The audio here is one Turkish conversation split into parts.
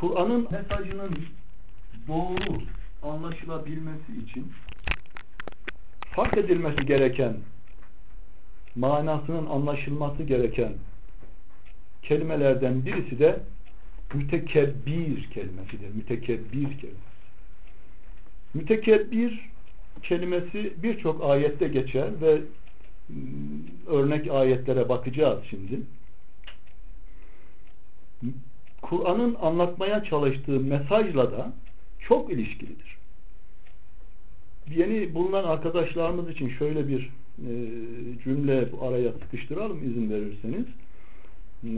Kur'an'ın mesajının doğru anlaşılabilmesi için fark edilmesi gereken manasının anlaşılması gereken kelimelerden birisi de mütekebbir kelimesidir. Mütekebbir kelimesi. Mütekebbir kelimesi birçok ayette geçer ve ıı, örnek ayetlere bakacağız şimdi. Kur'an'ın anlatmaya çalıştığı mesajla da çok ilişkilidir. Yeni bulunan arkadaşlarımız için şöyle bir e, cümle araya sıkıştıralım izin verirseniz. E,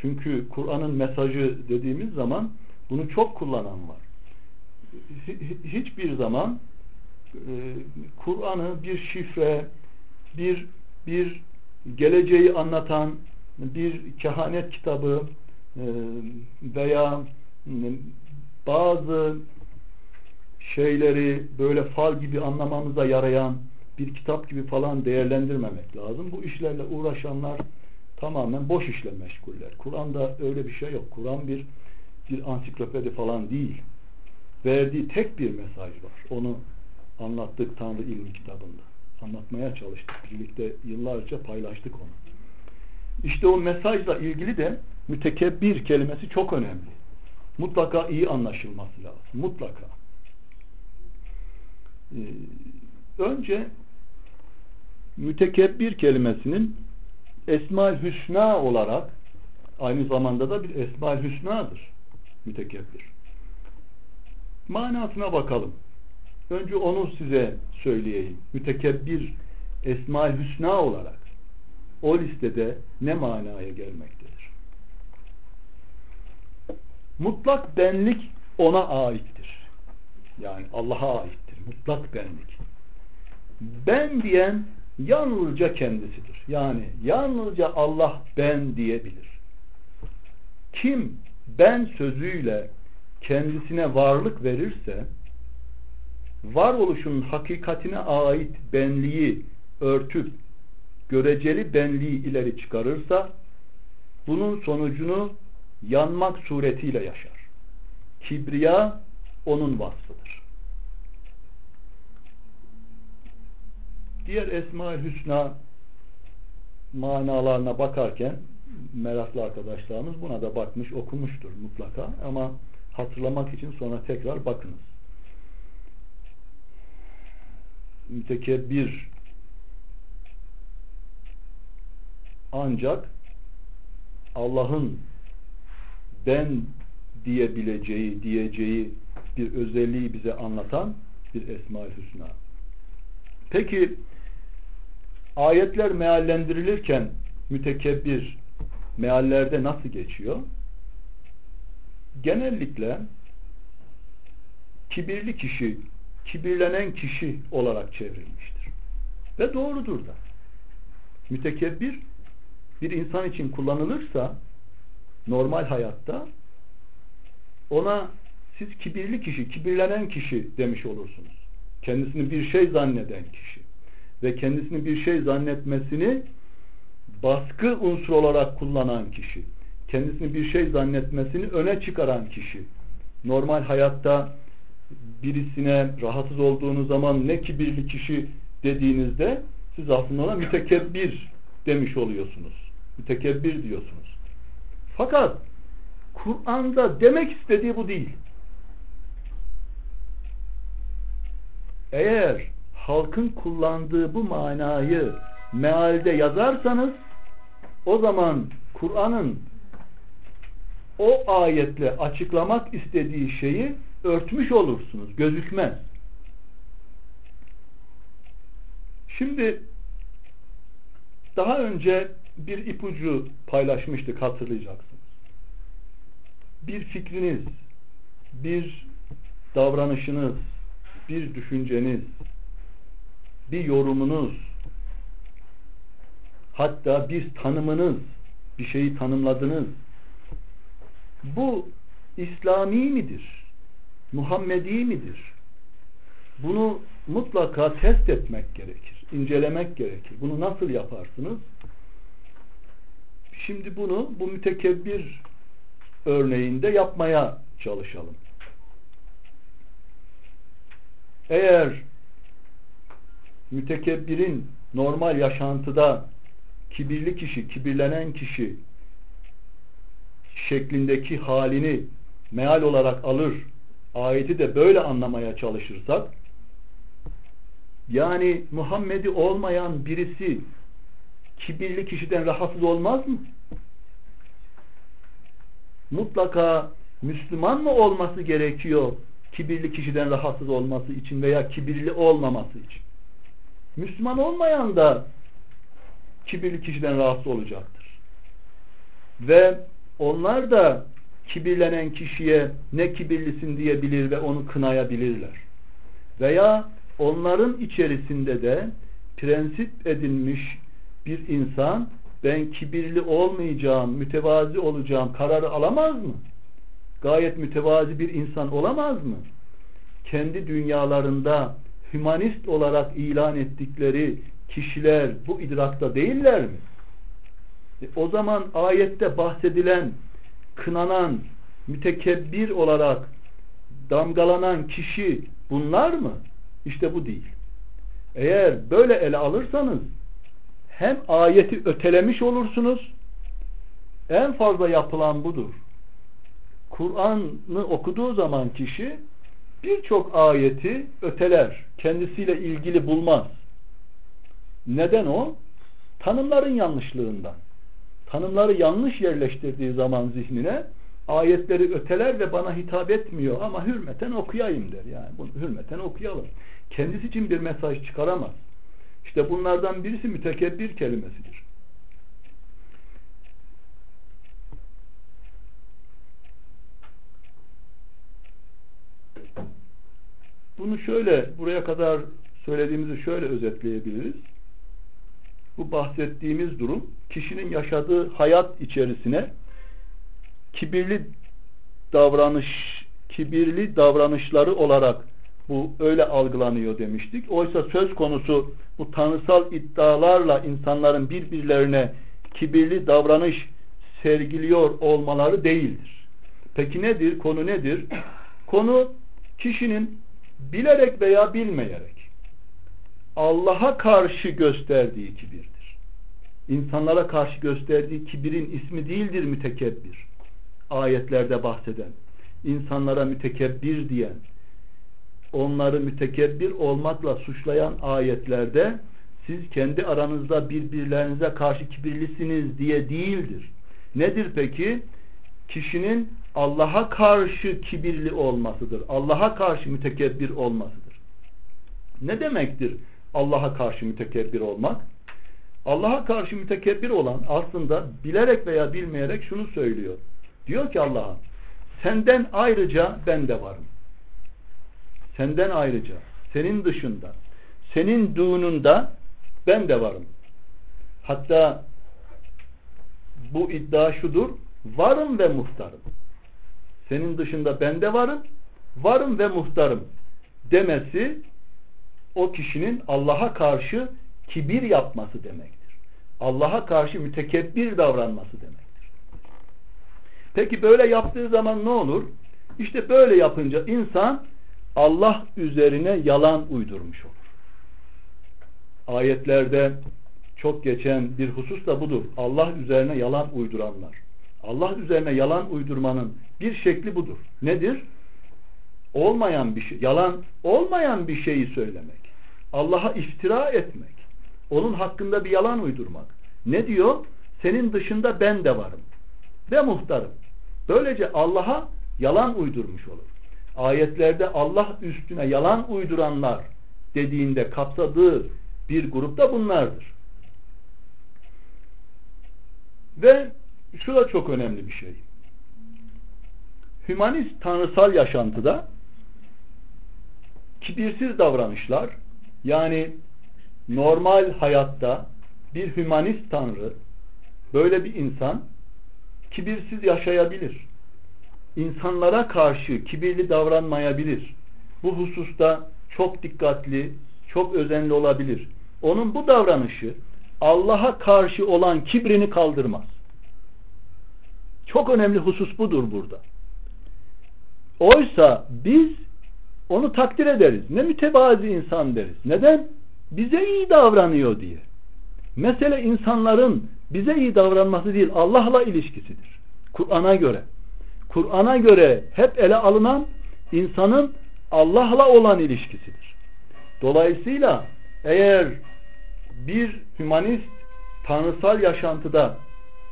çünkü Kur'an'ın mesajı dediğimiz zaman bunu çok kullanan var. Hiçbir zaman e, Kur'an'ı bir şifre, bir bir geleceği anlatan bir kehanet kitabı veya bazı şeyleri böyle fal gibi anlamamıza yarayan bir kitap gibi falan değerlendirmemek lazım. Bu işlerle uğraşanlar tamamen boş işle meşguller. Kur'an'da öyle bir şey yok. Kur'an bir bir ansiklopedi falan değil. Verdiği tek bir mesaj var. Onu anlattık Tanrı ilmi kitabında. Anlatmaya çalıştık. Birlikte yıllarca paylaştık onu. İşte o mesajla ilgili de mütekebbir kelimesi çok önemli. Mutlaka iyi anlaşılması lazım. Mutlaka. Ee, önce mütekebbir kelimesinin Esma-ül Hüsna olarak aynı zamanda da bir Esma-ül Hüsna'dır mütekebbir. Manasına bakalım. Önce onu size söyleyeyim. Mütekebbir Esma-ül Hüsna olarak o listede ne manaya gelmektedir? Mutlak benlik ona aittir. Yani Allah'a aittir. Mutlak benlik. Ben diyen yalnızca kendisidir. Yani yalnızca Allah ben diyebilir. Kim ben sözüyle kendisine varlık verirse varoluşun hakikatine ait benliği örtüp göreceli benliği ileri çıkarırsa bunun sonucunu yanmak suretiyle yaşar. Kibriya onun vasfıdır. Diğer Esma-ül Hüsna manalarına bakarken meraklı arkadaşlarımız buna da bakmış, okumuştur mutlaka ama hatırlamak için sonra tekrar bakınız. Mütekebbir ancak Allah'ın ben diyebileceği, diyeceği bir özelliği bize anlatan bir Esma-ül Hüsna. Peki ayetler meallendirilirken mütekebbir meallerde nasıl geçiyor? Genellikle kibirli kişi, kibirlenen kişi olarak çevrilmiştir. Ve doğrudur da. Mütekebbir bir insan için kullanılırsa normal hayatta ona siz kibirli kişi, kibirlenen kişi demiş olursunuz. Kendisini bir şey zanneden kişi ve kendisini bir şey zannetmesini baskı unsur olarak kullanan kişi kendisini bir şey zannetmesini öne çıkaran kişi normal hayatta birisine rahatsız olduğunuz zaman ne kibirli kişi dediğinizde siz aslında ona mütekebbir demiş oluyorsunuz. Mütekebbir diyorsunuz. Fakat Kur'an'da demek istediği bu değil. Eğer halkın kullandığı bu manayı mealde yazarsanız o zaman Kur'an'ın o ayetle açıklamak istediği şeyi örtmüş olursunuz. Gözükmez. Şimdi daha önce bir ipucu paylaşmıştık hatırlayacaksınız. Bir fikriniz, bir davranışınız, bir düşünceniz, bir yorumunuz, hatta bir tanımınız, bir şeyi tanımladınız. Bu İslami midir? Muhammedi midir? Bunu mutlaka test etmek gerekir, incelemek gerekir. Bunu nasıl yaparsınız? Şimdi bunu bu mütekebbir örneğinde yapmaya çalışalım. Eğer mütekebbirin normal yaşantıda kibirli kişi, kibirlenen kişi şeklindeki halini meal olarak alır, ayeti de böyle anlamaya çalışırsak yani Muhammed'i olmayan birisi kibirli kişiden rahatsız olmaz mı? Mutlaka Müslüman mı olması gerekiyor kibirli kişiden rahatsız olması için veya kibirli olmaması için? Müslüman olmayan da kibirli kişiden rahatsız olacaktır. Ve onlar da kibirlenen kişiye ne kibirlisin diyebilir ve onu kınayabilirler. Veya onların içerisinde de prensip edinmiş bir insan ben kibirli olmayacağım, mütevazi olacağım kararı alamaz mı? Gayet mütevazi bir insan olamaz mı? Kendi dünyalarında hümanist olarak ilan ettikleri kişiler bu idrakta değiller mi? E, o zaman ayette bahsedilen, kınanan, mütekebbir olarak damgalanan kişi bunlar mı? İşte bu değil. Eğer böyle ele alırsanız hem ayeti ötelemiş olursunuz en fazla yapılan budur. Kur'an'ı okuduğu zaman kişi birçok ayeti öteler. Kendisiyle ilgili bulmaz. Neden o? Tanımların yanlışlığından. Tanımları yanlış yerleştirdiği zaman zihnine ayetleri öteler ve bana hitap etmiyor ama hürmeten okuyayım der. Yani bunu hürmeten okuyalım. Kendisi için bir mesaj çıkaramaz. İşte bunlardan birisi mütekebbir kelimesidir. Bunu şöyle buraya kadar söylediğimizi şöyle özetleyebiliriz. Bu bahsettiğimiz durum kişinin yaşadığı hayat içerisine kibirli davranış kibirli davranışları olarak bu öyle algılanıyor demiştik. Oysa söz konusu bu tanrısal iddialarla insanların birbirlerine kibirli davranış sergiliyor olmaları değildir. Peki nedir? Konu nedir? Konu kişinin bilerek veya bilmeyerek Allah'a karşı gösterdiği kibirdir. İnsanlara karşı gösterdiği kibirin ismi değildir mütekebbir. Ayetlerde bahseden, insanlara mütekebbir diyen, onları mütekebbir olmakla suçlayan ayetlerde siz kendi aranızda birbirlerinize karşı kibirlisiniz diye değildir. Nedir peki? Kişinin Allah'a karşı kibirli olmasıdır. Allah'a karşı mütekebbir olmasıdır. Ne demektir Allah'a karşı mütekebbir olmak? Allah'a karşı mütekebbir olan aslında bilerek veya bilmeyerek şunu söylüyor. Diyor ki Allah'a senden ayrıca ben de varım. Senden ayrıca, senin dışında, senin düğününde ben de varım. Hatta bu iddia şudur, varım ve muhtarım. Senin dışında ben de varım, varım ve muhtarım demesi o kişinin Allah'a karşı kibir yapması demektir. Allah'a karşı mütekebbir davranması demektir. Peki böyle yaptığı zaman ne olur? İşte böyle yapınca insan Allah üzerine yalan uydurmuş olur. Ayetlerde çok geçen bir husus da budur. Allah üzerine yalan uyduranlar. Allah üzerine yalan uydurmanın bir şekli budur. Nedir? Olmayan bir şey, yalan olmayan bir şeyi söylemek. Allah'a iftira etmek. Onun hakkında bir yalan uydurmak. Ne diyor? Senin dışında ben de varım. Ve muhtarım. Böylece Allah'a yalan uydurmuş olur. Ayetlerde Allah üstüne yalan uyduranlar dediğinde kapsadığı bir grupta bunlardır. Ve şu da çok önemli bir şey. Hümanist tanrısal yaşantıda kibirsiz davranışlar yani normal hayatta bir hümanist tanrı böyle bir insan kibirsiz yaşayabilir. İnsanlara karşı kibirli davranmayabilir. Bu hususta çok dikkatli, çok özenli olabilir. Onun bu davranışı Allah'a karşı olan kibrini kaldırmaz. Çok önemli husus budur burada. Oysa biz onu takdir ederiz. Ne mütevazi insan deriz. Neden? Bize iyi davranıyor diye. Mesele insanların bize iyi davranması değil, Allah'la ilişkisidir. Kur'an'a göre. Kur'an'a göre hep ele alınan insanın Allah'la olan ilişkisidir. Dolayısıyla eğer bir hümanist tanrısal yaşantıda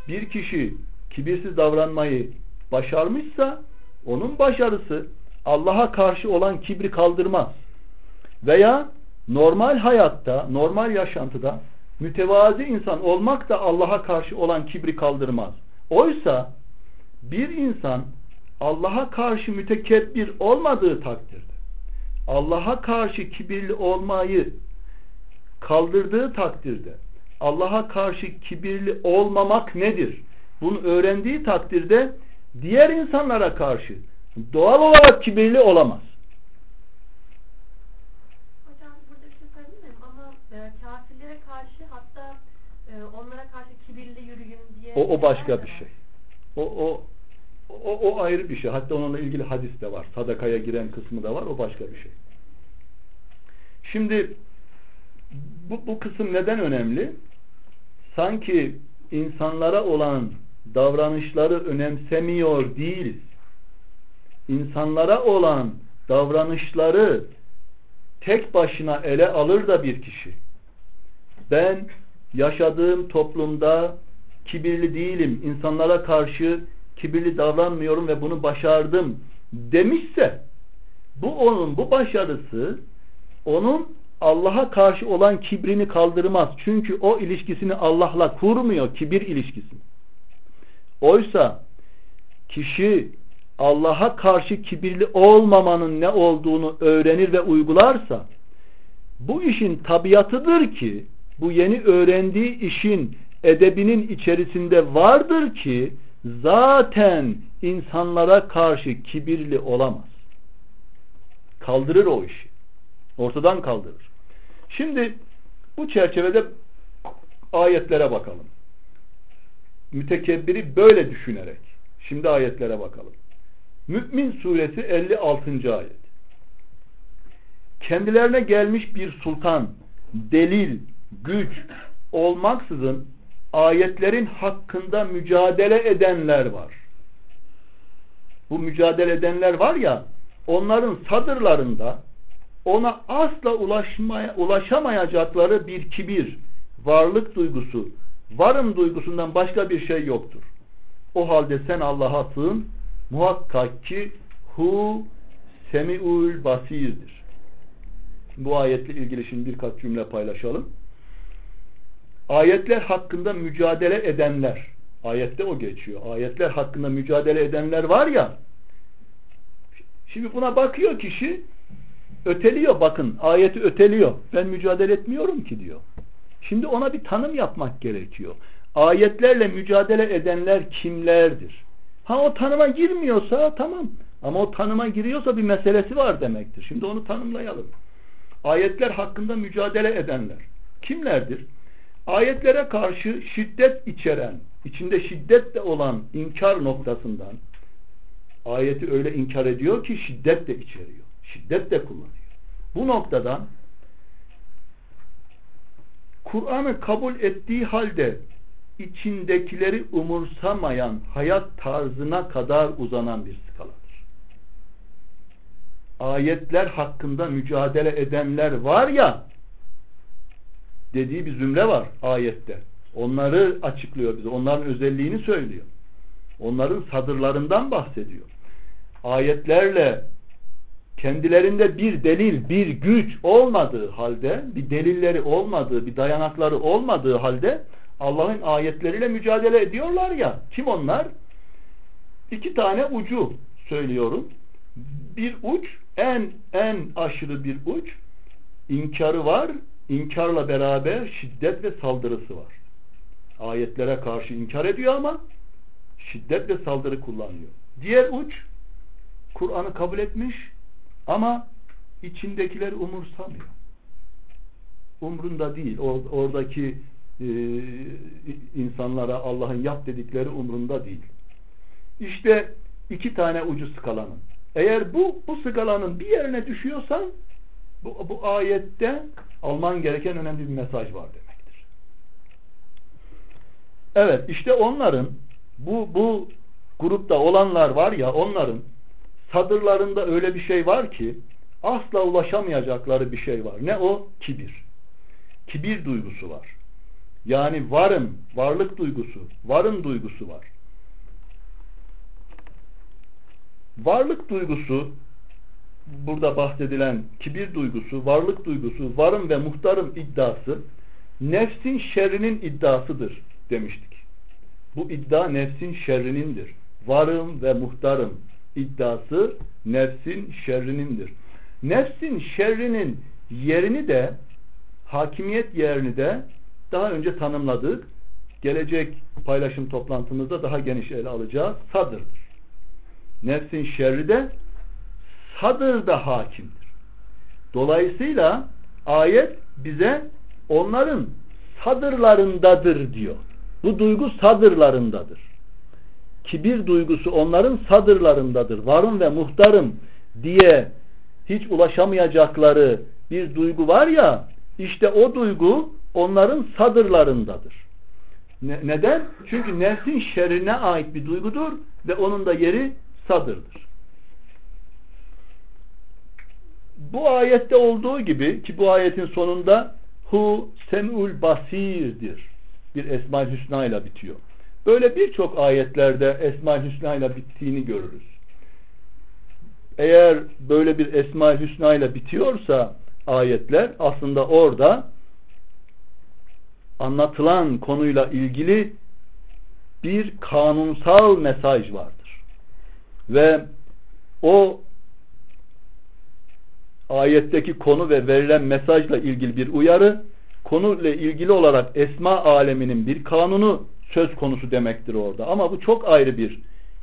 bir kişi kibirsiz davranmayı başarmışsa onun başarısı Allah'a karşı olan kibri kaldırmaz. Veya normal hayatta, normal yaşantıda mütevazi insan olmak da Allah'a karşı olan kibri kaldırmaz. Oysa bir insan Allah'a karşı mütekebbir olmadığı takdirde Allah'a karşı kibirli olmayı kaldırdığı takdirde Allah'a karşı kibirli olmamak nedir? Bunu öğrendiği takdirde diğer insanlara karşı doğal olarak kibirli olamaz. Hocam burada bir şey? Ama e, kafirlere karşı hatta e, onlara karşı kibirli yürüyün diye O, o başka bir şey. O, o, o, o ayrı bir şey. Hatta onunla ilgili hadis de var. Sadakaya giren kısmı da var. O başka bir şey. Şimdi bu, bu kısım neden önemli? Sanki insanlara olan davranışları önemsemiyor değiliz. İnsanlara olan davranışları tek başına ele alır da bir kişi. Ben yaşadığım toplumda kibirli değilim, insanlara karşı kibirli davranmıyorum ve bunu başardım demişse bu onun bu başarısı onun Allah'a karşı olan kibrini kaldırmaz. Çünkü o ilişkisini Allah'la kurmuyor, kibir ilişkisini. Oysa kişi Allah'a karşı kibirli olmamanın ne olduğunu öğrenir ve uygularsa bu işin tabiatıdır ki bu yeni öğrendiği işin edebinin içerisinde vardır ki zaten insanlara karşı kibirli olamaz. Kaldırır o işi. Ortadan kaldırır. Şimdi bu çerçevede ayetlere bakalım. Mütekebbiri böyle düşünerek. Şimdi ayetlere bakalım. Mü'min suresi 56. ayet. Kendilerine gelmiş bir sultan, delil, güç olmaksızın ayetlerin hakkında mücadele edenler var. Bu mücadele edenler var ya onların sadırlarında ona asla ulaşmaya, ulaşamayacakları bir kibir, varlık duygusu, varım duygusundan başka bir şey yoktur. O halde sen Allah'a sığın, muhakkak ki hu semi'ul basirdir. Bu ayetle ilgili şimdi birkaç cümle paylaşalım. Ayetler hakkında mücadele edenler, ayette o geçiyor. Ayetler hakkında mücadele edenler var ya, şimdi buna bakıyor kişi, öteliyor bakın, ayeti öteliyor. Ben mücadele etmiyorum ki diyor. Şimdi ona bir tanım yapmak gerekiyor. Ayetlerle mücadele edenler kimlerdir? Ha o tanıma girmiyorsa tamam. Ama o tanıma giriyorsa bir meselesi var demektir. Şimdi onu tanımlayalım. Ayetler hakkında mücadele edenler. Kimlerdir? Ayetlere karşı şiddet içeren, içinde şiddet de olan inkar noktasından ayeti öyle inkar ediyor ki şiddet de içeriyor. Şiddet de kullanıyor. Bu noktadan Kur'an'ı kabul ettiği halde içindekileri umursamayan hayat tarzına kadar uzanan bir skaladır. Ayetler hakkında mücadele edenler var ya dediği bir zümre var ayette. Onları açıklıyor bize. Onların özelliğini söylüyor. Onların sadırlarından bahsediyor. Ayetlerle kendilerinde bir delil, bir güç olmadığı halde, bir delilleri olmadığı, bir dayanakları olmadığı halde Allah'ın ayetleriyle mücadele ediyorlar ya. Kim onlar? İki tane ucu söylüyorum. Bir uç, en en aşırı bir uç, inkarı var, inkarla beraber şiddet ve saldırısı var. Ayetlere karşı inkar ediyor ama şiddet ve saldırı kullanıyor. Diğer uç, Kur'an'ı kabul etmiş ama içindekiler umursamıyor. Umrunda değil. Or oradaki e, insanlara Allah'ın yap dedikleri umrunda değil. İşte iki tane ucu skalanın. Eğer bu bu skalanın bir yerine düşüyorsan bu, bu ayette alman gereken önemli bir mesaj var demektir. Evet işte onların bu bu grupta olanlar var ya onların sadırlarında öyle bir şey var ki asla ulaşamayacakları bir şey var. Ne o? Kibir. Kibir duygusu var. Yani varım, varlık duygusu, varım duygusu var. Varlık duygusu burada bahsedilen kibir duygusu, varlık duygusu, varım ve muhtarım iddiası nefsin şerrinin iddiasıdır demiştik. Bu iddia nefsin şerrinindir. Varım ve muhtarım iddiası nefsin şerrinindir. Nefsin şerrinin yerini de hakimiyet yerini de daha önce tanımladık. Gelecek paylaşım toplantımızda daha geniş ele alacağız. Sadırdır. Nefsin şerri de sadırda hakimdir. Dolayısıyla ayet bize onların sadırlarındadır diyor. Bu duygu sadırlarındadır. Kibir duygusu onların sadırlarındadır. Varım ve muhtarım diye hiç ulaşamayacakları bir duygu var ya işte o duygu onların sadırlarındadır. Ne, neden? Çünkü nefsin şerrine ait bir duygudur ve onun da yeri sadırdır. Bu ayette olduğu gibi ki bu ayetin sonunda hu sem'ul basirdir. Bir Esma-ül Hüsna ile bitiyor. Böyle birçok ayetlerde Esma-ül Hüsna ile bittiğini görürüz. Eğer böyle bir Esma-ül Hüsna ile bitiyorsa ayetler aslında orada anlatılan konuyla ilgili bir kanunsal mesaj vardır. Ve o ayetteki konu ve verilen mesajla ilgili bir uyarı, konuyla ilgili olarak esma aleminin bir kanunu söz konusu demektir orada. Ama bu çok ayrı bir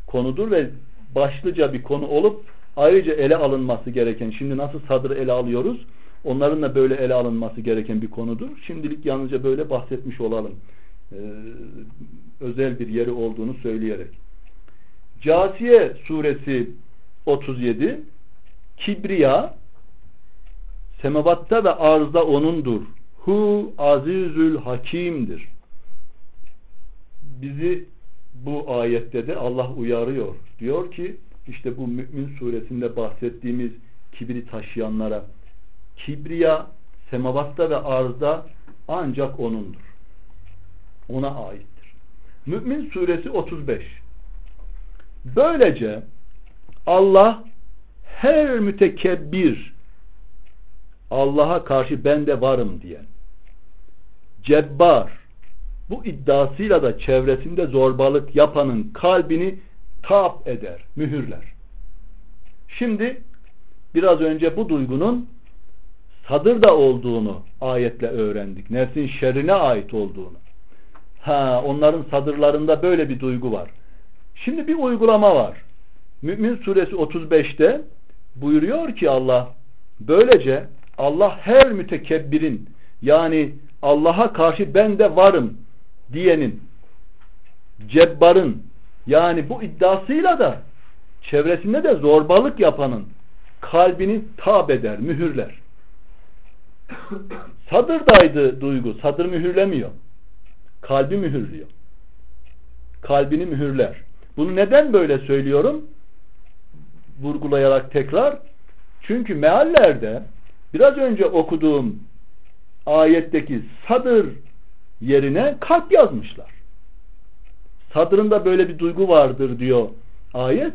konudur ve başlıca bir konu olup ayrıca ele alınması gereken, şimdi nasıl sadrı ele alıyoruz, onların da böyle ele alınması gereken bir konudur. Şimdilik yalnızca böyle bahsetmiş olalım. Ee, özel bir yeri olduğunu söyleyerek. Casiye suresi 37 Kibriya semavatta ve arzda onundur. Hu azizül hakimdir. Bizi bu ayette de Allah uyarıyor. Diyor ki işte bu Mümin suresinde bahsettiğimiz kibri taşıyanlara kibriya semavatta ve arzda ancak O'nundur. Ona aittir. Mümin suresi 35 Böylece Allah her mütekebbir Allah'a karşı ben de varım diyen cebbar bu iddiasıyla da çevresinde zorbalık yapanın kalbini tap eder, mühürler. Şimdi biraz önce bu duygunun sadırda olduğunu ayetle öğrendik. Nefsin şerrine ait olduğunu. Ha, onların sadırlarında böyle bir duygu var. Şimdi bir uygulama var. Mümin suresi 35'te buyuruyor ki Allah böylece Allah her mütekebbirin yani Allah'a karşı ben de varım diyenin cebbarın yani bu iddiasıyla da çevresinde de zorbalık yapanın kalbini tab eder, mühürler. Sadırdaydı duygu. Sadır mühürlemiyor. Kalbi mühürlüyor. Kalbini mühürler. Bunu neden böyle söylüyorum? Vurgulayarak tekrar. Çünkü meallerde biraz önce okuduğum ayetteki sadır yerine kalp yazmışlar. Sadrında böyle bir duygu vardır diyor ayet.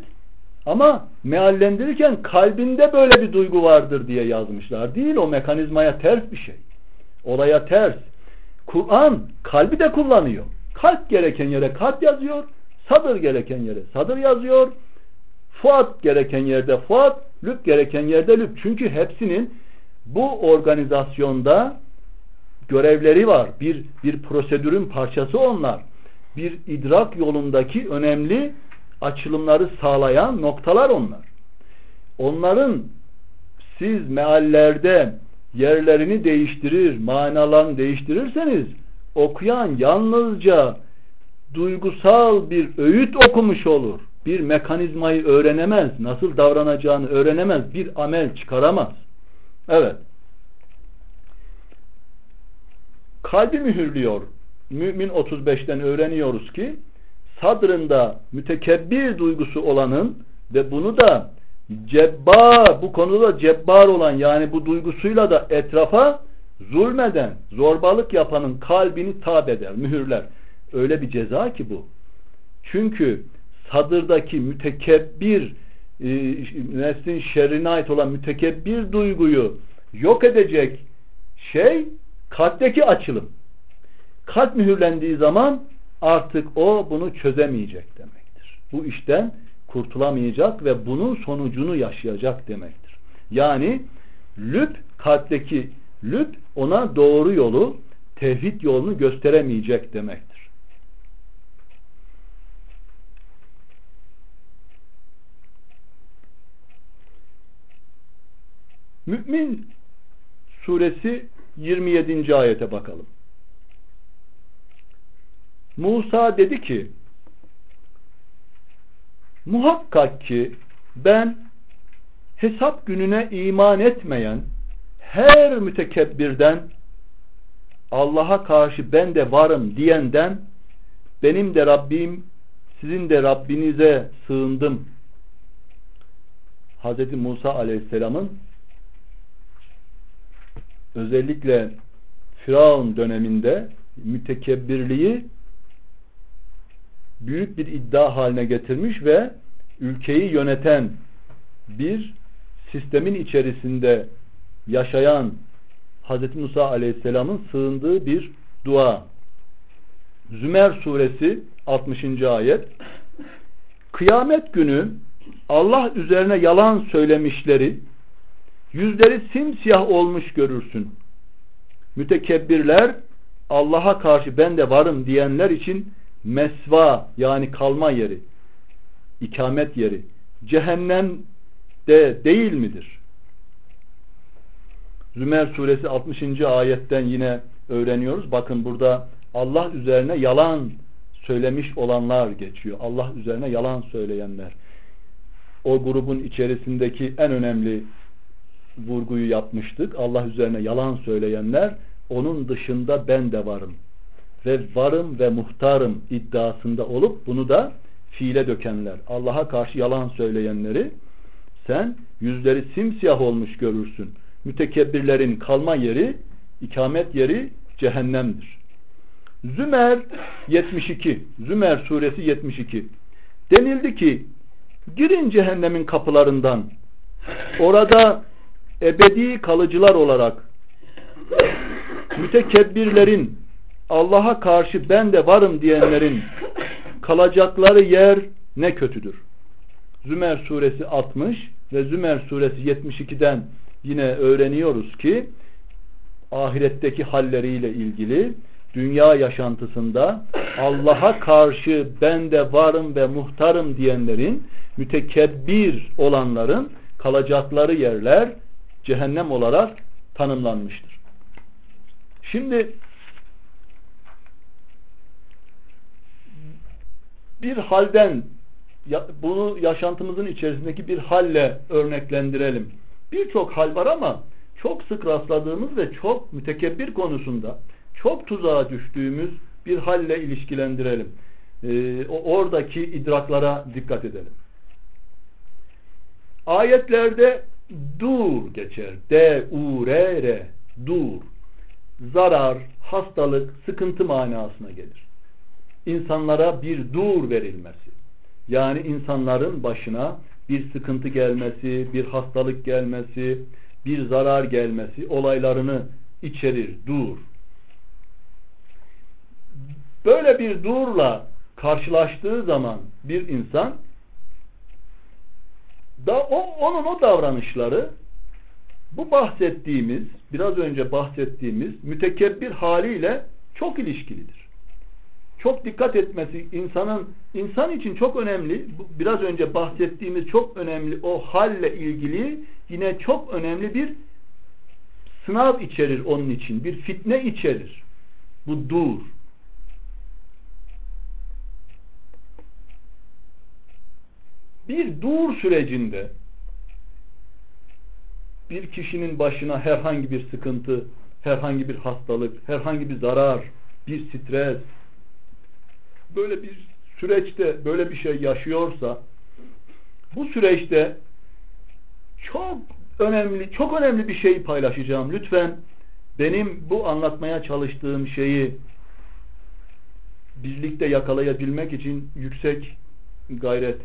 Ama meallendirirken kalbinde böyle bir duygu vardır diye yazmışlar. Değil o mekanizmaya ters bir şey. Olaya ters. Kur'an kalbi de kullanıyor. Kalp gereken yere kalp yazıyor. Sadır gereken yere sadır yazıyor. Fuat gereken yerde fuat, lüb gereken yerde lüb. Çünkü hepsinin bu organizasyonda görevleri var. Bir, bir prosedürün parçası onlar. Bir idrak yolundaki önemli açılımları sağlayan noktalar onlar. Onların siz meallerde yerlerini değiştirir, manalarını değiştirirseniz okuyan yalnızca duygusal bir öğüt okumuş olur. bir mekanizmayı öğrenemez, nasıl davranacağını öğrenemez, bir amel çıkaramaz. Evet. Kalbi mühürlüyor. Mümin 35'ten öğreniyoruz ki sadrında mütekebbir duygusu olanın ve bunu da cebbar bu konuda cebbar olan yani bu duygusuyla da etrafa zulmeden, zorbalık yapanın kalbini tab eder, mühürler. Öyle bir ceza ki bu. Çünkü sadırdaki mütekebbir e, neslin şerrine ait olan mütekebbir duyguyu yok edecek şey kalpteki açılım. Kalp mühürlendiği zaman artık o bunu çözemeyecek demektir. Bu işten kurtulamayacak ve bunun sonucunu yaşayacak demektir. Yani lüp kalpteki lüp ona doğru yolu tevhid yolunu gösteremeyecek demektir. Mümin suresi 27. ayete bakalım. Musa dedi ki muhakkak ki ben hesap gününe iman etmeyen her mütekebbirden Allah'a karşı ben de varım diyenden benim de Rabbim sizin de Rabbinize sığındım. Hz. Musa Aleyhisselam'ın özellikle Firavun döneminde mütekebbirliği büyük bir iddia haline getirmiş ve ülkeyi yöneten bir sistemin içerisinde yaşayan Hz. Musa Aleyhisselam'ın sığındığı bir dua. Zümer suresi 60. ayet Kıyamet günü Allah üzerine yalan söylemişleri yüzleri simsiyah olmuş görürsün. Mütekebbirler Allah'a karşı ben de varım diyenler için mesva yani kalma yeri, ikamet yeri cehennem de değil midir? Zümer suresi 60. ayetten yine öğreniyoruz. Bakın burada Allah üzerine yalan söylemiş olanlar geçiyor. Allah üzerine yalan söyleyenler. O grubun içerisindeki en önemli vurguyu yapmıştık. Allah üzerine yalan söyleyenler onun dışında ben de varım ve varım ve muhtarım iddiasında olup bunu da fiile dökenler. Allah'a karşı yalan söyleyenleri sen yüzleri simsiyah olmuş görürsün. Mütekebbirlerin kalma yeri, ikamet yeri cehennemdir. Zümer 72. Zümer suresi 72. Denildi ki girin cehennemin kapılarından orada ebedi kalıcılar olarak mütekebbirlerin Allah'a karşı ben de varım diyenlerin kalacakları yer ne kötüdür. Zümer suresi 60 ve Zümer suresi 72'den yine öğreniyoruz ki ahiretteki halleriyle ilgili dünya yaşantısında Allah'a karşı ben de varım ve muhtarım diyenlerin mütekebbir olanların kalacakları yerler cehennem olarak tanımlanmıştır. Şimdi bir halden bunu yaşantımızın içerisindeki bir halle örneklendirelim. Birçok hal var ama çok sık rastladığımız ve çok mütekebbir konusunda çok tuzağa düştüğümüz bir halle ilişkilendirelim. Ee, oradaki idraklara dikkat edelim. Ayetlerde dur geçer. D-U-R-R dur. Zarar, hastalık, sıkıntı manasına gelir insanlara bir dur verilmesi. Yani insanların başına bir sıkıntı gelmesi, bir hastalık gelmesi, bir zarar gelmesi olaylarını içerir, dur. Böyle bir durla karşılaştığı zaman bir insan da o, onun o davranışları bu bahsettiğimiz, biraz önce bahsettiğimiz mütekebbir haliyle çok ilişkilidir çok dikkat etmesi insanın insan için çok önemli. Biraz önce bahsettiğimiz çok önemli o halle ilgili yine çok önemli bir sınav içerir onun için. Bir fitne içerir. Bu dur. Bir dur sürecinde bir kişinin başına herhangi bir sıkıntı, herhangi bir hastalık, herhangi bir zarar, bir stres böyle bir süreçte böyle bir şey yaşıyorsa bu süreçte çok önemli, çok önemli bir şey paylaşacağım. Lütfen benim bu anlatmaya çalıştığım şeyi birlikte yakalayabilmek için yüksek gayret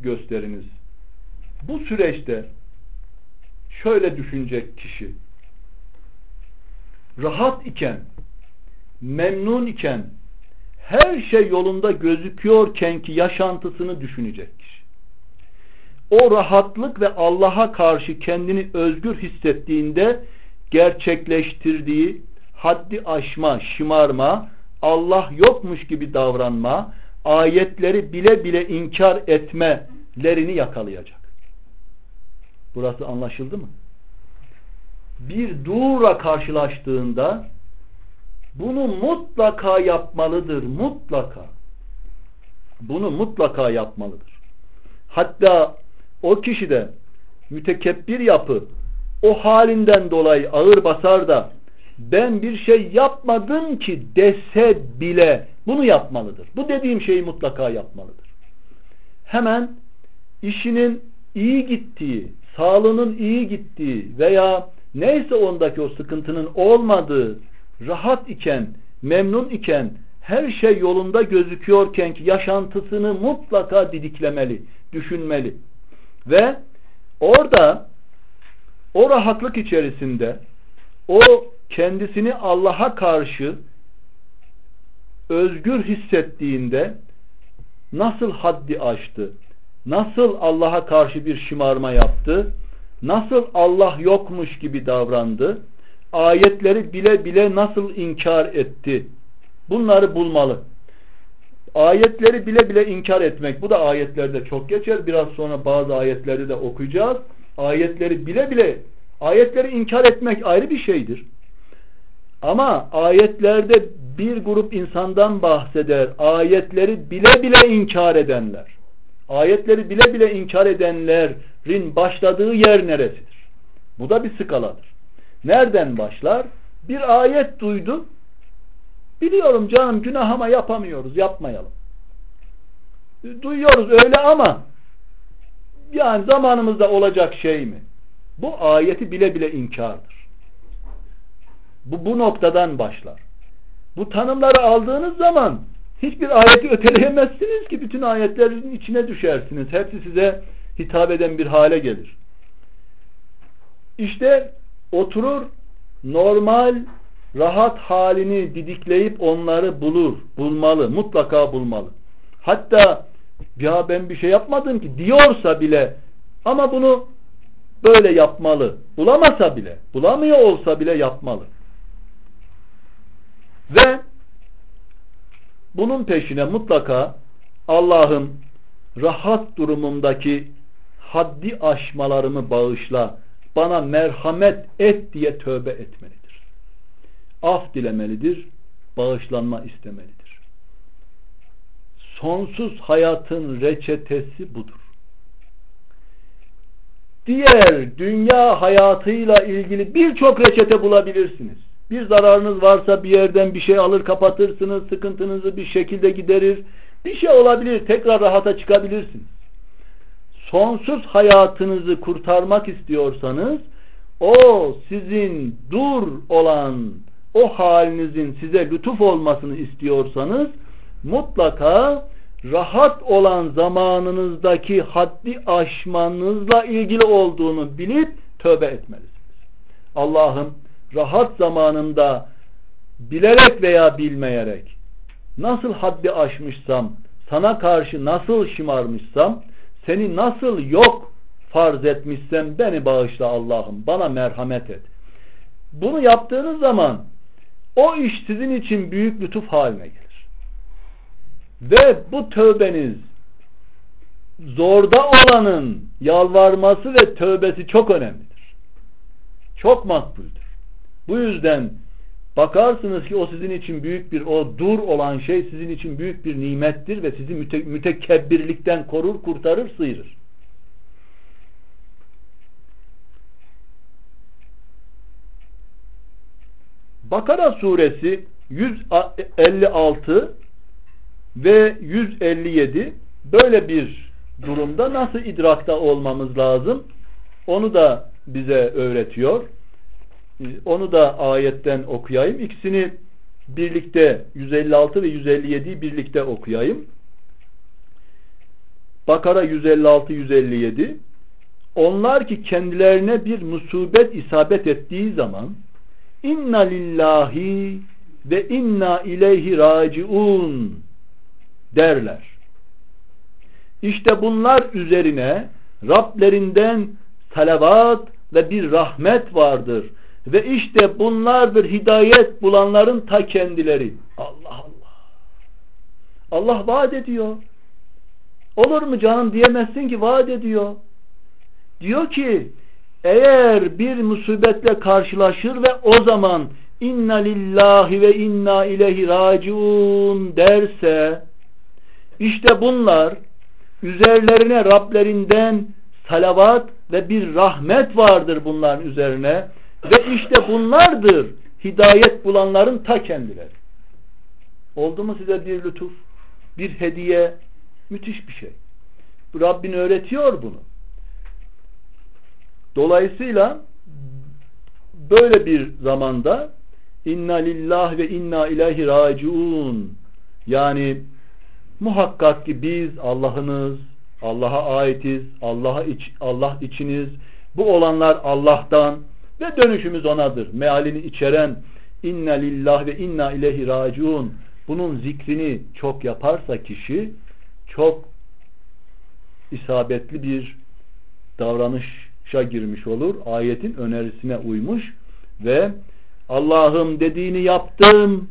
gösteriniz. Bu süreçte şöyle düşünecek kişi rahat iken memnun iken her şey yolunda gözüküyorken ki yaşantısını düşünecek kişi. O rahatlık ve Allah'a karşı kendini özgür hissettiğinde gerçekleştirdiği haddi aşma, şımarma, Allah yokmuş gibi davranma, ayetleri bile bile inkar etmelerini yakalayacak. Burası anlaşıldı mı? Bir dura karşılaştığında bunu mutlaka yapmalıdır. Mutlaka. Bunu mutlaka yapmalıdır. Hatta o kişi de mütekebbir yapı o halinden dolayı ağır basar da ben bir şey yapmadım ki dese bile bunu yapmalıdır. Bu dediğim şeyi mutlaka yapmalıdır. Hemen işinin iyi gittiği, sağlığının iyi gittiği veya neyse ondaki o sıkıntının olmadığı, rahat iken, memnun iken, her şey yolunda gözüküyorken ki yaşantısını mutlaka didiklemeli, düşünmeli. Ve orada o rahatlık içerisinde o kendisini Allah'a karşı özgür hissettiğinde nasıl haddi aştı, nasıl Allah'a karşı bir şımarma yaptı, nasıl Allah yokmuş gibi davrandı, ayetleri bile bile nasıl inkar etti, bunları bulmalı. Ayetleri bile bile inkar etmek, bu da ayetlerde çok geçer, biraz sonra bazı ayetleri de okuyacağız. Ayetleri bile bile, ayetleri inkar etmek ayrı bir şeydir. Ama ayetlerde bir grup insandan bahseder. Ayetleri bile bile inkar edenler. Ayetleri bile bile inkar edenlerin başladığı yer neresidir? Bu da bir skaladır. Nereden başlar? Bir ayet duydu. Biliyorum canım günah ama yapamıyoruz. Yapmayalım. Duyuyoruz öyle ama yani zamanımızda olacak şey mi? Bu ayeti bile bile inkardır. Bu, bu noktadan başlar. Bu tanımları aldığınız zaman hiçbir ayeti öteleyemezsiniz ki bütün ayetlerin içine düşersiniz. Hepsi size hitap eden bir hale gelir. İşte oturur normal rahat halini didikleyip onları bulur, bulmalı, mutlaka bulmalı. Hatta ya ben bir şey yapmadım ki diyorsa bile ama bunu böyle yapmalı. Bulamasa bile, bulamıyor olsa bile yapmalı. Ve bunun peşine mutlaka Allah'ım rahat durumumdaki haddi aşmalarımı bağışla, bana merhamet et diye tövbe etmelidir. Af dilemelidir, bağışlanma istemelidir. Sonsuz hayatın reçetesi budur. Diğer dünya hayatıyla ilgili birçok reçete bulabilirsiniz. Bir zararınız varsa bir yerden bir şey alır kapatırsınız, sıkıntınızı bir şekilde giderir. Bir şey olabilir, tekrar rahata çıkabilirsiniz. Sonsuz hayatınızı kurtarmak istiyorsanız o sizin dur olan o halinizin size lütuf olmasını istiyorsanız mutlaka rahat olan zamanınızdaki haddi aşmanızla ilgili olduğunu bilip tövbe etmelisiniz. Allah'ım rahat zamanında bilerek veya bilmeyerek nasıl haddi aşmışsam, sana karşı nasıl şımarmışsam, seni nasıl yok farz etmişsem beni bağışla Allah'ım. Bana merhamet et. Bunu yaptığınız zaman o iş sizin için büyük lütuf haline gelir. Ve bu tövbeniz zorda olanın yalvarması ve tövbesi çok önemlidir. Çok makbuldür. Bu yüzden Bakarsınız ki o sizin için büyük bir o dur olan şey sizin için büyük bir nimettir ve sizi müte, mütekebbirlikten korur, kurtarır, sıyırır. Bakara suresi 156 ve 157 böyle bir durumda nasıl idrakta olmamız lazım? Onu da bize öğretiyor. Onu da ayetten okuyayım. İkisini birlikte 156 ve 157'yi birlikte okuyayım. Bakara 156 157 Onlar ki kendilerine bir musibet isabet ettiği zaman inna lillahi ve inna ileyhi raciun derler. İşte bunlar üzerine Rablerinden salavat ve bir rahmet vardır. Ve işte bunlardır hidayet bulanların ta kendileri. Allah Allah. Allah vaat ediyor. Olur mu canım diyemezsin ki vaat ediyor. Diyor ki eğer bir musibetle karşılaşır ve o zaman inna lillahi ve inna ileyhi raciun derse işte bunlar üzerlerine Rablerinden salavat ve bir rahmet vardır bunların üzerine ve işte bunlardır hidayet bulanların ta kendileri. Oldu mu size bir lütuf, bir hediye, müthiş bir şey. Rabbin öğretiyor bunu. Dolayısıyla böyle bir zamanda inna lillah ve inna ilahi raciun yani muhakkak ki biz Allah'ınız, Allah'a aitiz, Allah'a iç, Allah içiniz. Bu olanlar Allah'tan ve dönüşümüz onadır. Mealini içeren inna lillah ve inna ilahi raciun bunun zikrini çok yaparsa kişi çok isabetli bir davranışa girmiş olur. Ayetin önerisine uymuş ve Allah'ım dediğini yaptım.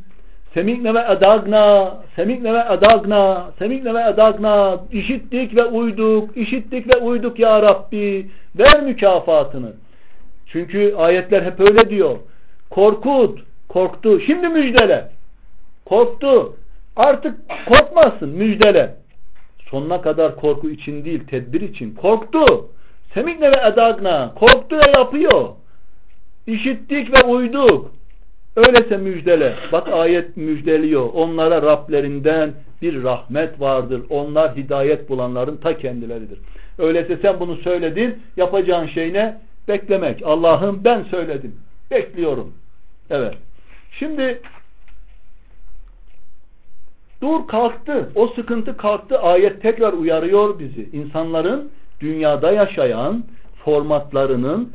Semikne ve edagna, semikne ve edagna, semikne ve edagna, işittik ve uyduk, işittik ve uyduk ya Rabbi, ver mükafatını. Çünkü ayetler hep öyle diyor. Korkut, korktu, şimdi müjdele. Korktu, artık korkmasın, müjdele. Sonuna kadar korku için değil, tedbir için. Korktu, semikne ve edagna, korktu ve yapıyor. İşittik ve uyduk. Öylese müjdele. Bak ayet müjdeliyor. Onlara Rablerinden bir rahmet vardır. Onlar hidayet bulanların ta kendileridir. Öyleyse sen bunu söyledin. Yapacağın şey ne? Beklemek. Allah'ım ben söyledim. Bekliyorum. Evet. Şimdi dur kalktı. O sıkıntı kalktı. Ayet tekrar uyarıyor bizi. İnsanların dünyada yaşayan formatlarının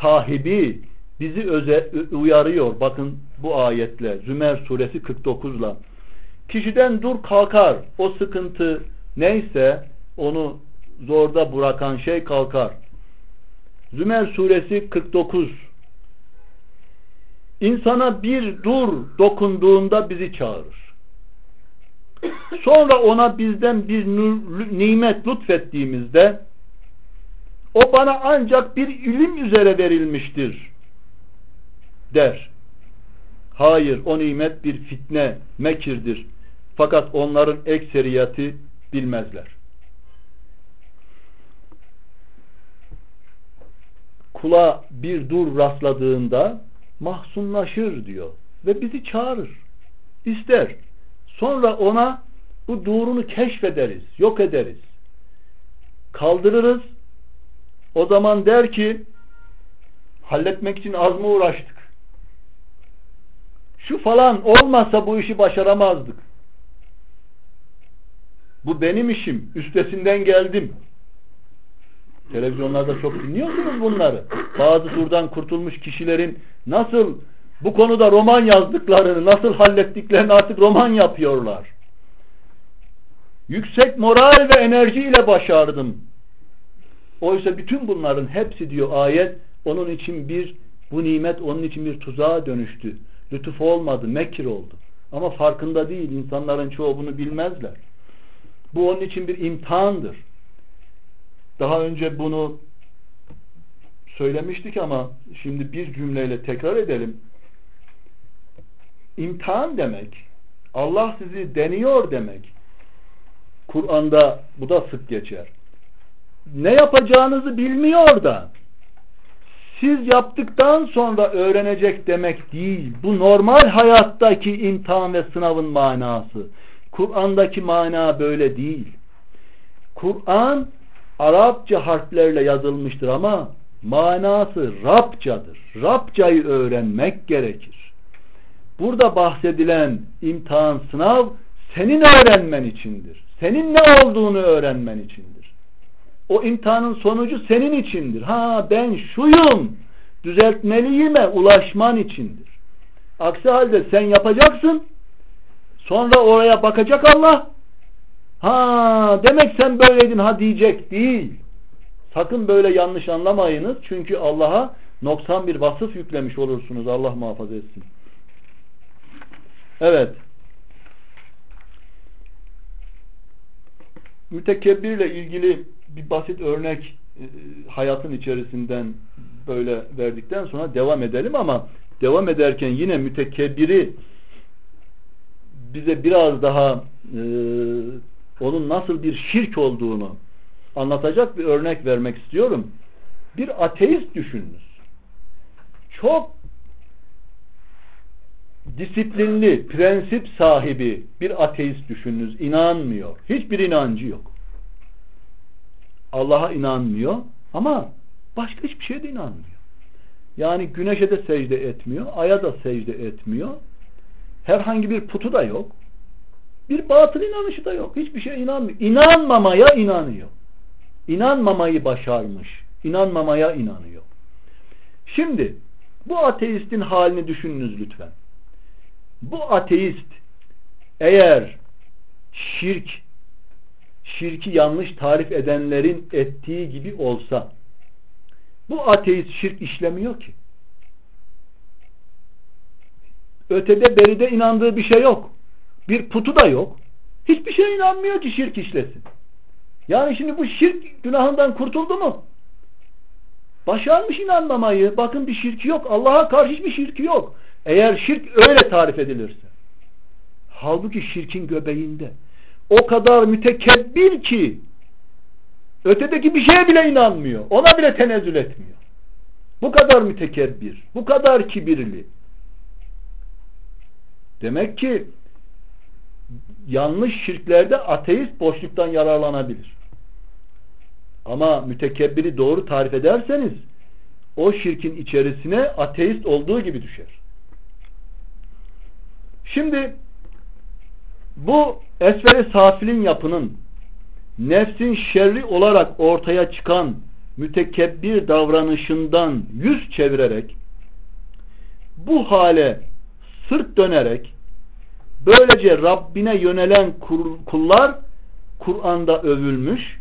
sahibi bizi öze, uyarıyor. Bakın bu ayetle Zümer suresi 49'la. Kişiden dur kalkar. O sıkıntı neyse onu zorda bırakan şey kalkar. Zümer suresi 49 İnsana bir dur dokunduğunda bizi çağırır. Sonra ona bizden bir nimet lütfettiğimizde o bana ancak bir ilim üzere verilmiştir der. Hayır o nimet bir fitne, mekirdir. Fakat onların ekseriyeti bilmezler. Kula bir dur rastladığında mahzunlaşır diyor. Ve bizi çağırır. ister. Sonra ona bu durunu keşfederiz, yok ederiz. Kaldırırız. O zaman der ki halletmek için az mı uğraştık? şu falan olmasa bu işi başaramazdık. Bu benim işim. Üstesinden geldim. Televizyonlarda çok dinliyorsunuz bunları. Bazı durdan kurtulmuş kişilerin nasıl bu konuda roman yazdıklarını, nasıl hallettiklerini artık roman yapıyorlar. Yüksek moral ve enerjiyle başardım. Oysa bütün bunların hepsi diyor ayet onun için bir bu nimet onun için bir tuzağa dönüştü lütuf olmadı, mekir oldu. Ama farkında değil. İnsanların çoğu bunu bilmezler. Bu onun için bir imtihandır. Daha önce bunu söylemiştik ama şimdi bir cümleyle tekrar edelim. imtihan demek, Allah sizi deniyor demek. Kur'an'da bu da sık geçer. Ne yapacağınızı bilmiyor da siz yaptıktan sonra öğrenecek demek değil. Bu normal hayattaki imtihan ve sınavın manası. Kur'an'daki mana böyle değil. Kur'an Arapça harflerle yazılmıştır ama manası Rabçadır. Rabçayı öğrenmek gerekir. Burada bahsedilen imtihan, sınav senin öğrenmen içindir. Senin ne olduğunu öğrenmen içindir. O imtihanın sonucu senin içindir. Ha ben şuyum, düzeltmeliyime ulaşman içindir. Aksi halde sen yapacaksın, sonra oraya bakacak Allah, ha demek sen böyleydin ha diyecek değil. Sakın böyle yanlış anlamayınız. Çünkü Allah'a noksan bir vasıf yüklemiş olursunuz. Allah muhafaza etsin. Evet. Mütekebbirle ilgili bir basit örnek e, hayatın içerisinden böyle verdikten sonra devam edelim ama devam ederken yine mütekebbiri bize biraz daha e, onun nasıl bir şirk olduğunu anlatacak bir örnek vermek istiyorum. Bir ateist düşününüz. Çok disiplinli, prensip sahibi bir ateist düşününüz. İnanmıyor. Hiçbir inancı yok. Allah'a inanmıyor ama başka hiçbir şeye de inanmıyor. Yani güneşe de secde etmiyor, aya da secde etmiyor. Herhangi bir putu da yok. Bir batıl inanışı da yok. Hiçbir şeye inanmıyor. İnanmamaya inanıyor. İnanmamayı başarmış. İnanmamaya inanıyor. Şimdi bu ateistin halini düşününüz lütfen. Bu ateist eğer şirk şirki yanlış tarif edenlerin ettiği gibi olsa bu ateist şirk işlemiyor ki. Ötede beride inandığı bir şey yok. Bir putu da yok. Hiçbir şey inanmıyor ki şirk işlesin. Yani şimdi bu şirk günahından kurtuldu mu? Başarmış inanmamayı. Bakın bir şirki yok. Allah'a karşı hiçbir şirki yok. Eğer şirk öyle tarif edilirse. Halbuki şirkin göbeğinde. O kadar mütekebbir ki ötedeki bir şeye bile inanmıyor. Ona bile tenezzül etmiyor. Bu kadar mütekebbir. Bu kadar kibirli. Demek ki yanlış şirklerde ateist boşluktan yararlanabilir. Ama mütekebbiri doğru tarif ederseniz o şirkin içerisine ateist olduğu gibi düşer. Şimdi bu esveri safilin yapının nefsin şerri olarak ortaya çıkan mütekebbir davranışından yüz çevirerek bu hale sırt dönerek böylece Rabbine yönelen kullar Kur'an'da övülmüş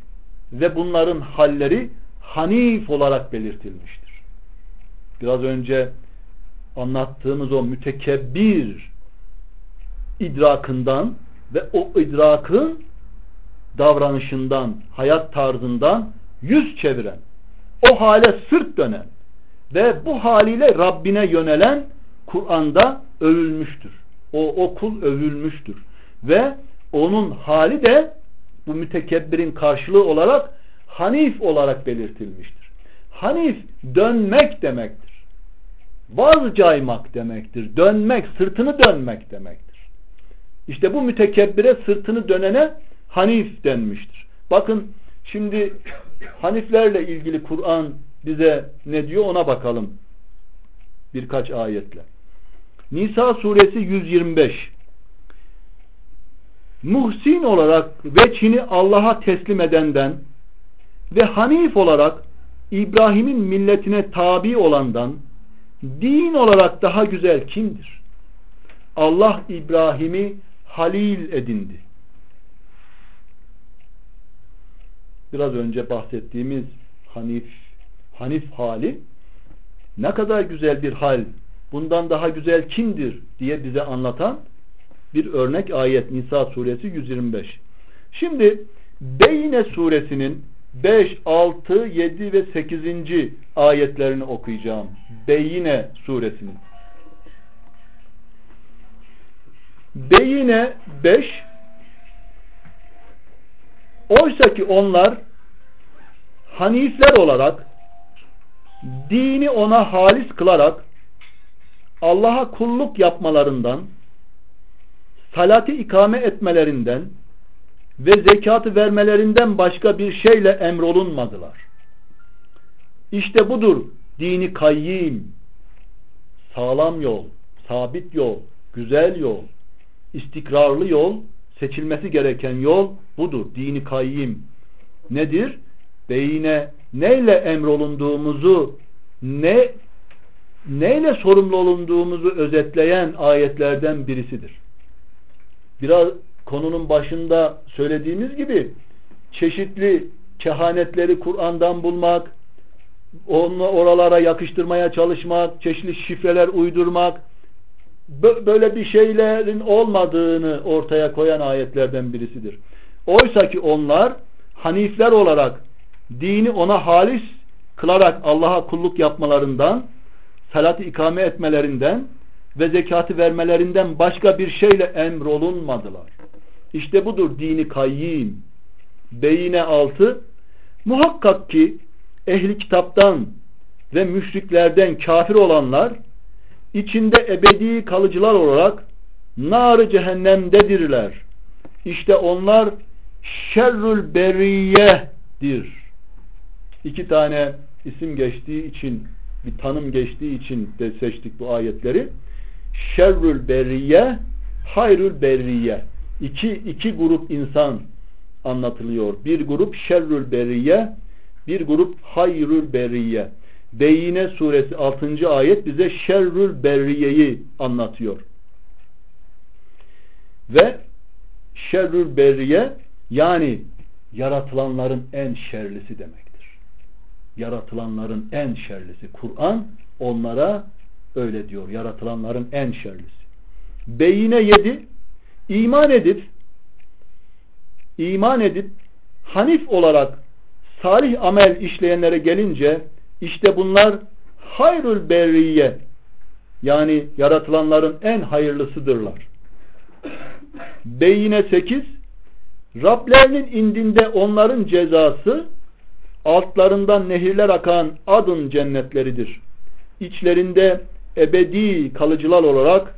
ve bunların halleri hanif olarak belirtilmiştir. Biraz önce anlattığımız o mütekebbir idrakından ve o idrakın davranışından, hayat tarzından yüz çeviren, o hale sırt dönen ve bu haliyle Rabbine yönelen Kur'an'da övülmüştür. O, o kul övülmüştür. Ve onun hali de bu mütekebbirin karşılığı olarak hanif olarak belirtilmiştir. Hanif dönmek demektir. Vaz demektir. Dönmek, sırtını dönmek demektir. İşte bu mütekebbire sırtını dönene hanif denmiştir. Bakın şimdi haniflerle ilgili Kur'an bize ne diyor ona bakalım. Birkaç ayetle. Nisa suresi 125 muhsin olarak veçhini Allah'a teslim edenden ve hanif olarak İbrahim'in milletine tabi olandan din olarak daha güzel kimdir? Allah İbrahim'i halil edindi. Biraz önce bahsettiğimiz hanif hanif hali ne kadar güzel bir hal bundan daha güzel kimdir diye bize anlatan bir örnek ayet Nisa suresi 125. Şimdi Beyne suresinin 5, 6, 7 ve 8. ayetlerini okuyacağım. Beyne suresinin. Beyine 5 Oysa ki onlar Hanifler olarak dini ona halis kılarak Allah'a kulluk yapmalarından salati ikame etmelerinden ve zekatı vermelerinden başka bir şeyle emrolunmadılar. İşte budur dini kayyim, sağlam yol, sabit yol, güzel yol, istikrarlı yol, seçilmesi gereken yol budur. Dini kayyim nedir? Beyine neyle emrolunduğumuzu ne neyle sorumlu olunduğumuzu özetleyen ayetlerden birisidir. Biraz konunun başında söylediğimiz gibi çeşitli kehanetleri Kur'an'dan bulmak, onu oralara yakıştırmaya çalışmak, çeşitli şifreler uydurmak, böyle bir şeylerin olmadığını ortaya koyan ayetlerden birisidir. Oysa ki onlar hanifler olarak dini ona halis kılarak Allah'a kulluk yapmalarından, salatı ikame etmelerinden ve zekatı vermelerinden başka bir şeyle emrolunmadılar. İşte budur dini kayyim. Beyine altı muhakkak ki ehli kitaptan ve müşriklerden kafir olanlar içinde ebedi kalıcılar olarak nar cehennemdedirler. İşte onlar şerrül beriyedir. İki tane isim geçtiği için bir tanım geçtiği için de seçtik bu ayetleri. Şerrül beriye hayrül beriye. İki, iki grup insan anlatılıyor. Bir grup şerrül beriye bir grup hayrül beriye. Beyine suresi 6. ayet bize şerrül berriyeyi anlatıyor. Ve şerrül berriye yani yaratılanların en şerlisi demektir. Yaratılanların en şerlisi. Kur'an onlara öyle diyor. Yaratılanların en şerlisi. Beyine yedi iman edip iman edip hanif olarak salih amel işleyenlere gelince işte bunlar hayrül berriye yani yaratılanların en hayırlısıdırlar. Beyine 8 Rablerinin indinde onların cezası altlarından nehirler akan adın cennetleridir. İçlerinde ebedi kalıcılar olarak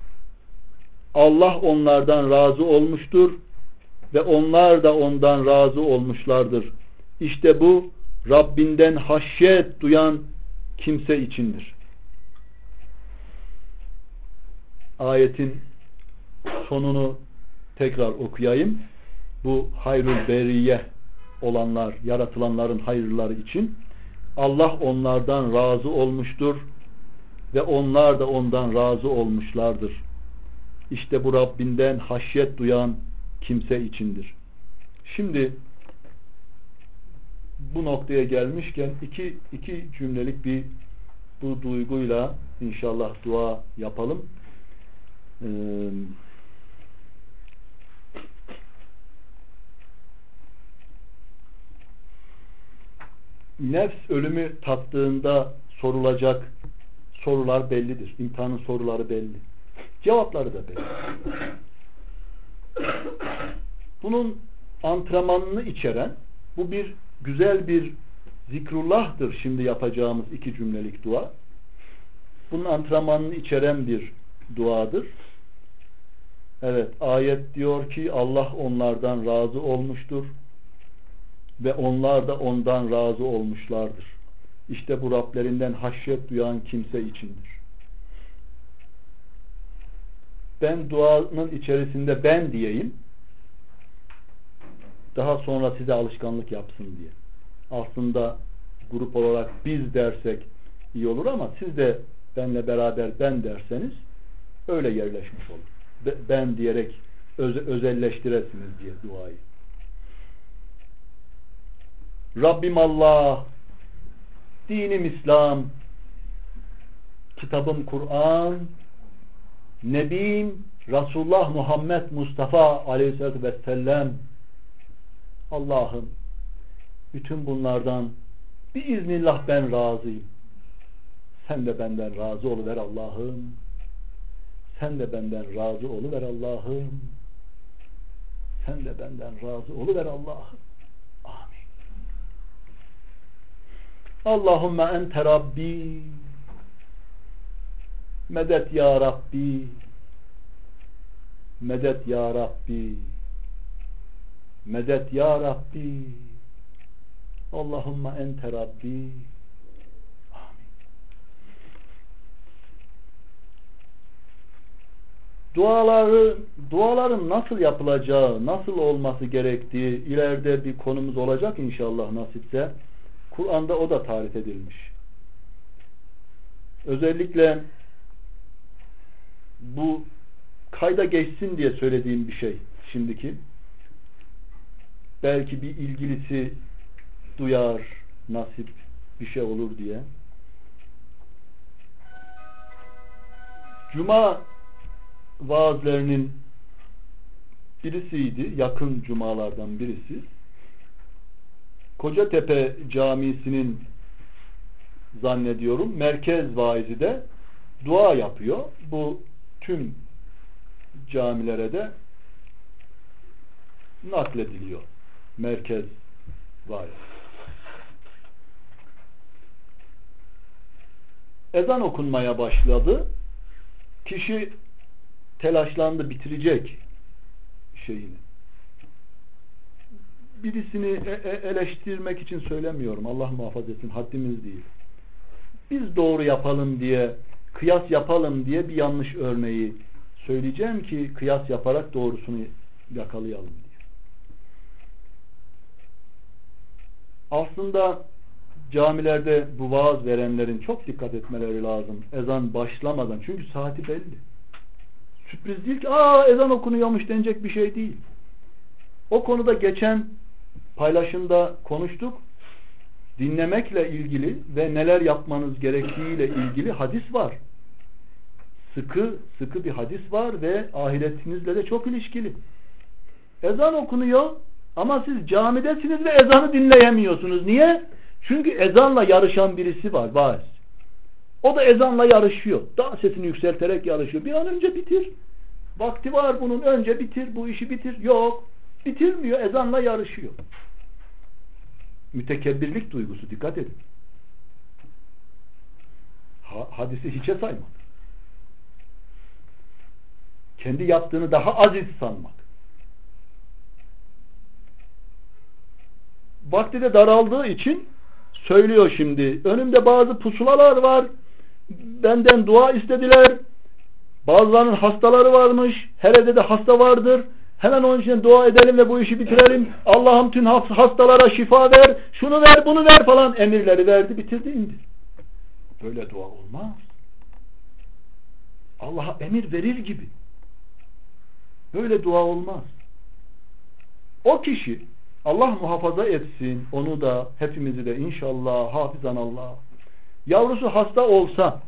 Allah onlardan razı olmuştur ve onlar da ondan razı olmuşlardır. İşte bu Rabbinden haşyet duyan kimse içindir. Ayetin sonunu tekrar okuyayım. Bu hayrul beriye olanlar, yaratılanların hayırları için Allah onlardan razı olmuştur ve onlar da ondan razı olmuşlardır. İşte bu Rabbinden haşyet duyan kimse içindir. Şimdi bu noktaya gelmişken iki, iki cümlelik bir bu duyguyla inşallah dua yapalım. Ee, nefs ölümü tattığında sorulacak sorular bellidir. İmtihanın soruları belli. Cevapları da belli. Bunun antrenmanını içeren bu bir güzel bir zikrullah'tır şimdi yapacağımız iki cümlelik dua. Bunun antrenmanını içeren bir duadır. Evet ayet diyor ki Allah onlardan razı olmuştur ve onlar da ondan razı olmuşlardır. İşte bu Rablerinden haşyet duyan kimse içindir. Ben duanın içerisinde ben diyeyim daha sonra size alışkanlık yapsın diye. Aslında grup olarak biz dersek iyi olur ama siz de benle beraber ben derseniz öyle yerleşmiş olur. Ben diyerek öz özelleştiresiniz diye duayı. Rabbim Allah dinim İslam kitabım Kur'an Nebim Resulullah Muhammed Mustafa Aleyhisselatü Vesselam Allah'ım bütün bunlardan bir iznillah ben razıyım. Sen de benden razı oluver Allah'ım. sen de benden razı oluver Allah'ım. Sen de benden razı oluver Allah'ım. Amin. Allahümme ente Rabbi. Medet ya Rabbi. Medet ya Rabbi. Medet ya Rabbi. Allahümme ente Rabbi. Duaları duaların nasıl yapılacağı, nasıl olması gerektiği ileride bir konumuz olacak inşallah nasipse. Kur'an'da o da tarif edilmiş. Özellikle bu kayda geçsin diye söylediğim bir şey şimdiki. Belki bir ilgilisi duyar, nasip bir şey olur diye. Cuma vaazlarının birisiydi. Yakın cumalardan birisi. Kocatepe Camisi'nin zannediyorum merkez vaizi de dua yapıyor. Bu tüm camilere de naklediliyor. Merkez vaiz. Ezan okunmaya başladı. Kişi telaşlandı bitirecek şeyini. Birisini e, e, eleştirmek için söylemiyorum. Allah muhafaza etsin. Haddimiz değil. Biz doğru yapalım diye, kıyas yapalım diye bir yanlış örneği söyleyeceğim ki kıyas yaparak doğrusunu yakalayalım diye. Aslında camilerde bu vaaz verenlerin çok dikkat etmeleri lazım. Ezan başlamadan. Çünkü saati belli sürpriz değil ki aa ezan okunuyormuş denecek bir şey değil. O konuda geçen paylaşımda konuştuk. Dinlemekle ilgili ve neler yapmanız gerektiğiyle ilgili hadis var. Sıkı, sıkı bir hadis var ve ahiretinizle de çok ilişkili. Ezan okunuyor ama siz camidesiniz ve ezanı dinleyemiyorsunuz. Niye? Çünkü ezanla yarışan birisi var. Var. O da ezanla yarışıyor. Daha sesini yükselterek yarışıyor. Bir an önce bitir. Vakti var bunun. Önce bitir. Bu işi bitir. Yok. Bitirmiyor. Ezanla yarışıyor. Mütekebbirlik duygusu. Dikkat edin. Ha, hadisi hiçe saymak. Kendi yaptığını daha aziz sanmak. Vakti de daraldığı için söylüyor şimdi. Önümde bazı pusulalar var benden dua istediler. Bazılarının hastaları varmış. Her evde de hasta vardır. Hemen onun için dua edelim ve bu işi bitirelim. Allah'ım tüm hastalara şifa ver. Şunu ver bunu ver falan emirleri verdi bitirdi indi. Böyle dua olmaz. Allah'a emir verir gibi. Böyle dua olmaz. O kişi Allah muhafaza etsin onu da hepimizi de inşallah hafizan Allah Yavrusu hasta olsa,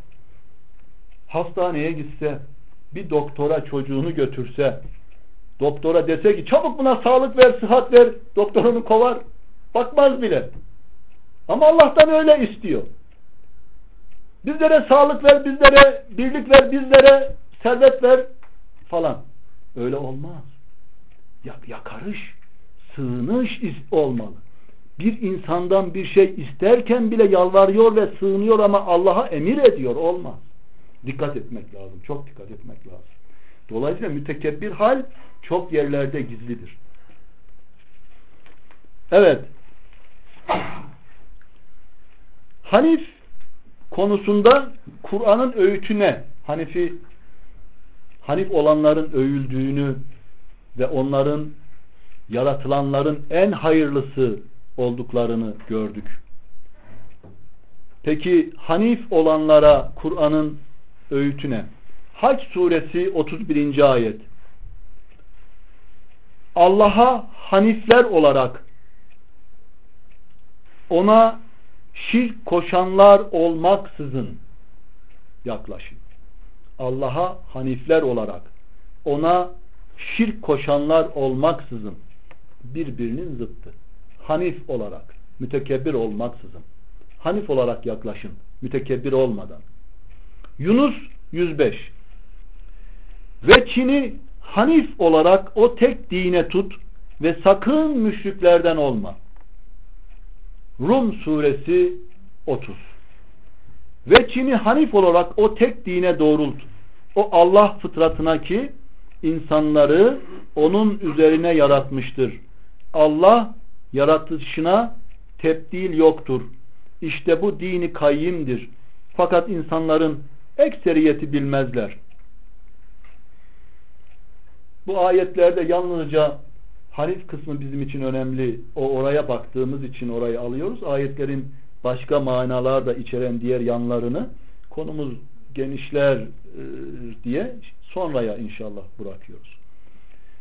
hastaneye gitse, bir doktora çocuğunu götürse, doktora dese ki çabuk buna sağlık ver, sıhhat ver, doktorunu kovar, bakmaz bile. Ama Allah'tan öyle istiyor. Bizlere sağlık ver, bizlere birlik ver, bizlere servet ver falan. Öyle olmaz. Ya, yakarış, sığınış olmalı bir insandan bir şey isterken bile yalvarıyor ve sığınıyor ama Allah'a emir ediyor. Olmaz. Dikkat etmek lazım. Çok dikkat etmek lazım. Dolayısıyla mütekebbir hal çok yerlerde gizlidir. Evet. Hanif konusunda Kur'an'ın öğütüne Hanifi Hanif olanların övüldüğünü ve onların yaratılanların en hayırlısı olduklarını gördük. Peki Hanif olanlara Kur'an'ın öğütüne Hac suresi 31. ayet Allah'a hanifler olarak ona şirk koşanlar olmaksızın yaklaşın. Allah'a hanifler olarak ona şirk koşanlar olmaksızın birbirinin zıttı. Hanif olarak, mütekebbir olmaksızın. Hanif olarak yaklaşın, mütekebbir olmadan. Yunus 105 Ve Çin'i Hanif olarak o tek dine tut ve sakın müşriklerden olma. Rum suresi 30 Ve Çin'i Hanif olarak o tek dine doğrult. O Allah fıtratına ki insanları onun üzerine yaratmıştır. Allah yaratışına tebdil yoktur. İşte bu dini kayyimdir. Fakat insanların ekseriyeti bilmezler. Bu ayetlerde yalnızca Hanif kısmı bizim için önemli. O oraya baktığımız için orayı alıyoruz. Ayetlerin başka manalar da içeren diğer yanlarını konumuz genişler e, diye sonraya inşallah bırakıyoruz.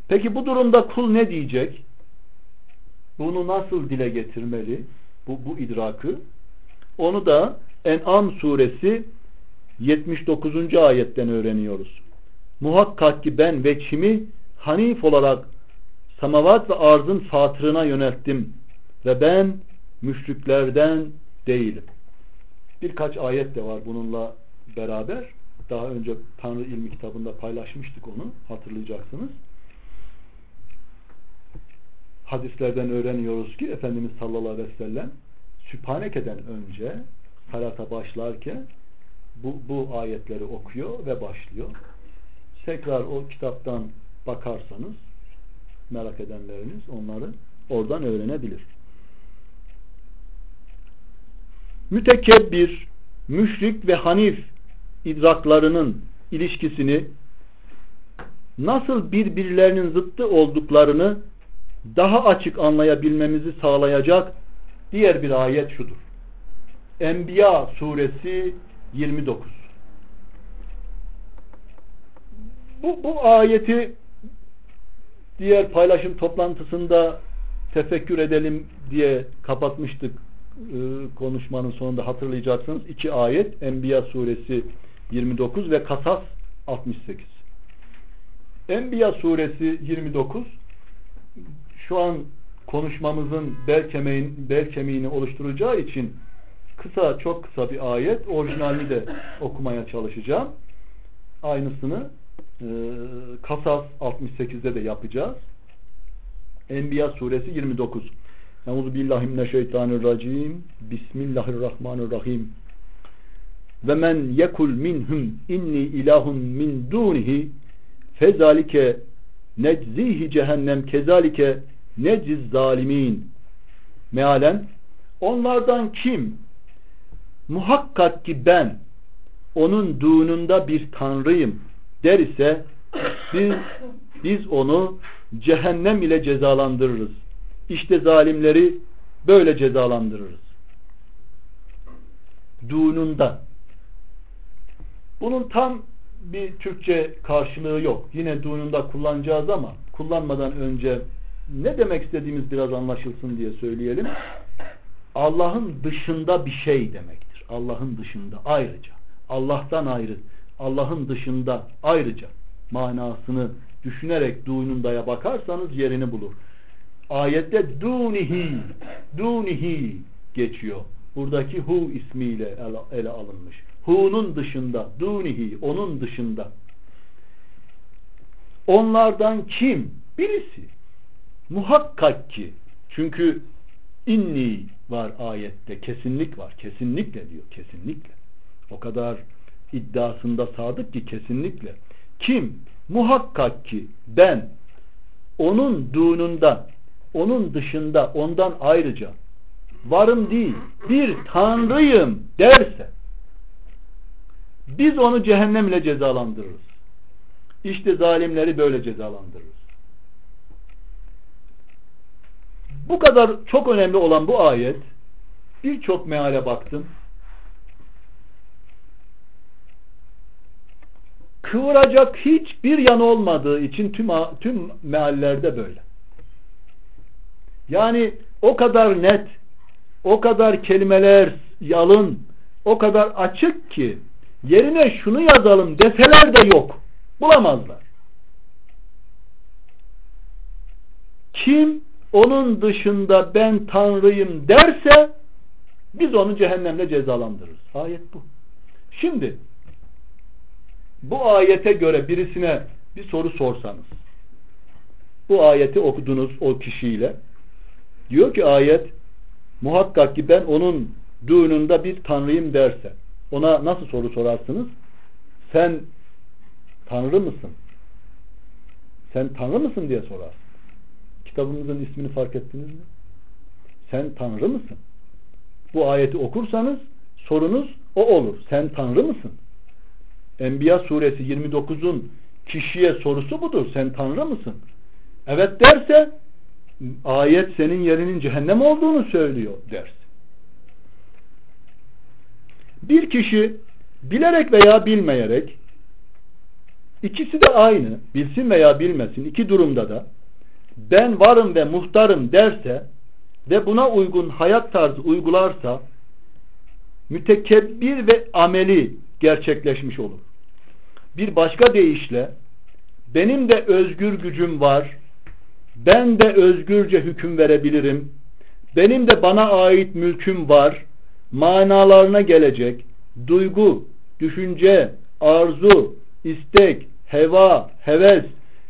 Peki bu durumda kul ne diyecek? Bunu nasıl dile getirmeli? Bu, bu idrakı. Onu da En'am suresi 79. ayetten öğreniyoruz. Muhakkak ki ben ve çimi hanif olarak samavat ve arzın fatırına yönelttim ve ben müşriklerden değilim. Birkaç ayet de var bununla beraber. Daha önce Tanrı ilmi kitabında paylaşmıştık onu. Hatırlayacaksınız. Hadislerden öğreniyoruz ki Efendimiz sallallahu aleyhi ve sellem Sübhaneke'den önce salata başlarken bu, bu ayetleri okuyor ve başlıyor. Tekrar o kitaptan bakarsanız merak edenleriniz onları oradan öğrenebilir. Mütekebbir, müşrik ve hanif idraklarının ilişkisini nasıl birbirlerinin zıttı olduklarını daha açık anlayabilmemizi sağlayacak diğer bir ayet şudur. Enbiya suresi 29 bu, bu ayeti diğer paylaşım toplantısında tefekkür edelim diye kapatmıştık e, konuşmanın sonunda hatırlayacaksınız. iki ayet Enbiya suresi 29 ve Kasas 68. Enbiya suresi 29 şu an konuşmamızın bel, kemiğin, bel kemiğini oluşturacağı için kısa çok kısa bir ayet orijinalini de okumaya çalışacağım. Aynısını e, Kasas 68'de de yapacağız. Enbiya suresi 29 Euzu billahi mineşşeytanirracim Bismillahirrahmanirrahim. Ve men yekul minhum inni ilahun min dunihi fezalike neczihi cehennem kezalike neciz zalimin. Mealen onlardan kim muhakkak ki ben onun dununda bir tanrıyım der ise biz, biz onu cehennem ile cezalandırırız. İşte zalimleri böyle cezalandırırız. Dununda. Bunun tam bir Türkçe karşılığı yok. Yine dununda kullanacağız ama kullanmadan önce ne demek istediğimiz biraz anlaşılsın diye söyleyelim. Allah'ın dışında bir şey demektir. Allah'ın dışında ayrıca. Allah'tan ayrı. Allah'ın dışında ayrıca manasını düşünerek dunundaya bakarsanız yerini bulur. Ayette dunihi dunihi geçiyor. Buradaki hu ismiyle ele, ele alınmış. Hu'nun dışında, dunihi, onun dışında. Onlardan kim? Birisi. Muhakkak ki. Çünkü inni var ayette. Kesinlik var. Kesinlikle diyor. Kesinlikle. O kadar iddiasında sadık ki kesinlikle. Kim? Muhakkak ki ben onun dununda, onun dışında, ondan ayrıca varım değil, bir tanrıyım derse biz onu cehennem ile cezalandırırız. İşte zalimleri böyle cezalandırırız. Bu kadar çok önemli olan bu ayet birçok meale baktım. Kıvıracak hiçbir yanı olmadığı için tüm, tüm meallerde böyle. Yani o kadar net, o kadar kelimeler yalın, o kadar açık ki yerine şunu yazalım deseler de yok. Bulamazlar. Kim onun dışında ben Tanrıyım derse biz onu cehennemle cezalandırırız. Ayet bu. Şimdi bu ayete göre birisine bir soru sorsanız bu ayeti okudunuz o kişiyle diyor ki ayet muhakkak ki ben onun düğününde bir tanrıyım derse ona nasıl soru sorarsınız? Sen tanrı mısın? Sen tanrı mısın diye sorarsın. Kitabımızın ismini fark ettiniz mi? Sen tanrı mısın? Bu ayeti okursanız sorunuz o olur. Sen tanrı mısın? Enbiya suresi 29'un kişiye sorusu budur. Sen tanrı mısın? Evet derse ayet senin yerinin cehennem olduğunu söylüyor dersin. Bir kişi bilerek veya bilmeyerek ikisi de aynı bilsin veya bilmesin iki durumda da ben varım ve muhtarım derse ve buna uygun hayat tarzı uygularsa mütekebbir ve ameli gerçekleşmiş olur. Bir başka deyişle benim de özgür gücüm var ben de özgürce hüküm verebilirim benim de bana ait mülküm var manalarına gelecek duygu, düşünce, arzu, istek, heva, heves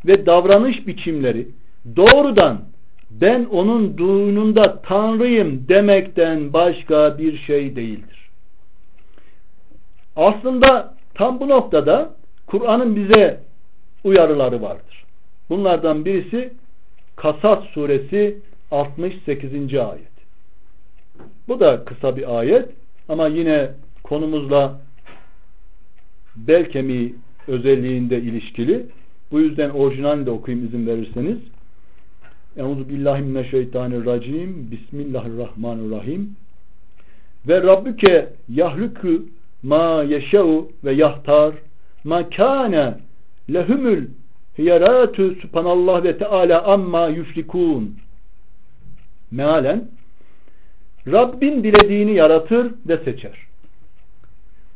ve davranış biçimleri doğrudan ben onun düğününde tanrıyım demekten başka bir şey değildir. Aslında tam bu noktada Kur'an'ın bize uyarıları vardır. Bunlardan birisi Kasas suresi 68. ayet. Bu da kısa bir ayet ama yine konumuzla bel kemiği özelliğinde ilişkili. Bu yüzden orijinalini de okuyayım izin verirseniz. Euzu billahi mineşşeytanirracim. Bismillahirrahmanirrahim. Ve Rabbüke yahlükü ma yeşe'u ve yahtar ma kâne lehumul hiyerâtü subhanallah ve teâlâ amma yüşrikûn. Mealen Rabbin dilediğini yaratır ve seçer.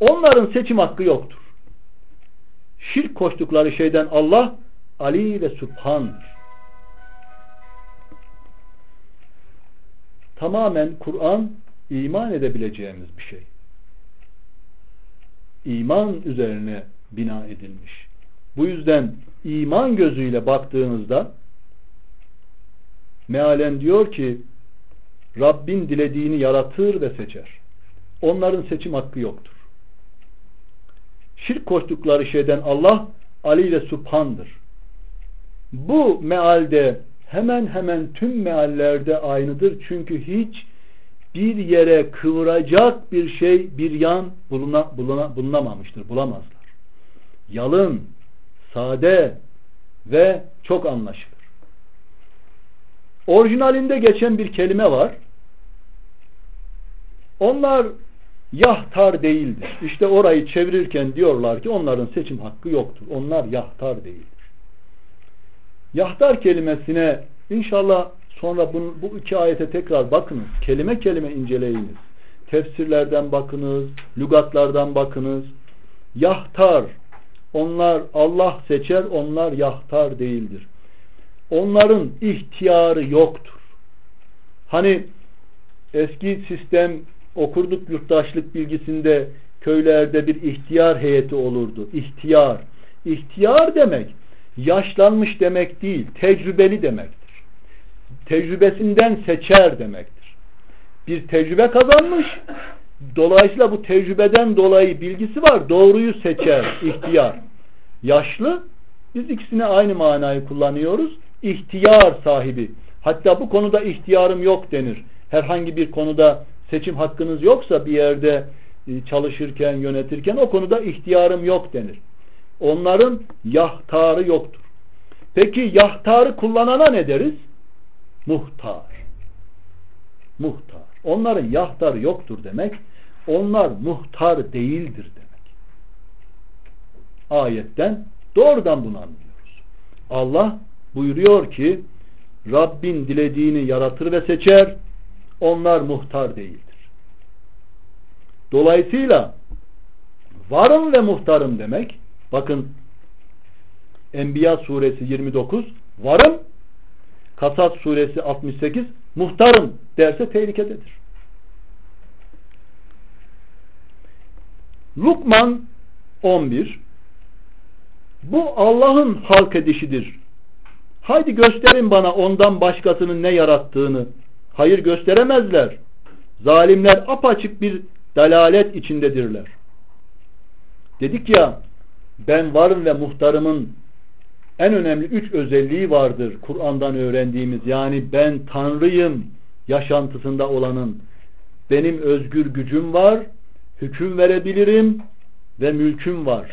Onların seçim hakkı yoktur. Şirk koştukları şeyden Allah Ali ve Subhan'dır. Tamamen Kur'an iman edebileceğimiz bir şey. İman üzerine bina edilmiş. Bu yüzden iman gözüyle baktığınızda mealen diyor ki Rabbin dilediğini yaratır ve seçer. Onların seçim hakkı yoktur. Şirk koştukları şeyden Allah Ali ve Subhan'dır. Bu mealde hemen hemen tüm meallerde aynıdır. Çünkü hiç bir yere kıvıracak bir şey, bir yan buluna, buluna, bulunamamıştır. Bulamazlar. Yalın, sade ve çok anlaşılır. Orijinalinde geçen bir kelime var. Onlar yahtar değildir. İşte orayı çevirirken diyorlar ki onların seçim hakkı yoktur. Onlar yahtar değildir. Yahtar kelimesine inşallah sonra bu, bu iki ayete tekrar bakınız. Kelime kelime inceleyiniz. Tefsirlerden bakınız, lügatlardan bakınız. Yahtar, onlar Allah seçer, onlar yahtar değildir. Onların ihtiyarı yoktur. Hani eski sistem okurduk yurttaşlık bilgisinde köylerde bir ihtiyar heyeti olurdu. İhtiyar. İhtiyar demek yaşlanmış demek değil, tecrübeli demektir. Tecrübesinden seçer demektir. Bir tecrübe kazanmış, dolayısıyla bu tecrübeden dolayı bilgisi var, doğruyu seçer, ihtiyar. Yaşlı, biz ikisine aynı manayı kullanıyoruz. İhtiyar sahibi. Hatta bu konuda ihtiyarım yok denir. Herhangi bir konuda seçim hakkınız yoksa bir yerde e, çalışırken, yönetirken o konuda ihtiyarım yok denir. Onların yahtarı yoktur. Peki yahtarı kullanana ne deriz? Muhtar. Muhtar. Onların yahtarı yoktur demek. Onlar muhtar değildir demek. Ayetten doğrudan bunu anlıyoruz. Allah buyuruyor ki Rabbin dilediğini yaratır ve seçer onlar muhtar değildir. Dolayısıyla varım ve muhtarım demek bakın Enbiya suresi 29 varım Kasas suresi 68 muhtarım derse tehlikededir. Lukman 11 Bu Allah'ın halk edişidir. Haydi gösterin bana ondan başkasının ne yarattığını. Hayır gösteremezler. Zalimler apaçık bir dalalet içindedirler. Dedik ya ben varım ve muhtarımın en önemli üç özelliği vardır Kur'an'dan öğrendiğimiz. Yani ben Tanrıyım yaşantısında olanın. Benim özgür gücüm var, hüküm verebilirim ve mülküm var.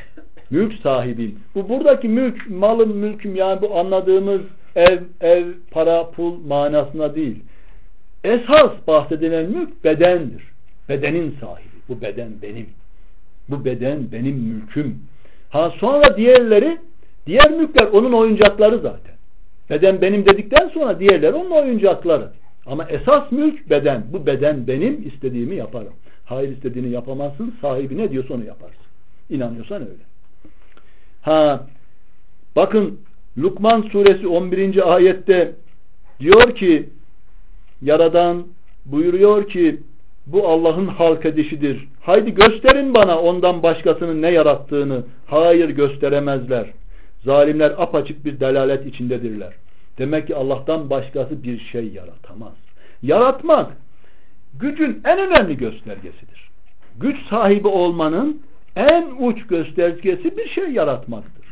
Mülk sahibiyim. Bu buradaki mülk, malım, mülküm yani bu anladığımız ev, ev, para, pul manasına değil. Esas bahsedilen mülk bedendir. Bedenin sahibi. Bu beden benim. Bu beden benim mülküm. Ha sonra diğerleri diğer mülkler onun oyuncakları zaten. Beden benim dedikten sonra diğerleri onun oyuncakları. Ama esas mülk beden. Bu beden benim istediğimi yaparım. Hayır istediğini yapamazsın. Sahibi ne diyorsa onu yaparsın. İnanıyorsan öyle. Ha bakın Lukman suresi 11. ayette diyor ki Yaradan buyuruyor ki bu Allah'ın halk edişidir. Haydi gösterin bana ondan başkasının ne yarattığını. Hayır gösteremezler. Zalimler apaçık bir delalet içindedirler. Demek ki Allah'tan başkası bir şey yaratamaz. Yaratmak gücün en önemli göstergesidir. Güç sahibi olmanın en uç göstergesi bir şey yaratmaktır.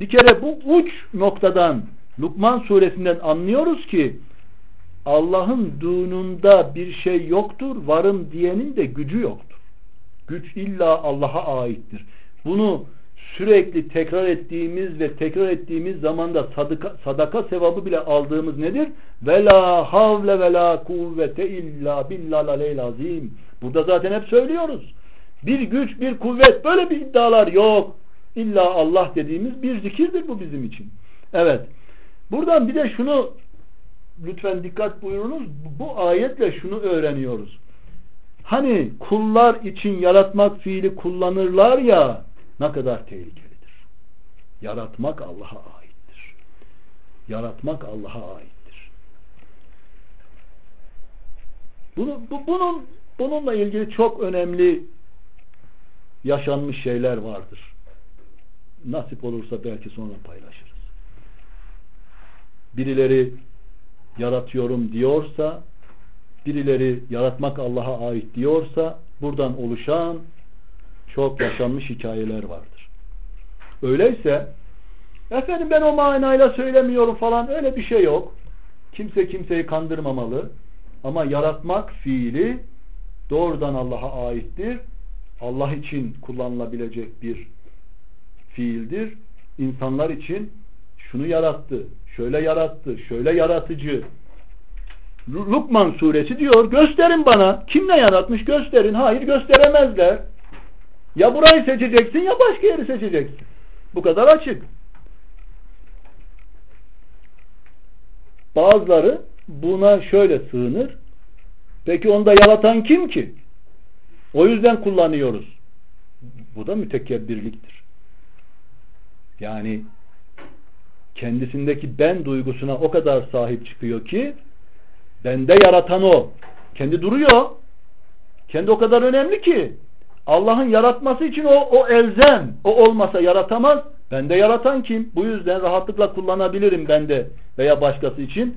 Bir kere bu uç noktadan Lukman suresinden anlıyoruz ki Allah'ın dununda bir şey yoktur, varım diyenin de gücü yoktur. Güç illa Allah'a aittir. Bunu sürekli tekrar ettiğimiz ve tekrar ettiğimiz zamanda sadaka, sadaka sevabı bile aldığımız nedir? Ve la havle ve la kuvvete illa billahil azim. Burada zaten hep söylüyoruz. Bir güç, bir kuvvet böyle bir iddialar yok. İlla Allah dediğimiz bir zikirdir bu bizim için. Evet. Buradan bir de şunu lütfen dikkat buyurunuz. Bu ayetle şunu öğreniyoruz. Hani kullar için yaratmak fiili kullanırlar ya ne kadar tehlikelidir. Yaratmak Allah'a aittir. Yaratmak Allah'a aittir. Bunu, bu, bunun bununla ilgili çok önemli yaşanmış şeyler vardır. Nasip olursa belki sonra paylaşırız. Birileri yaratıyorum diyorsa birileri yaratmak Allah'a ait diyorsa buradan oluşan çok yaşanmış hikayeler vardır. Öyleyse efendim ben o manayla söylemiyorum falan öyle bir şey yok. Kimse kimseyi kandırmamalı. Ama yaratmak fiili doğrudan Allah'a aittir. Allah için kullanılabilecek bir fiildir. İnsanlar için şunu yarattı, şöyle yarattı, şöyle yaratıcı. Lukman suresi diyor gösterin bana kim ne yaratmış gösterin. Hayır gösteremezler. Ya burayı seçeceksin ya başka yeri seçeceksin. Bu kadar açık. Bazıları buna şöyle sığınır. Peki onda yaratan kim ki? O yüzden kullanıyoruz. Bu da mütekebbirliktir. Yani kendisindeki ben duygusuna o kadar sahip çıkıyor ki bende yaratan o. Kendi duruyor. Kendi o kadar önemli ki Allah'ın yaratması için o, o elzem. O olmasa yaratamaz. Bende yaratan kim? Bu yüzden rahatlıkla kullanabilirim bende veya başkası için.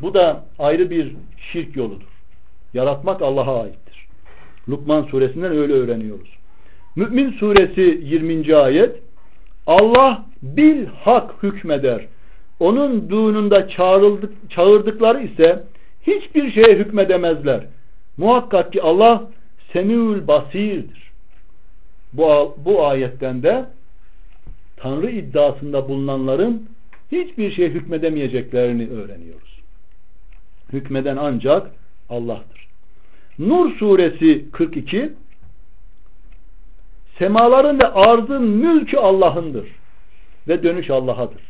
Bu da ayrı bir şirk yoludur. Yaratmak Allah'a aittir. Lukman suresinden öyle öğreniyoruz. Mümin suresi 20. ayet Allah bil hak hükmeder. Onun düğününde çağrıldık, çağırdıkları ise hiçbir şeye hükmedemezler. Muhakkak ki Allah semül basirdir. Bu, bu ayetten de Tanrı iddiasında bulunanların hiçbir şeye hükmedemeyeceklerini öğreniyoruz. Hükmeden ancak Allah'tır. Nur suresi 42 Semaların ve arzın mülkü Allah'ındır. Ve dönüş Allah'adır.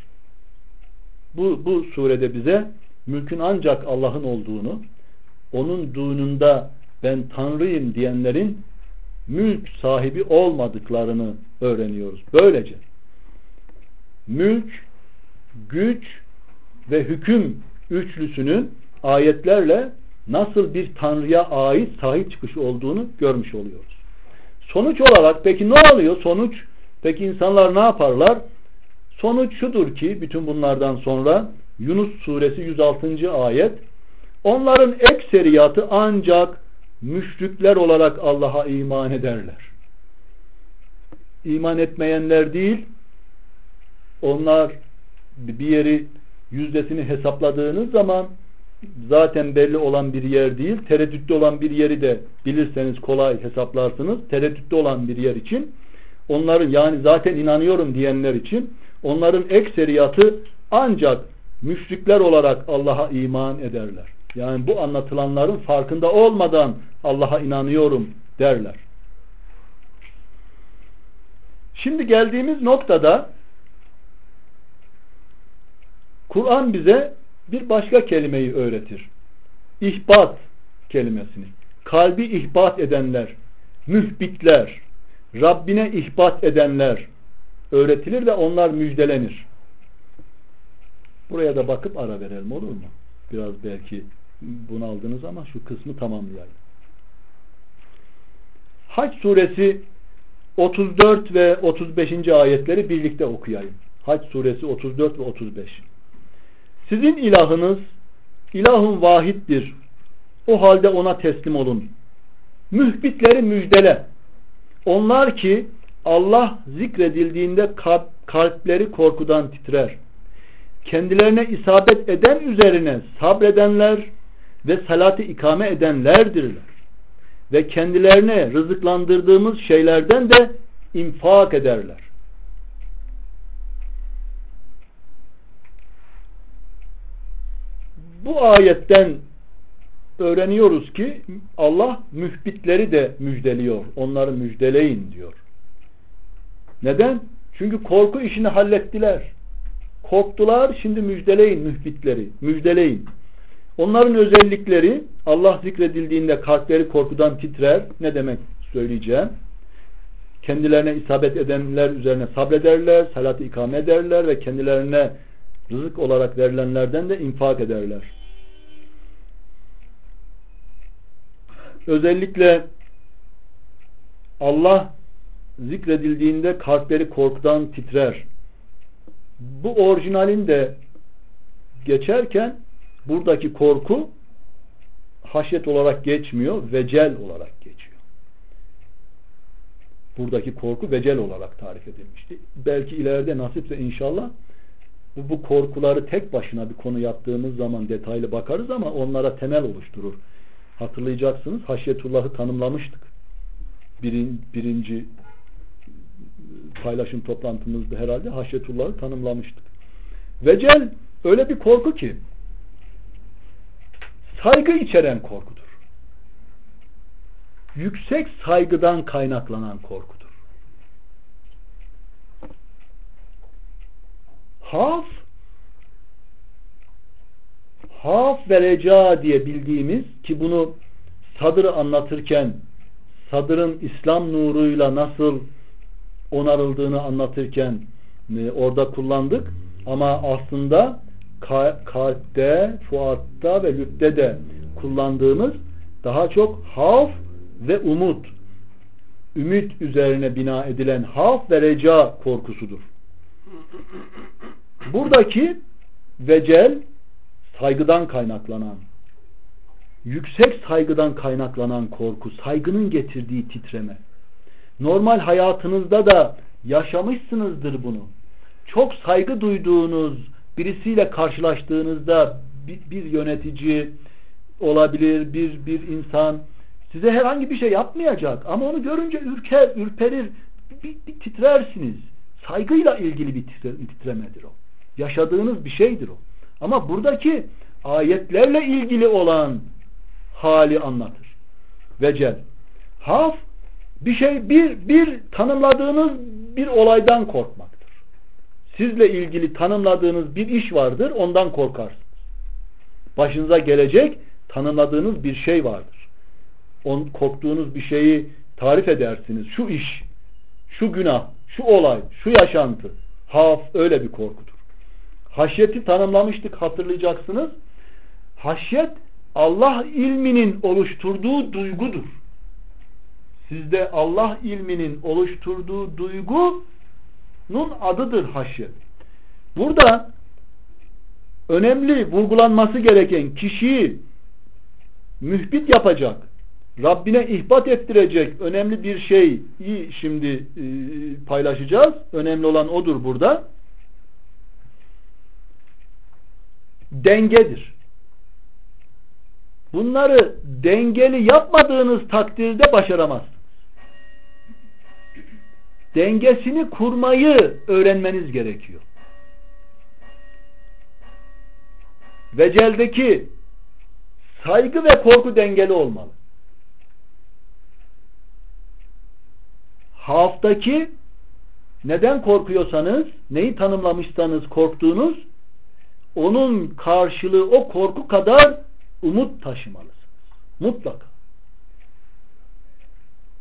Bu, bu surede bize mülkün ancak Allah'ın olduğunu, onun düğününde ben Tanrıyım diyenlerin mülk sahibi olmadıklarını öğreniyoruz. Böylece mülk, güç ve hüküm üçlüsünün ayetlerle nasıl bir Tanrı'ya ait sahip çıkış olduğunu görmüş oluyoruz. Sonuç olarak peki ne oluyor? Sonuç peki insanlar ne yaparlar? Sonuç şudur ki bütün bunlardan sonra Yunus suresi 106. ayet onların ekseriyatı ancak müşrikler olarak Allah'a iman ederler. İman etmeyenler değil onlar bir yeri yüzdesini hesapladığınız zaman zaten belli olan bir yer değil. Tereddütte olan bir yeri de bilirseniz kolay hesaplarsınız. Tereddütte olan bir yer için onların yani zaten inanıyorum diyenler için onların ekseriyatı ancak müşrikler olarak Allah'a iman ederler. Yani bu anlatılanların farkında olmadan Allah'a inanıyorum derler. Şimdi geldiğimiz noktada Kur'an bize bir başka kelimeyi öğretir. İhbat kelimesini. Kalbi ihbat edenler, mühbitler, Rabbine ihbat edenler öğretilir ve onlar müjdelenir. Buraya da bakıp ara verelim olur mu? Biraz belki bunu aldınız ama şu kısmı tamamlayalım. Haç suresi 34 ve 35. ayetleri birlikte okuyayım. Haç suresi 34 ve 35. Sizin ilahınız ilahın vahittir. O halde ona teslim olun. Mühbitleri müjdele. Onlar ki Allah zikredildiğinde kalp, kalpleri korkudan titrer. Kendilerine isabet eden üzerine sabredenler ve salatı ikame edenlerdirler. Ve kendilerine rızıklandırdığımız şeylerden de infak ederler. Bu ayetten öğreniyoruz ki Allah mühbitleri de müjdeliyor. Onları müjdeleyin diyor. Neden? Çünkü korku işini hallettiler. Korktular şimdi müjdeleyin mühbitleri. Müjdeleyin. Onların özellikleri Allah zikredildiğinde kalpleri korkudan titrer. Ne demek söyleyeceğim? Kendilerine isabet edenler üzerine sabrederler, salatı ikame ederler ve kendilerine rızık olarak verilenlerden de infak ederler. Özellikle Allah zikredildiğinde kalpleri korkudan titrer. Bu orijinalinde geçerken buradaki korku haşyet olarak geçmiyor, vecel olarak geçiyor. Buradaki korku vecel olarak tarif edilmişti. Belki ileride nasipse inşallah bu, bu korkuları tek başına bir konu yaptığımız zaman detaylı bakarız ama onlara temel oluşturur. Hatırlayacaksınız haşyetullahı tanımlamıştık. Birin, birinci paylaşım toplantımızda herhalde haşyetullahı tanımlamıştık. Vecel öyle bir korku ki saygı içeren korkudur. Yüksek saygıdan kaynaklanan korkudur. Haf haf ve reca diye bildiğimiz ki bunu sadrı anlatırken sadrın İslam nuruyla nasıl onarıldığını anlatırken e, orada kullandık ama aslında kalpte, fuatta ve lübde de kullandığımız daha çok haf ve umut ümit üzerine bina edilen haf ve reca korkusudur. Buradaki vecel saygıdan kaynaklanan yüksek saygıdan kaynaklanan korku, saygının getirdiği titreme. Normal hayatınızda da yaşamışsınızdır bunu. Çok saygı duyduğunuz birisiyle karşılaştığınızda bir, bir yönetici olabilir, bir bir insan size herhangi bir şey yapmayacak ama onu görünce ürker, ürperir, bir, bir titrersiniz. Saygıyla ilgili bir titremedir o. Yaşadığınız bir şeydir o. Ama buradaki ayetlerle ilgili olan hali anlatır. Vecel. Haf bir şey bir bir tanımladığınız bir olaydan korkmaktır. Sizle ilgili tanımladığınız bir iş vardır, ondan korkarsınız. Başınıza gelecek tanımladığınız bir şey vardır. On, korktuğunuz bir şeyi tarif edersiniz. Şu iş, şu günah, şu olay, şu yaşantı. Haf öyle bir korkudur. Haşyeti tanımlamıştık hatırlayacaksınız. Haşyet Allah ilminin oluşturduğu duygudur. Sizde Allah ilminin oluşturduğu duygunun adıdır haşyet. Burada önemli vurgulanması gereken kişiyi mühbit yapacak, Rabbine ihbat ettirecek önemli bir şeyi şimdi e, paylaşacağız. Önemli olan odur burada. Dengedir. Bunları dengeli yapmadığınız takdirde başaramazsınız. Dengesini kurmayı öğrenmeniz gerekiyor. Veceldeki saygı ve korku dengeli olmalı. Haftaki neden korkuyorsanız, neyi tanımlamışsanız korktuğunuz, onun karşılığı o korku kadar umut taşımalısınız. Mutlaka.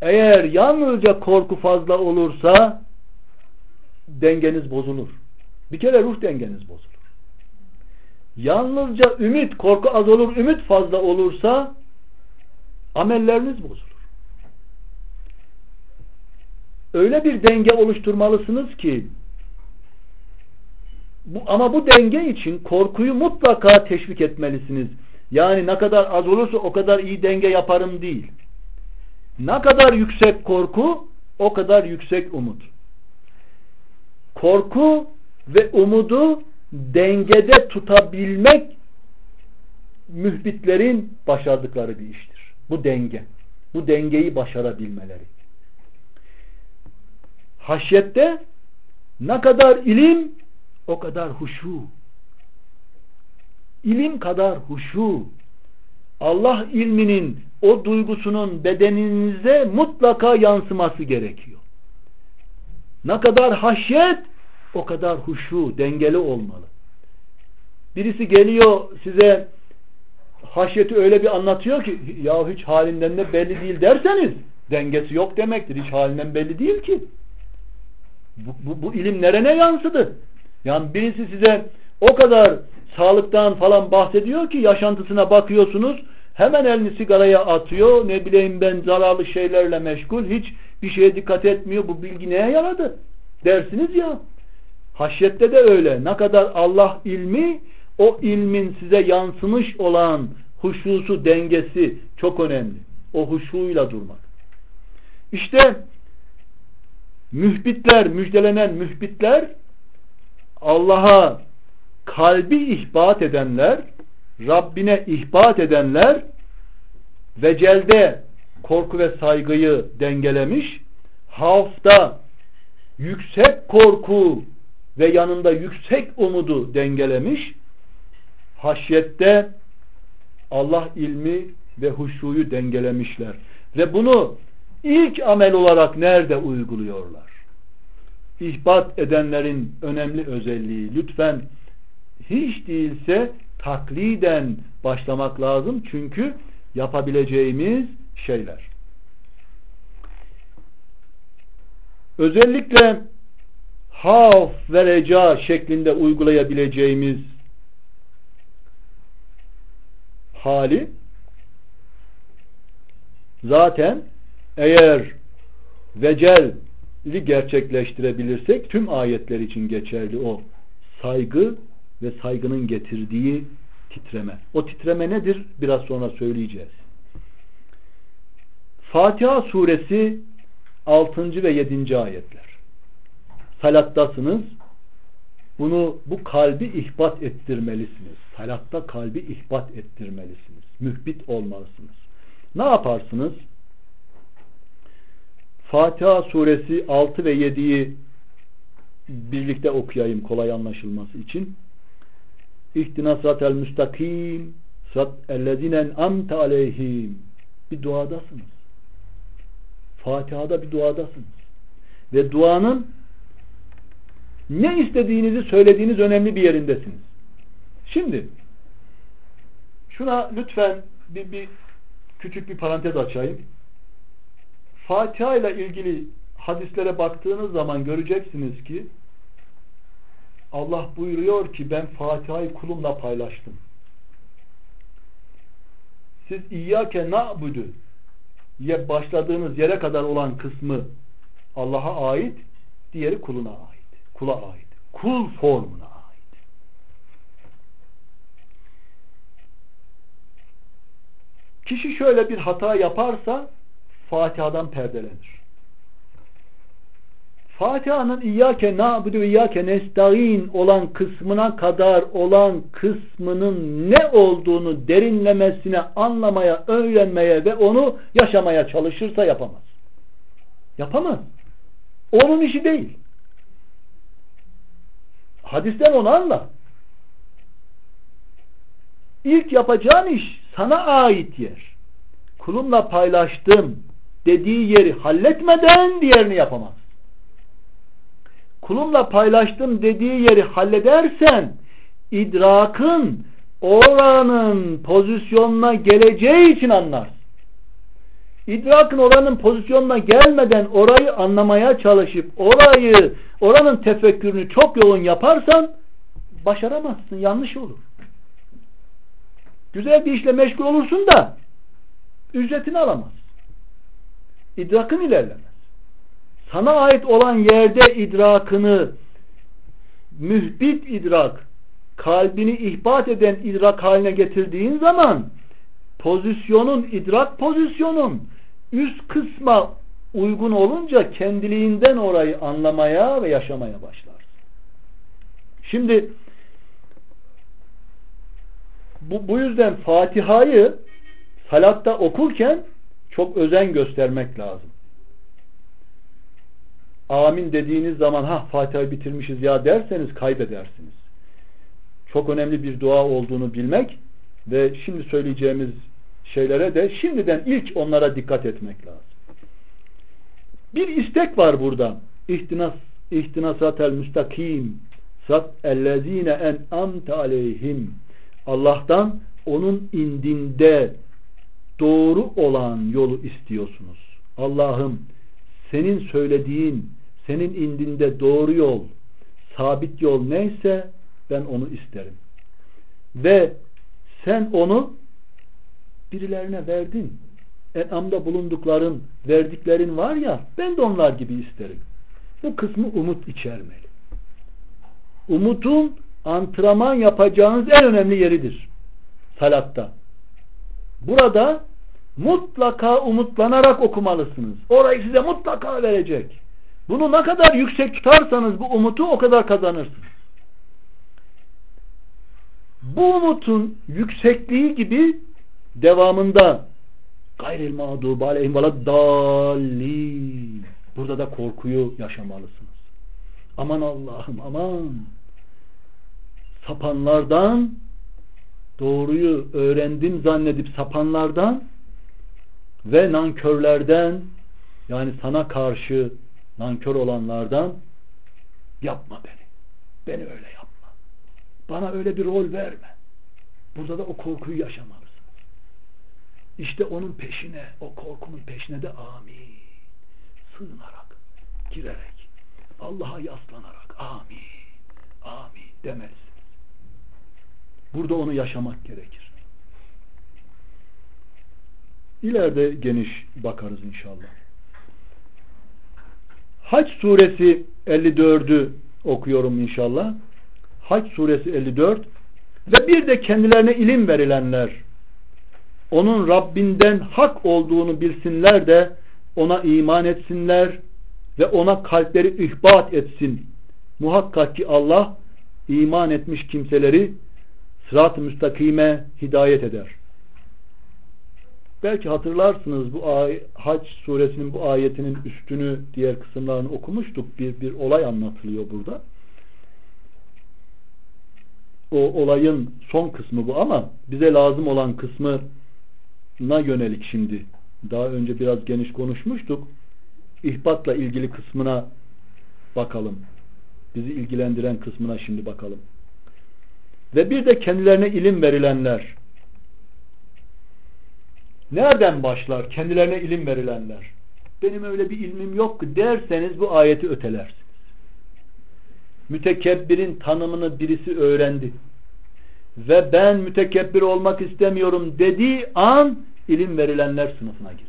Eğer yalnızca korku fazla olursa dengeniz bozulur. Bir kere ruh dengeniz bozulur. Yalnızca ümit, korku az olur, ümit fazla olursa amelleriniz bozulur. Öyle bir denge oluşturmalısınız ki bu, ama bu denge için korkuyu mutlaka teşvik etmelisiniz. Yani ne kadar az olursa o kadar iyi denge yaparım değil. Ne kadar yüksek korku o kadar yüksek umut. Korku ve umudu dengede tutabilmek mühbitlerin başardıkları bir iştir. Bu denge. Bu dengeyi başarabilmeleri. Haşyette ne kadar ilim o kadar huşu. İlim kadar huşu. Allah ilminin o duygusunun bedeninize mutlaka yansıması gerekiyor. Ne kadar haşyet o kadar huşu, dengeli olmalı. Birisi geliyor size haşyeti öyle bir anlatıyor ki ya hiç halinden de belli değil derseniz dengesi yok demektir. Hiç halinden belli değil ki. Bu, bu, bu ilim nerene yansıdı? Yani birisi size o kadar sağlıktan falan bahsediyor ki yaşantısına bakıyorsunuz hemen elini sigaraya atıyor. Ne bileyim ben zararlı şeylerle meşgul. Hiç bir şeye dikkat etmiyor. Bu bilgi neye yaradı? Dersiniz ya. Haşyette de öyle. Ne kadar Allah ilmi o ilmin size yansımış olan huşusu dengesi çok önemli. O huşuyla durmak. İşte mühbitler müjdelenen mühbitler Allah'a kalbi ihbat edenler, Rabbine ihbat edenler vecelde korku ve saygıyı dengelemiş, havfta yüksek korku ve yanında yüksek umudu dengelemiş, haşyette Allah ilmi ve huşuyu dengelemişler. Ve bunu ilk amel olarak nerede uyguluyorlar? ihbat edenlerin önemli özelliği. Lütfen hiç değilse takliden başlamak lazım. Çünkü yapabileceğimiz şeyler. Özellikle haf ve reca şeklinde uygulayabileceğimiz hali zaten eğer vecel gerçekleştirebilirsek tüm ayetler için geçerli o saygı ve saygının getirdiği titreme. O titreme nedir? Biraz sonra söyleyeceğiz. Fatiha suresi 6. ve 7. ayetler. Salattasınız. Bunu bu kalbi ihbat ettirmelisiniz. Salatta kalbi ihbat ettirmelisiniz. Mühbit olmalısınız. Ne yaparsınız? Fatiha suresi 6 ve 7'yi birlikte okuyayım kolay anlaşılması için. İhtina sıratel müstakim sırat ellezinen amte aleyhim bir duadasınız. Fatiha'da bir duadasınız. Ve duanın ne istediğinizi söylediğiniz önemli bir yerindesiniz. Şimdi şuna lütfen bir, bir küçük bir parantez açayım. Fatiha ile ilgili hadislere baktığınız zaman göreceksiniz ki Allah buyuruyor ki ben Fatiha'yı kulumla paylaştım. Siz İyyâke na'budu ye başladığınız yere kadar olan kısmı Allah'a ait, diğeri kuluna ait. Kula ait. Kul formuna ait. Kişi şöyle bir hata yaparsa Fatiha'dan perdelenir. Fatiha'nın İyyâke na'budu ve İyyâke nesta'in olan kısmına kadar olan kısmının ne olduğunu derinlemesine anlamaya, öğrenmeye ve onu yaşamaya çalışırsa yapamaz. Yapamaz. Onun işi değil. Hadisten onu anla. İlk yapacağın iş sana ait yer. Kulumla paylaştım dediği yeri halletmeden diğerini yapamaz. Kulumla paylaştım dediği yeri halledersen idrakın oranın pozisyonuna geleceği için anlarsın. İdrakın oranın pozisyonuna gelmeden orayı anlamaya çalışıp orayı oranın tefekkürünü çok yoğun yaparsan başaramazsın. Yanlış olur. Güzel bir işle meşgul olursun da ücretini alamaz. İdrakın ilerlemez. Sana ait olan yerde idrakını mühbit idrak kalbini ihbat eden idrak haline getirdiğin zaman pozisyonun, idrak pozisyonun üst kısma uygun olunca kendiliğinden orayı anlamaya ve yaşamaya başlar. Şimdi bu, bu yüzden Fatiha'yı salatta okurken çok özen göstermek lazım. Amin dediğiniz zaman ha Fatiha'yı bitirmişiz ya derseniz kaybedersiniz. Çok önemli bir dua olduğunu bilmek ve şimdi söyleyeceğimiz şeylere de şimdiden ilk onlara dikkat etmek lazım. Bir istek var burada. İhtinas ihtinasatel müstakim sat ellezine en amte aleyhim Allah'tan onun indinde doğru olan yolu istiyorsunuz. Allah'ım senin söylediğin senin indinde doğru yol sabit yol neyse ben onu isterim. Ve sen onu birilerine verdin. En'amda bulundukların, verdiklerin var ya, ben de onlar gibi isterim. Bu kısmı umut içermeli. Umutun antrenman yapacağınız en önemli yeridir. Salatta. Burada mutlaka umutlanarak okumalısınız. Orayı size mutlaka verecek. Bunu ne kadar yüksek tutarsanız bu umutu o kadar kazanırsınız. Bu umutun yüksekliği gibi devamında gayril mağdub aleyhim dallin burada da korkuyu yaşamalısınız. Aman Allah'ım aman sapanlardan doğruyu öğrendim zannedip sapanlardan ve nankörlerden yani sana karşı nankör olanlardan yapma beni. Beni öyle yapma. Bana öyle bir rol verme. Burada da o korkuyu yaşamalısın. İşte onun peşine, o korkunun peşine de amin. Sığınarak, girerek, Allah'a yaslanarak amin, amin demelisiniz. Burada onu yaşamak gerekir. İleride geniş bakarız inşallah. Haç suresi 54'ü okuyorum inşallah. Haç suresi 54 ve bir de kendilerine ilim verilenler onun Rabbinden hak olduğunu bilsinler de ona iman etsinler ve ona kalpleri ihbat etsin. Muhakkak ki Allah iman etmiş kimseleri sırat-ı müstakime hidayet eder. Belki hatırlarsınız bu Hac suresinin bu ayetinin üstünü diğer kısımlarını okumuştuk. Bir, bir olay anlatılıyor burada. O olayın son kısmı bu ama bize lazım olan kısmına yönelik şimdi. Daha önce biraz geniş konuşmuştuk. İhbatla ilgili kısmına bakalım. Bizi ilgilendiren kısmına şimdi bakalım. Ve bir de kendilerine ilim verilenler Nereden başlar kendilerine ilim verilenler? Benim öyle bir ilmim yok derseniz bu ayeti ötelersiniz. Mütekebbirin tanımını birisi öğrendi. Ve ben mütekebbir olmak istemiyorum dediği an ilim verilenler sınıfına girer.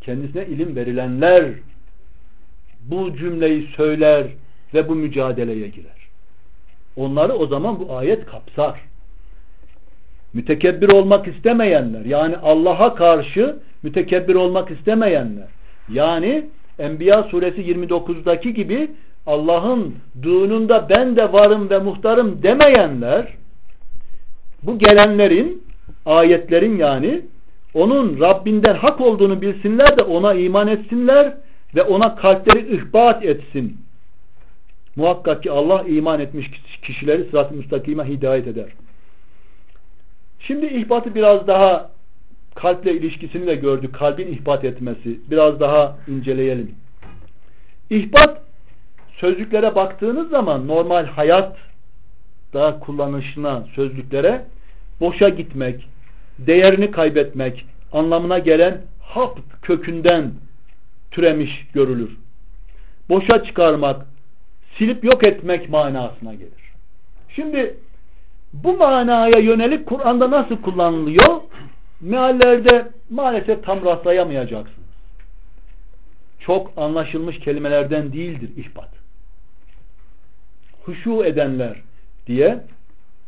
Kendisine ilim verilenler bu cümleyi söyler ve bu mücadeleye girer. Onları o zaman bu ayet kapsar mütekebbir olmak istemeyenler yani Allah'a karşı mütekebbir olmak istemeyenler yani Enbiya suresi 29'daki gibi Allah'ın düğününde ben de varım ve muhtarım demeyenler bu gelenlerin ayetlerin yani onun Rabbinden hak olduğunu bilsinler de ona iman etsinler ve ona kalpleri ihbat etsin. Muhakkak ki Allah iman etmiş kişileri sırat-ı müstakime hidayet eder. Şimdi ihbatı biraz daha kalple ilişkisini de gördük. Kalbin ihbat etmesi. Biraz daha inceleyelim. İhbat sözlüklere baktığınız zaman normal hayat daha kullanışına sözlüklere boşa gitmek, değerini kaybetmek anlamına gelen hap kökünden türemiş görülür. Boşa çıkarmak, silip yok etmek manasına gelir. Şimdi bu manaya yönelik Kur'an'da nasıl kullanılıyor? Meallerde maalesef tam rastlayamayacaksınız. Çok anlaşılmış kelimelerden değildir ihbat. Huşu edenler diye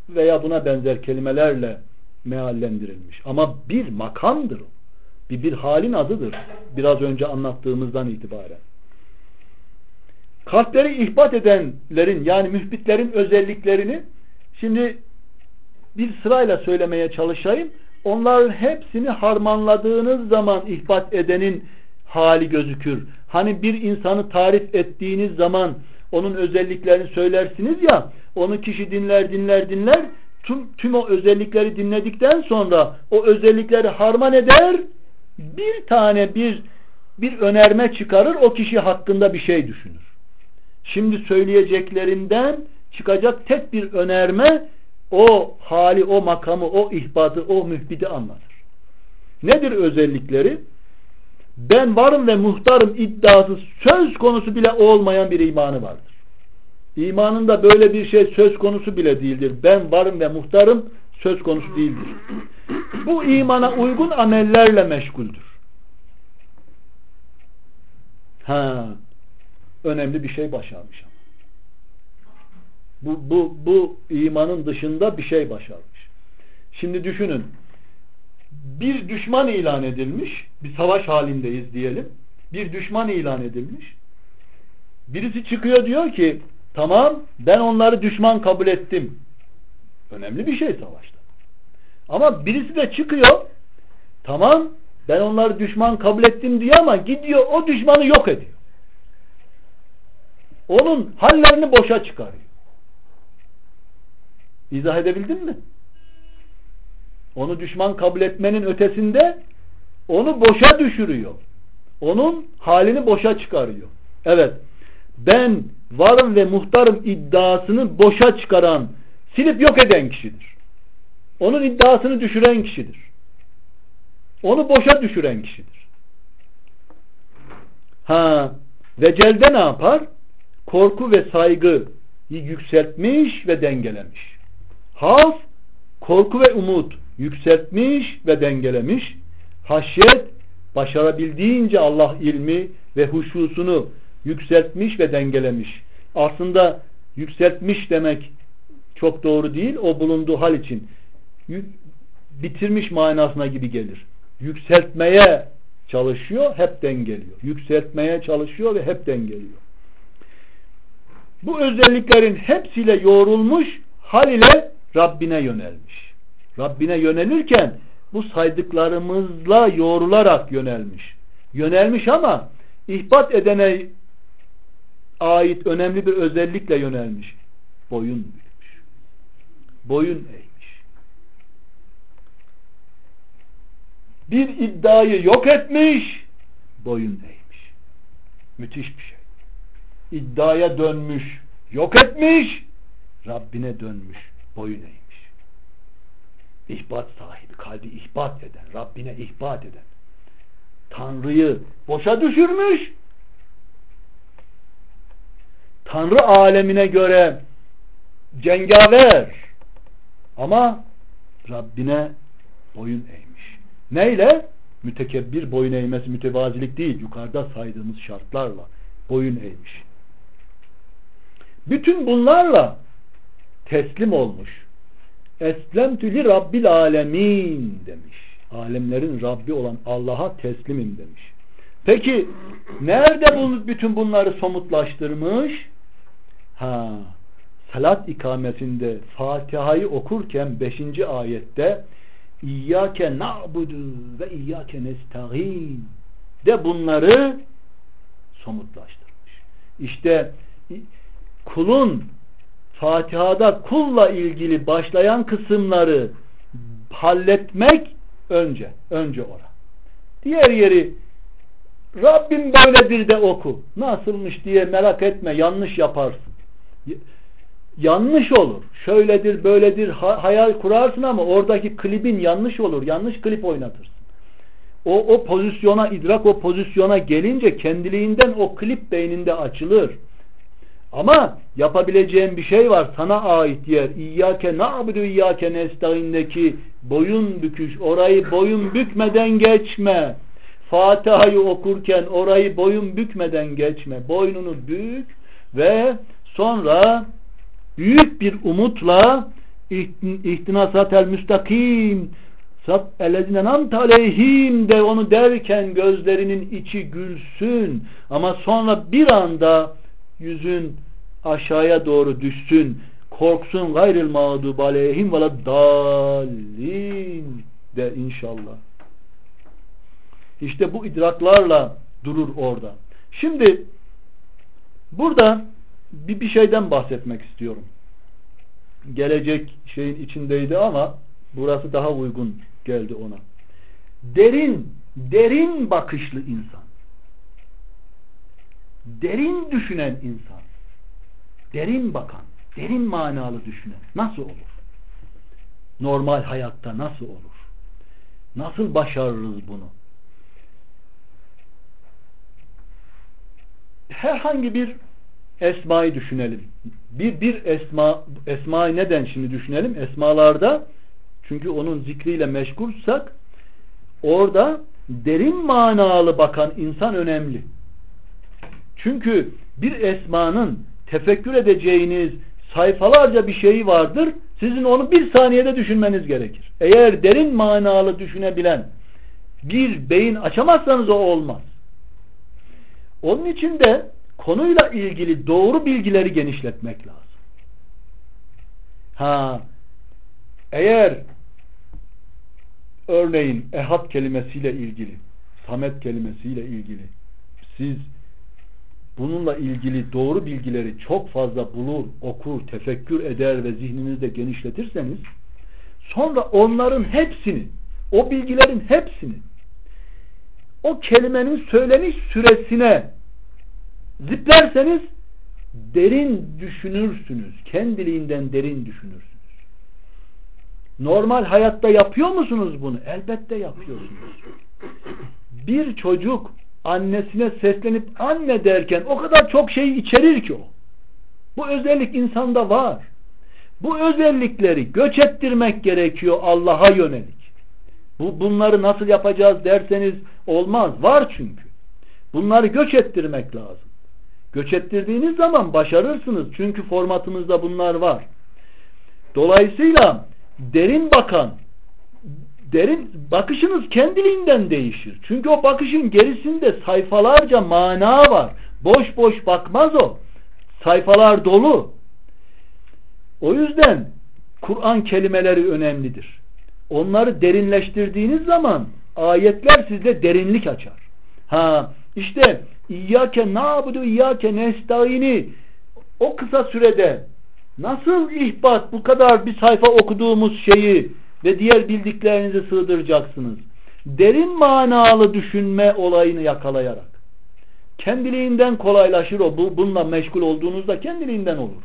veya buna benzer kelimelerle meallendirilmiş. Ama bir makamdır. Bir, bir halin adıdır. Biraz önce anlattığımızdan itibaren. Kalpleri ihbat edenlerin yani mühbitlerin özelliklerini şimdi bir sırayla söylemeye çalışayım. Onların hepsini harmanladığınız zaman ihbat edenin hali gözükür. Hani bir insanı tarif ettiğiniz zaman onun özelliklerini söylersiniz ya onu kişi dinler dinler dinler tüm, tüm o özellikleri dinledikten sonra o özellikleri harman eder bir tane bir bir önerme çıkarır o kişi hakkında bir şey düşünür. Şimdi söyleyeceklerinden çıkacak tek bir önerme o hali, o makamı, o ihbatı, o mühbidi anlatır. Nedir özellikleri? Ben varım ve muhtarım iddiası söz konusu bile olmayan bir imanı vardır. İmanında böyle bir şey söz konusu bile değildir. Ben varım ve muhtarım söz konusu değildir. Bu imana uygun amellerle meşguldür. Ha, önemli bir şey başarmış. Bu, bu, bu imanın dışında bir şey başarmış. Şimdi düşünün. Bir düşman ilan edilmiş. Bir savaş halindeyiz diyelim. Bir düşman ilan edilmiş. Birisi çıkıyor diyor ki tamam ben onları düşman kabul ettim. Önemli bir şey savaşta. Ama birisi de çıkıyor tamam ben onları düşman kabul ettim diyor ama gidiyor o düşmanı yok ediyor. Onun hallerini boşa çıkarıyor. İzah edebildim mi? Onu düşman kabul etmenin ötesinde onu boşa düşürüyor. Onun halini boşa çıkarıyor. Evet. Ben varım ve muhtarım iddiasını boşa çıkaran, silip yok eden kişidir. Onun iddiasını düşüren kişidir. Onu boşa düşüren kişidir. Ha, vecelde ne yapar? Korku ve saygı yükseltmiş ve dengelemiş. Haf, korku ve umut yükseltmiş ve dengelemiş. Haşyet, başarabildiğince Allah ilmi ve huşusunu yükseltmiş ve dengelemiş. Aslında yükseltmiş demek çok doğru değil. O bulunduğu hal için bitirmiş manasına gibi gelir. Yükseltmeye çalışıyor, hep dengeliyor. Yükseltmeye çalışıyor ve hep dengeliyor. Bu özelliklerin hepsiyle yoğrulmuş hal ile Rabbine yönelmiş. Rabbine yönelirken bu saydıklarımızla yoğrularak yönelmiş. Yönelmiş ama ihbat edene ait önemli bir özellikle yönelmiş. Boyun bükmüş. Boyun eğmiş. Bir iddiayı yok etmiş, boyun eğmiş. Müthiş bir şey. İddiaya dönmüş, yok etmiş, Rabbine dönmüş boyun eğmiş. İhbat sahibi, kalbi ihbat eden, Rabbine ihbat eden. Tanrı'yı boşa düşürmüş. Tanrı alemine göre cengaver ama Rabbine boyun eğmiş. Neyle? Mütekebbir boyun eğmesi mütevazilik değil. Yukarıda saydığımız şartlarla boyun eğmiş. Bütün bunlarla teslim olmuş. Eslemtü li Rabbil alemin demiş. Alemlerin Rabbi olan Allah'a teslimim demiş. Peki nerede bu, bütün bunları somutlaştırmış? Ha, salat ikametinde Fatiha'yı okurken 5. ayette İyyâke na'budu ve iyyâke nesta'in de bunları somutlaştırmış. İşte kulun Fatiha'da kulla ilgili başlayan kısımları halletmek önce. Önce ora. Diğer yeri Rabbim böyledir de oku. Nasılmış diye merak etme. Yanlış yaparsın. Yanlış olur. Şöyledir, böyledir hayal kurarsın ama oradaki klibin yanlış olur. Yanlış klip oynatırsın. O, o pozisyona, idrak o pozisyona gelince kendiliğinden o klip beyninde açılır. Ama yapabileceğin bir şey var. Sana ait yer. İyyâke na'budu iyyâke nesta'indeki boyun büküş. Orayı boyun bükmeden geçme. Fatiha'yı okurken orayı boyun bükmeden geçme. Boynunu bük ve sonra büyük bir umutla ihtinasat müstakim sat elezine namt aleyhim de onu derken gözlerinin içi gülsün ama sonra bir anda yüzün aşağıya doğru düşsün korksun gayril mağdub aleyhim ve de inşallah. İşte bu idraklarla durur orada. Şimdi burada bir, bir şeyden bahsetmek istiyorum. Gelecek şeyin içindeydi ama burası daha uygun geldi ona. Derin derin bakışlı insan derin düşünen insan, derin bakan, derin manalı düşünen nasıl olur? Normal hayatta nasıl olur? Nasıl başarırız bunu? Herhangi bir esmayı düşünelim. Bir bir esma esmayı neden şimdi düşünelim? Esmalarda çünkü onun zikriyle meşgulsak orada derin manalı bakan insan önemli. Çünkü bir esmanın tefekkür edeceğiniz sayfalarca bir şeyi vardır. Sizin onu bir saniyede düşünmeniz gerekir. Eğer derin manalı düşünebilen bir beyin açamazsanız o olmaz. Onun için de konuyla ilgili doğru bilgileri genişletmek lazım. Ha, eğer örneğin ehad kelimesiyle ilgili, samet kelimesiyle ilgili siz bununla ilgili doğru bilgileri çok fazla bulur, okur, tefekkür eder ve zihninizde genişletirseniz sonra onların hepsini, o bilgilerin hepsini o kelimenin söyleniş süresine ziplerseniz derin düşünürsünüz. Kendiliğinden derin düşünürsünüz. Normal hayatta yapıyor musunuz bunu? Elbette yapıyorsunuz. Bir çocuk annesine seslenip anne derken o kadar çok şey içerir ki o. Bu özellik insanda var. Bu özellikleri göç ettirmek gerekiyor Allah'a yönelik. Bu, bunları nasıl yapacağız derseniz olmaz. Var çünkü. Bunları göç ettirmek lazım. Göç ettirdiğiniz zaman başarırsınız. Çünkü formatımızda bunlar var. Dolayısıyla derin bakan, derin bakışınız kendiliğinden değişir. Çünkü o bakışın gerisinde sayfalarca mana var. Boş boş bakmaz o. Sayfalar dolu. O yüzden Kur'an kelimeleri önemlidir. Onları derinleştirdiğiniz zaman ayetler sizde derinlik açar. Ha işte İyyâke nâbudu İyyâke nesta'ini o kısa sürede nasıl ihbat bu kadar bir sayfa okuduğumuz şeyi ve diğer bildiklerinizi sığdıracaksınız. Derin manalı düşünme olayını yakalayarak. Kendiliğinden kolaylaşır o. Bu, bununla meşgul olduğunuzda kendiliğinden olur.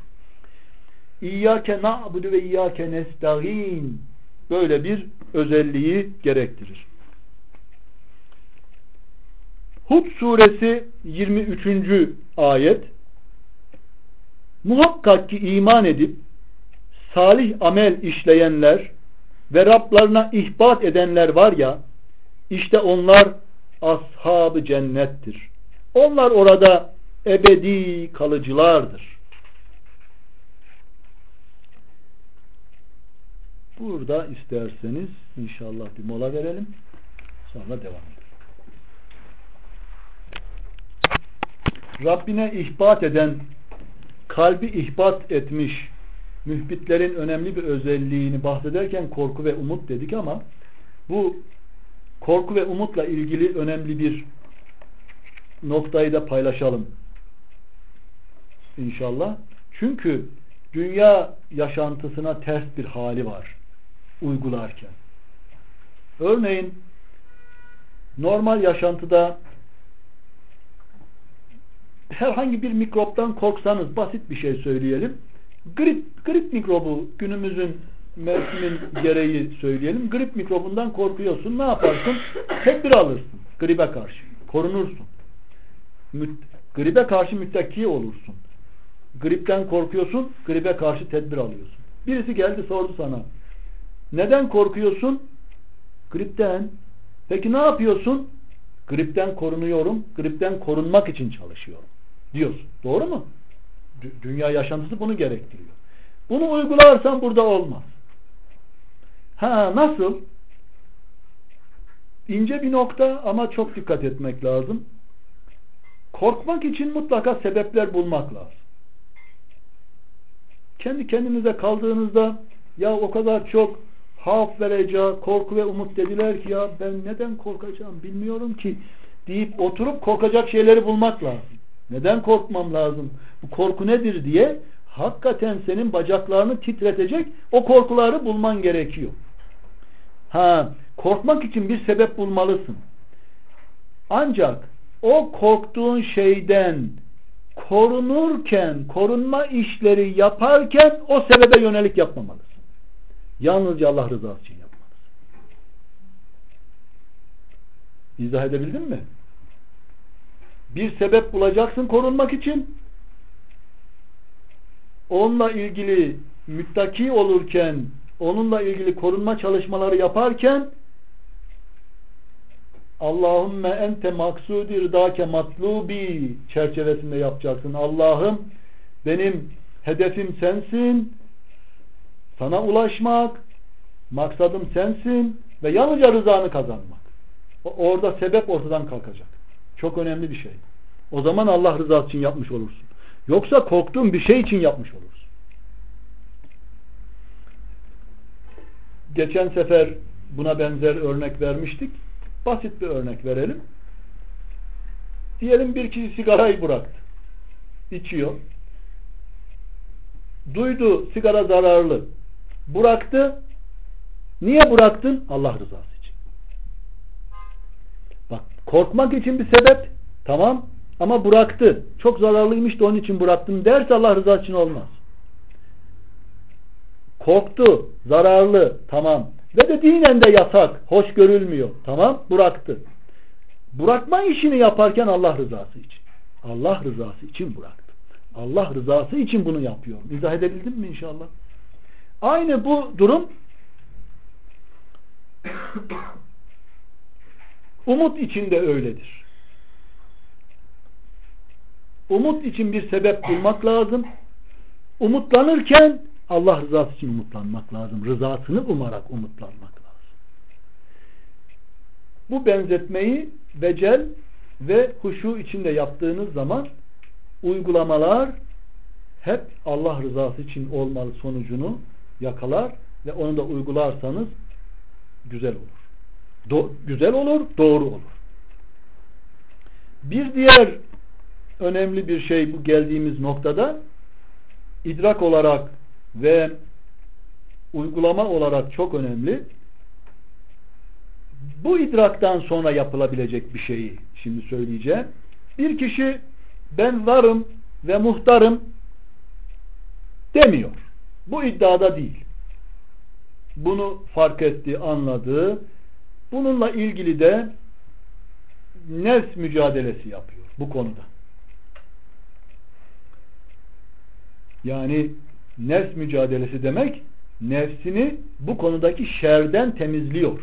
İyyâke na'budu ve iyyâke nesta'in böyle bir özelliği gerektirir. Hud suresi 23. ayet Muhakkak ki iman edip salih amel işleyenler ve Rablarına ihbat edenler var ya işte onlar ashabı cennettir. Onlar orada ebedi kalıcılardır. Burada isterseniz inşallah bir mola verelim. Sonra devam edelim. Rabbine ihbat eden, kalbi ihbat etmiş mühbitlerin önemli bir özelliğini bahsederken korku ve umut dedik ama bu korku ve umutla ilgili önemli bir noktayı da paylaşalım. İnşallah. Çünkü dünya yaşantısına ters bir hali var uygularken. Örneğin normal yaşantıda herhangi bir mikroptan korksanız basit bir şey söyleyelim. Grip, grip mikrobu günümüzün mevsimin gereği söyleyelim. Grip mikrobundan korkuyorsun. Ne yaparsın? Tedbir alırsın. Gribe karşı. Korunursun. Gribe karşı müttaki olursun. Gripten korkuyorsun. Gribe karşı tedbir alıyorsun. Birisi geldi sordu sana. Neden korkuyorsun? Gripten. Peki ne yapıyorsun? Gripten korunuyorum. Gripten korunmak için çalışıyorum. Diyorsun. Doğru mu? Dünya yaşantısı bunu gerektiriyor. Bunu uygularsan burada olmaz. Ha nasıl? İnce bir nokta ama çok dikkat etmek lazım. Korkmak için mutlaka sebepler bulmak lazım. Kendi kendinize kaldığınızda ya o kadar çok haf vereceği, korku ve umut dediler ki ya ben neden korkacağım bilmiyorum ki deyip oturup korkacak şeyleri bulmak lazım. Neden korkmam lazım? Bu korku nedir diye hakikaten senin bacaklarını titretecek o korkuları bulman gerekiyor. Ha, korkmak için bir sebep bulmalısın. Ancak o korktuğun şeyden korunurken, korunma işleri yaparken o sebebe yönelik yapmamalısın. Yalnızca Allah rızası için yapmalısın. İzah edebildim mi? Bir sebep bulacaksın korunmak için. Onunla ilgili müttaki olurken, onunla ilgili korunma çalışmaları yaparken Allahümme ente maksudi rıdake matlubi çerçevesinde yapacaksın. Allah'ım benim hedefim sensin. Sana ulaşmak, maksadım sensin ve yalnızca rızanı kazanmak. Orada sebep ortadan kalkacak. Çok önemli bir şey. O zaman Allah rızası için yapmış olursun. Yoksa korktuğun bir şey için yapmış olursun. Geçen sefer buna benzer örnek vermiştik. Basit bir örnek verelim. Diyelim bir kişi sigarayı bıraktı. İçiyor. Duydu sigara zararlı. Bıraktı. Niye bıraktın? Allah rızası için. Bak korkmak için bir sebep. Tamam. Ama bıraktı. Çok zararlıymış da onun için bıraktım derse Allah rızası için olmaz. Korktu. Zararlı. Tamam. Ve de dinen de yasak. Hoş görülmüyor. Tamam. Bıraktı. Bırakma işini yaparken Allah rızası için. Allah rızası için bıraktı. Allah rızası için bunu yapıyor. İzah edebildim mi inşallah? Aynı bu durum umut için de öyledir. Umut için bir sebep bulmak lazım. Umutlanırken Allah rızası için umutlanmak lazım. Rızasını umarak umutlanmak lazım. Bu benzetmeyi becel ve huşu içinde yaptığınız zaman uygulamalar hep Allah rızası için olmalı sonucunu yakalar ve onu da uygularsanız güzel olur. Do güzel olur, doğru olur. Bir diğer önemli bir şey bu geldiğimiz noktada idrak olarak ve uygulama olarak çok önemli. Bu idraktan sonra yapılabilecek bir şeyi şimdi söyleyeceğim. Bir kişi ben varım ve muhtarım demiyor. Bu iddiada değil. Bunu fark etti, anladı. Bununla ilgili de nefs mücadelesi yapıyor bu konuda. Yani nefs mücadelesi demek nefsini bu konudaki şerden temizliyor.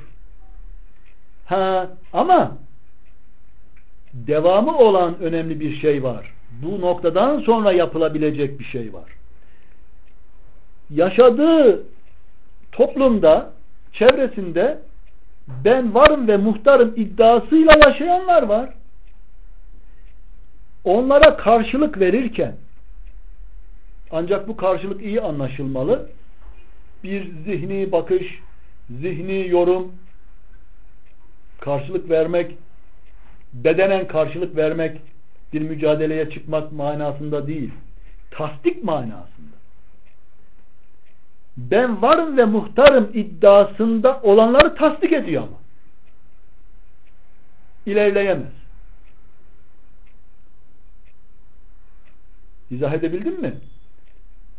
Ha ama devamı olan önemli bir şey var. Bu noktadan sonra yapılabilecek bir şey var. Yaşadığı toplumda çevresinde ben varım ve muhtarım iddiasıyla yaşayanlar var. Onlara karşılık verirken ancak bu karşılık iyi anlaşılmalı. Bir zihni bakış, zihni yorum, karşılık vermek, bedenen karşılık vermek, bir mücadeleye çıkmak manasında değil. Tasdik manasında. Ben varım ve muhtarım iddiasında olanları tasdik ediyor ama. İlerleyemez. İzah edebildim mi?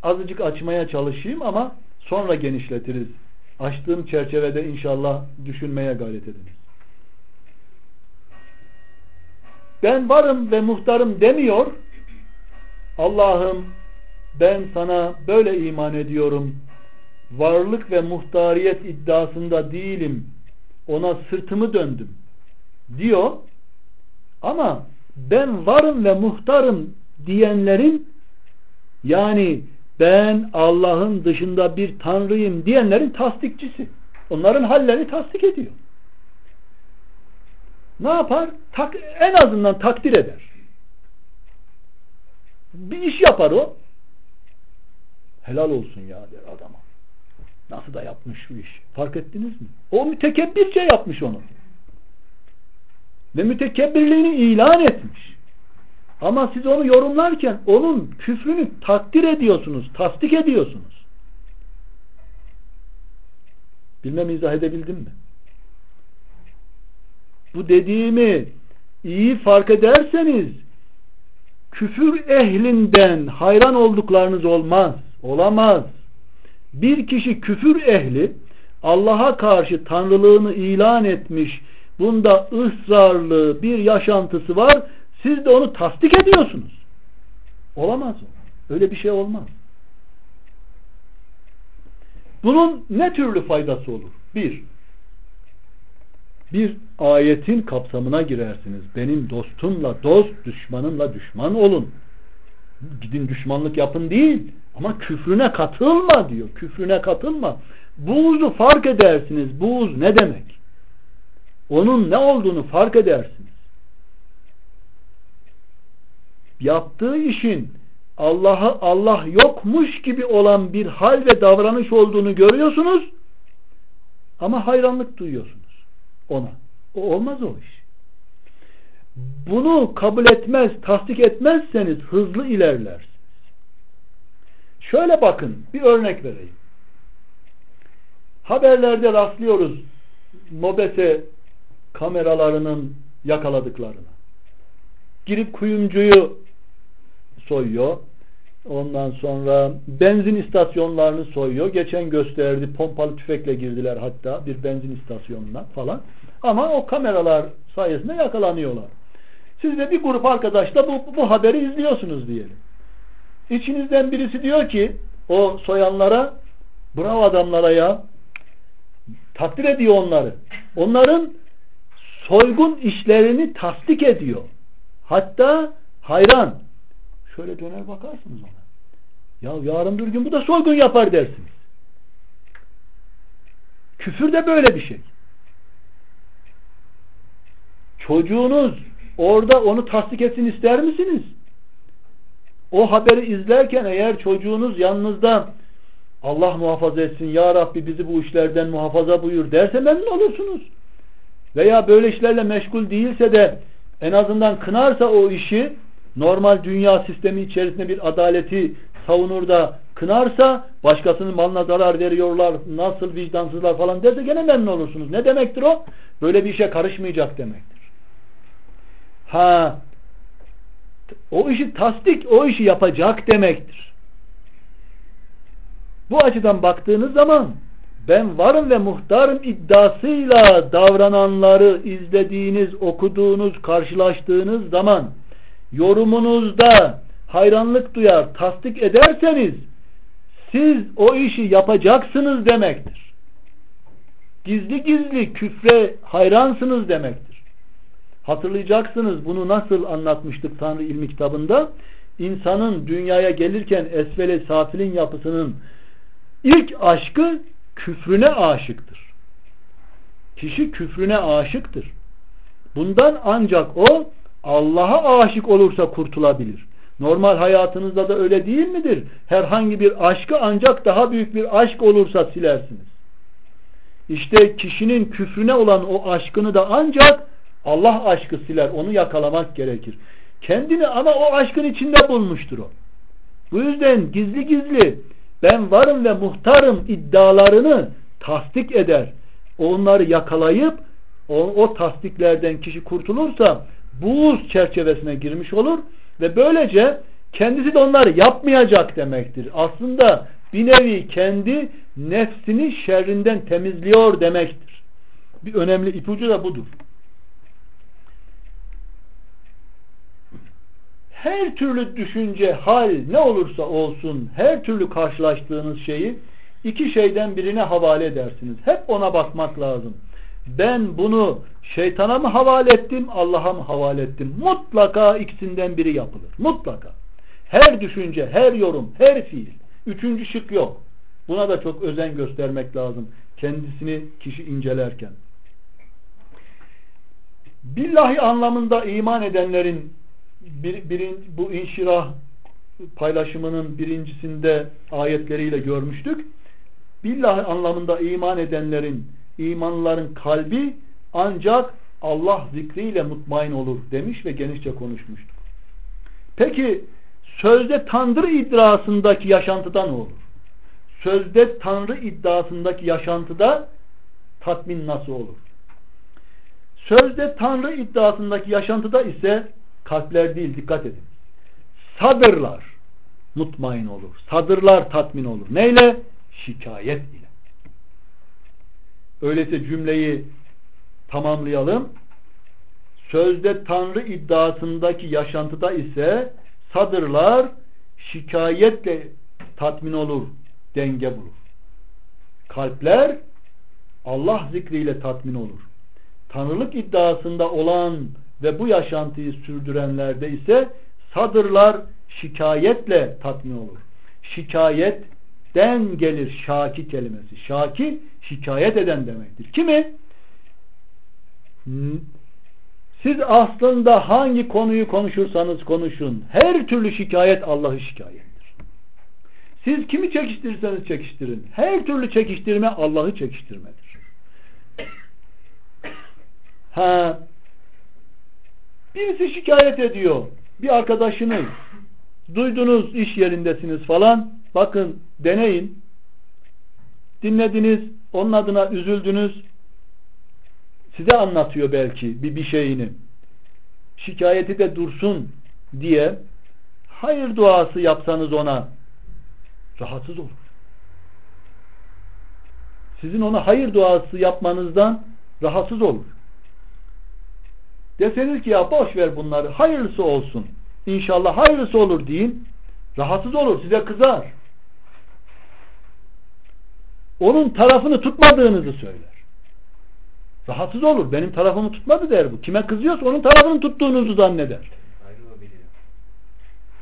Azıcık açmaya çalışayım ama sonra genişletiriz. Açtığım çerçevede inşallah düşünmeye gayret ediniz. Ben varım ve muhtarım demiyor. Allah'ım ben sana böyle iman ediyorum. Varlık ve muhtariyet iddiasında değilim. Ona sırtımı döndüm. Diyor. Ama ben varım ve muhtarım diyenlerin yani ben Allah'ın dışında bir tanrıyım diyenlerin tasdikçisi. Onların hallerini tasdik ediyor. Ne yapar? Tak, en azından takdir eder. Bir iş yapar o. Helal olsun ya der adama. Nasıl da yapmış şu iş. Fark ettiniz mi? O mütekebbirce yapmış onu. Ve mütekebbirliğini ilan etmiş. Ama siz onu yorumlarken onun küfrünü takdir ediyorsunuz, tasdik ediyorsunuz. Bilmem izah edebildim mi? Bu dediğimi iyi fark ederseniz küfür ehlinden hayran olduklarınız olmaz. Olamaz. Bir kişi küfür ehli Allah'a karşı tanrılığını ilan etmiş bunda ısrarlı bir yaşantısı var siz de onu tasdik ediyorsunuz. Olamaz o. Öyle bir şey olmaz. Bunun ne türlü faydası olur? Bir, bir ayetin kapsamına girersiniz. Benim dostumla dost, düşmanımla düşman olun. Gidin düşmanlık yapın değil. Ama küfrüne katılma diyor. Küfrüne katılma. Buğzu fark edersiniz. Buğz ne demek? Onun ne olduğunu fark edersiniz. Yaptığı işin Allah'a Allah yokmuş gibi olan bir hal ve davranış olduğunu görüyorsunuz ama hayranlık duyuyorsunuz ona. O olmaz o iş. Bunu kabul etmez, tasdik etmezseniz hızlı ilerlersiniz. Şöyle bakın, bir örnek vereyim. Haberlerde rastlıyoruz mobese kameralarının yakaladıklarına. Girip kuyumcuyu soyuyor. Ondan sonra benzin istasyonlarını soyuyor. Geçen gösterdi pompalı tüfekle girdiler hatta bir benzin istasyonuna falan. Ama o kameralar sayesinde yakalanıyorlar. Siz de bir grup arkadaşla bu, bu haberi izliyorsunuz diyelim. İçinizden birisi diyor ki o soyanlara bravo adamlara ya takdir ediyor onları. Onların soygun işlerini tasdik ediyor. Hatta hayran. Şöyle döner bakarsınız ona. Ya yarın bir gün bu da soygun yapar dersiniz. Küfür de böyle bir şey. Çocuğunuz orada onu tasdik etsin ister misiniz? O haberi izlerken eğer çocuğunuz yanınızda Allah muhafaza etsin ya Rabbi bizi bu işlerden muhafaza buyur derse memnun olursunuz. Veya böyle işlerle meşgul değilse de en azından kınarsa o işi normal dünya sistemi içerisinde bir adaleti savunur da kınarsa başkasının malına zarar veriyorlar nasıl vicdansızlar falan derse gene memnun olursunuz. Ne demektir o? Böyle bir işe karışmayacak demektir. Ha o işi tasdik o işi yapacak demektir. Bu açıdan baktığınız zaman ben varım ve muhtarım iddiasıyla davrananları izlediğiniz, okuduğunuz, karşılaştığınız zaman yorumunuzda hayranlık duyar, tasdik ederseniz siz o işi yapacaksınız demektir. Gizli gizli küfre hayransınız demektir. Hatırlayacaksınız bunu nasıl anlatmıştık Tanrı ilmi kitabında? İnsanın dünyaya gelirken esvele safilin yapısının ilk aşkı küfrüne aşıktır. Kişi küfrüne aşıktır. Bundan ancak o Allah'a aşık olursa kurtulabilir. Normal hayatınızda da öyle değil midir? Herhangi bir aşkı ancak daha büyük bir aşk olursa silersiniz. İşte kişinin küfrüne olan o aşkını da ancak Allah aşkı siler. Onu yakalamak gerekir. Kendini ama o aşkın içinde bulmuştur o. Bu yüzden gizli gizli ben varım ve muhtarım iddialarını tasdik eder. Onları yakalayıp o, o tasdiklerden kişi kurtulursa buğuz çerçevesine girmiş olur ve böylece kendisi de onları yapmayacak demektir. Aslında bir nevi kendi nefsini şerrinden temizliyor demektir. Bir önemli ipucu da budur. Her türlü düşünce, hal ne olursa olsun her türlü karşılaştığınız şeyi iki şeyden birine havale edersiniz. Hep ona bakmak lazım. Ben bunu şeytana mı havale ettim, Allah'a mı havale ettim? Mutlaka ikisinden biri yapılır. Mutlaka. Her düşünce, her yorum, her fiil. Üçüncü şık yok. Buna da çok özen göstermek lazım. Kendisini kişi incelerken. Billahi anlamında iman edenlerin bir, birin, bu inşirah paylaşımının birincisinde ayetleriyle görmüştük. Billahi anlamında iman edenlerin, imanların kalbi ancak Allah zikriyle mutmain olur demiş ve genişçe konuşmuştuk. Peki sözde Tanrı iddiasındaki yaşantıda ne olur? Sözde Tanrı iddiasındaki yaşantıda tatmin nasıl olur? Sözde Tanrı iddiasındaki yaşantıda ise kalpler değil dikkat edin. Sadırlar mutmain olur. Sadırlar tatmin olur. Neyle? Şikayet ile. Öyleyse cümleyi tamamlayalım. Sözde Tanrı iddiasındaki yaşantıda ise sadırlar şikayetle tatmin olur, denge bulur. Kalpler Allah zikriyle tatmin olur. Tanrılık iddiasında olan ve bu yaşantıyı sürdürenlerde ise sadırlar şikayetle tatmin olur. Şikayetten gelir şaki kelimesi. Şaki şikayet eden demektir. Kimi? Siz aslında hangi konuyu konuşursanız konuşun. Her türlü şikayet Allah'ı şikayettir. Siz kimi çekiştirirseniz çekiştirin. Her türlü çekiştirme Allah'ı çekiştirmedir. Ha, birisi şikayet ediyor. Bir arkadaşınız duydunuz iş yerindesiniz falan. Bakın deneyin. Dinlediniz. Onun adına üzüldünüz size anlatıyor belki bir, bir şeyini şikayeti de dursun diye hayır duası yapsanız ona rahatsız olur. Sizin ona hayır duası yapmanızdan rahatsız olur. Deseniz ki ya boş ver bunları hayırlısı olsun. İnşallah hayırlısı olur deyin. Rahatsız olur size kızar. Onun tarafını tutmadığınızı söyler. Rahatsız olur. Benim tarafımı tutmadı der bu. Kime kızıyorsa onun tarafını tuttuğunuzu zanneder.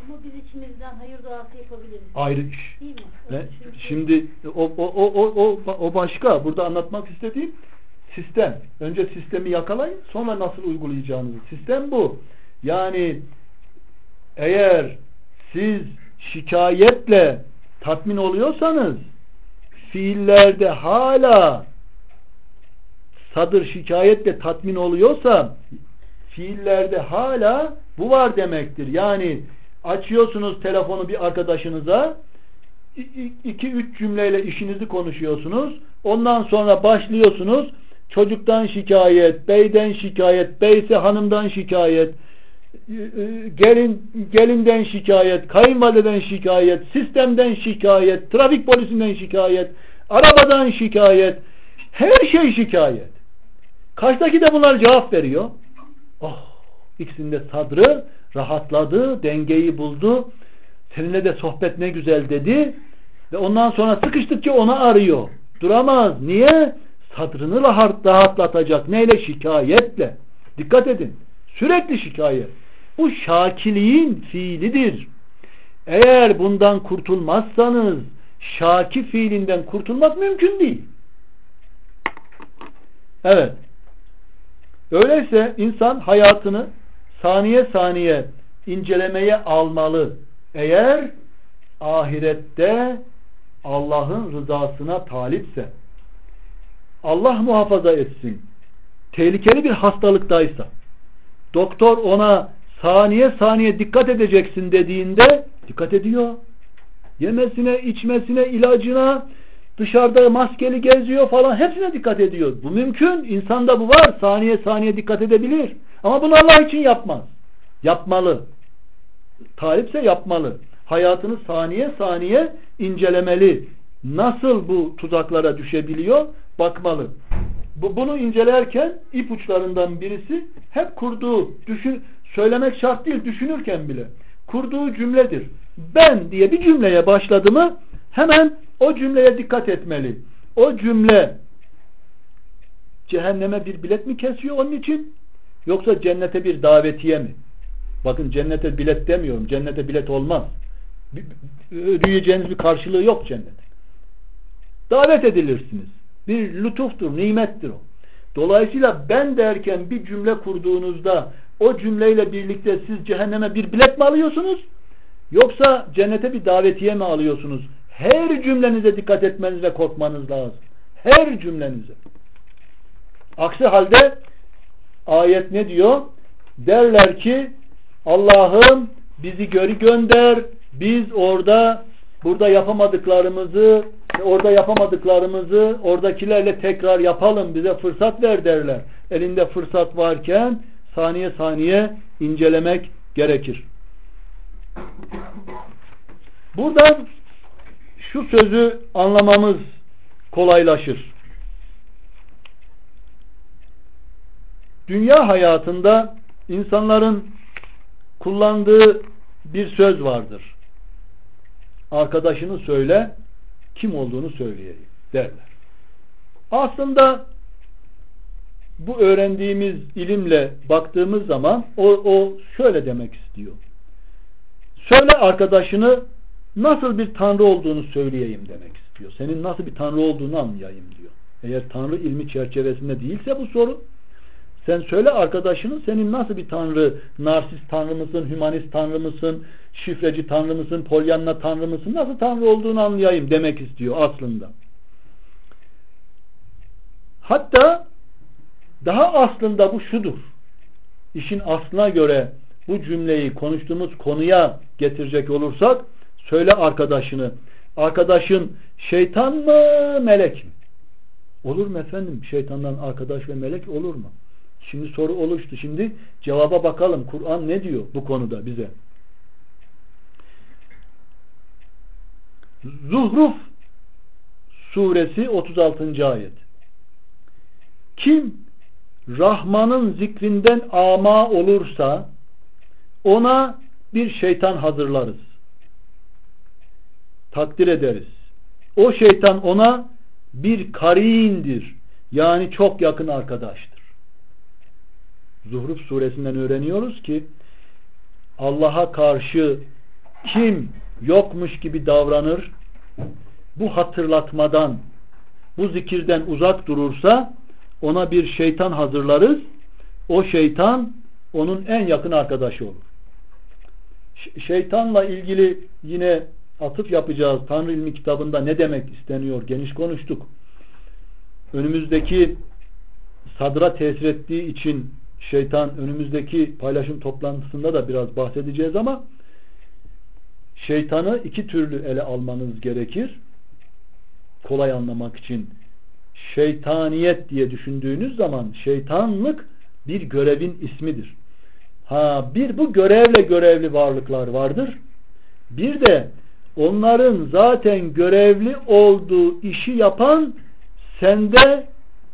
Ama biz içimizden hayır duası yapabiliriz. Ayrı iş. Değil mi? Ve şimdi o, o, o, o, o, o başka. Burada anlatmak istediğim sistem. Önce sistemi yakalayın sonra nasıl uygulayacağınızı. Sistem bu. Yani eğer siz şikayetle tatmin oluyorsanız fiillerde hala sadır şikayetle tatmin oluyorsa fiillerde hala bu var demektir. Yani açıyorsunuz telefonu bir arkadaşınıza iki üç cümleyle işinizi konuşuyorsunuz. Ondan sonra başlıyorsunuz. Çocuktan şikayet, beyden şikayet, beyse hanımdan şikayet, gelin gelinden şikayet, kayınvalideden şikayet, sistemden şikayet, trafik polisinden şikayet, arabadan şikayet, her şey şikayet. Karşıdaki de bunlar cevap veriyor. Oh, ikisinde sadrı rahatladı, dengeyi buldu. Seninle de sohbet ne güzel dedi. Ve ondan sonra sıkıştıkça onu arıyor. Duramaz. Niye? Sadrını rahat, rahatlatacak. Neyle? Şikayetle. Dikkat edin. Sürekli şikayet. Bu şakiliğin fiilidir. Eğer bundan kurtulmazsanız şaki fiilinden kurtulmak mümkün değil. Evet. Öyleyse insan hayatını saniye saniye incelemeye almalı. Eğer ahirette Allah'ın rızasına talipse Allah muhafaza etsin. Tehlikeli bir hastalıktaysa doktor ona saniye saniye dikkat edeceksin dediğinde dikkat ediyor. Yemesine, içmesine, ilacına, dışarıda maskeli geziyor falan hepsine dikkat ediyor. Bu mümkün. İnsanda bu var. Saniye saniye dikkat edebilir. Ama bunu Allah için yapmaz. Yapmalı. Talipse yapmalı. Hayatını saniye saniye incelemeli. Nasıl bu tuzaklara düşebiliyor? Bakmalı. Bu, bunu incelerken ipuçlarından birisi hep kurduğu, düşün, söylemek şart değil düşünürken bile kurduğu cümledir. Ben diye bir cümleye başladı mı hemen o cümleye dikkat etmeli. O cümle cehenneme bir bilet mi kesiyor onun için? Yoksa cennete bir davetiye mi? Bakın cennete bilet demiyorum. Cennete bilet olmaz. Ödeyeceğiniz bir karşılığı yok cennete. Davet edilirsiniz. Bir lütuftur, nimettir o. Dolayısıyla ben derken bir cümle kurduğunuzda o cümleyle birlikte siz cehenneme bir bilet mi alıyorsunuz? Yoksa cennete bir davetiye mi alıyorsunuz? Her cümlenize dikkat etmeniz ve korkmanız lazım. Her cümlenize. Aksi halde ayet ne diyor? Derler ki Allah'ım bizi geri gönder. Biz orada burada yapamadıklarımızı orada yapamadıklarımızı oradakilerle tekrar yapalım bize fırsat ver derler. Elinde fırsat varken saniye saniye incelemek gerekir. Buradan şu sözü anlamamız kolaylaşır. Dünya hayatında insanların kullandığı bir söz vardır. Arkadaşını söyle, kim olduğunu söyleyeyim derler. Aslında bu öğrendiğimiz ilimle baktığımız zaman o, o şöyle demek istiyor. Söyle arkadaşını nasıl bir tanrı olduğunu söyleyeyim demek istiyor. Senin nasıl bir tanrı olduğunu anlayayım diyor. Eğer tanrı ilmi çerçevesinde değilse bu soru sen söyle arkadaşını senin nasıl bir tanrı, narsist tanrı mısın, hümanist tanrı mısın, şifreci tanrı mısın, polyanla tanrı mısın, nasıl tanrı olduğunu anlayayım demek istiyor aslında. Hatta daha aslında bu şudur. İşin aslına göre bu cümleyi konuştuğumuz konuya getirecek olursak söyle arkadaşını. Arkadaşın şeytan mı melek mi? Olur mu efendim? Şeytandan arkadaş ve melek olur mu? Şimdi soru oluştu. Şimdi cevaba bakalım. Kur'an ne diyor bu konuda bize? Zuhruf suresi 36. ayet. Kim Rahman'ın zikrinden ama olursa ona bir şeytan hazırlarız. Takdir ederiz. O şeytan ona bir karindir. Yani çok yakın arkadaştır. Zuhruf suresinden öğreniyoruz ki Allah'a karşı kim yokmuş gibi davranır bu hatırlatmadan bu zikirden uzak durursa ona bir şeytan hazırlarız. O şeytan onun en yakın arkadaşı olur. Şeytanla ilgili yine atıf yapacağız. Tanrı ilmi kitabında ne demek isteniyor? Geniş konuştuk. Önümüzdeki sadra tesir ettiği için şeytan önümüzdeki paylaşım toplantısında da biraz bahsedeceğiz ama şeytanı iki türlü ele almanız gerekir. Kolay anlamak için şeytaniyet diye düşündüğünüz zaman şeytanlık bir görevin ismidir. Ha bir bu görevle görevli varlıklar vardır. Bir de onların zaten görevli olduğu işi yapan sende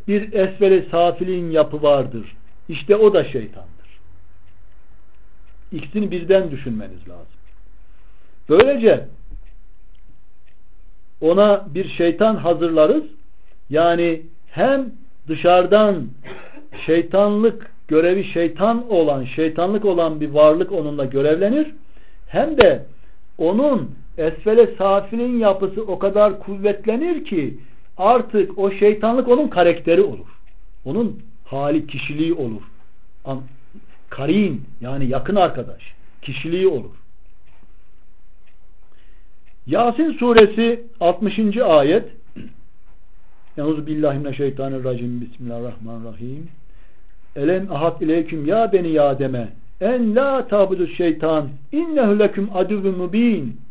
bir esveli safilin yapı vardır. İşte o da şeytandır. İkisini birden düşünmeniz lazım. Böylece ona bir şeytan hazırlarız. Yani hem dışarıdan şeytanlık görevi şeytan olan, şeytanlık olan bir varlık onunla görevlenir. Hem de onun esfele safilin yapısı o kadar kuvvetlenir ki artık o şeytanlık onun karakteri olur. Onun hali kişiliği olur. Karin yani yakın arkadaş kişiliği olur. Yasin suresi 60. ayet Euzubillahimineşşeytanirracim Bismillahirrahmanirrahim Elem ahad ileyküm ya beni yademe en la tabudu şeytan innehu leküm aduvü mubin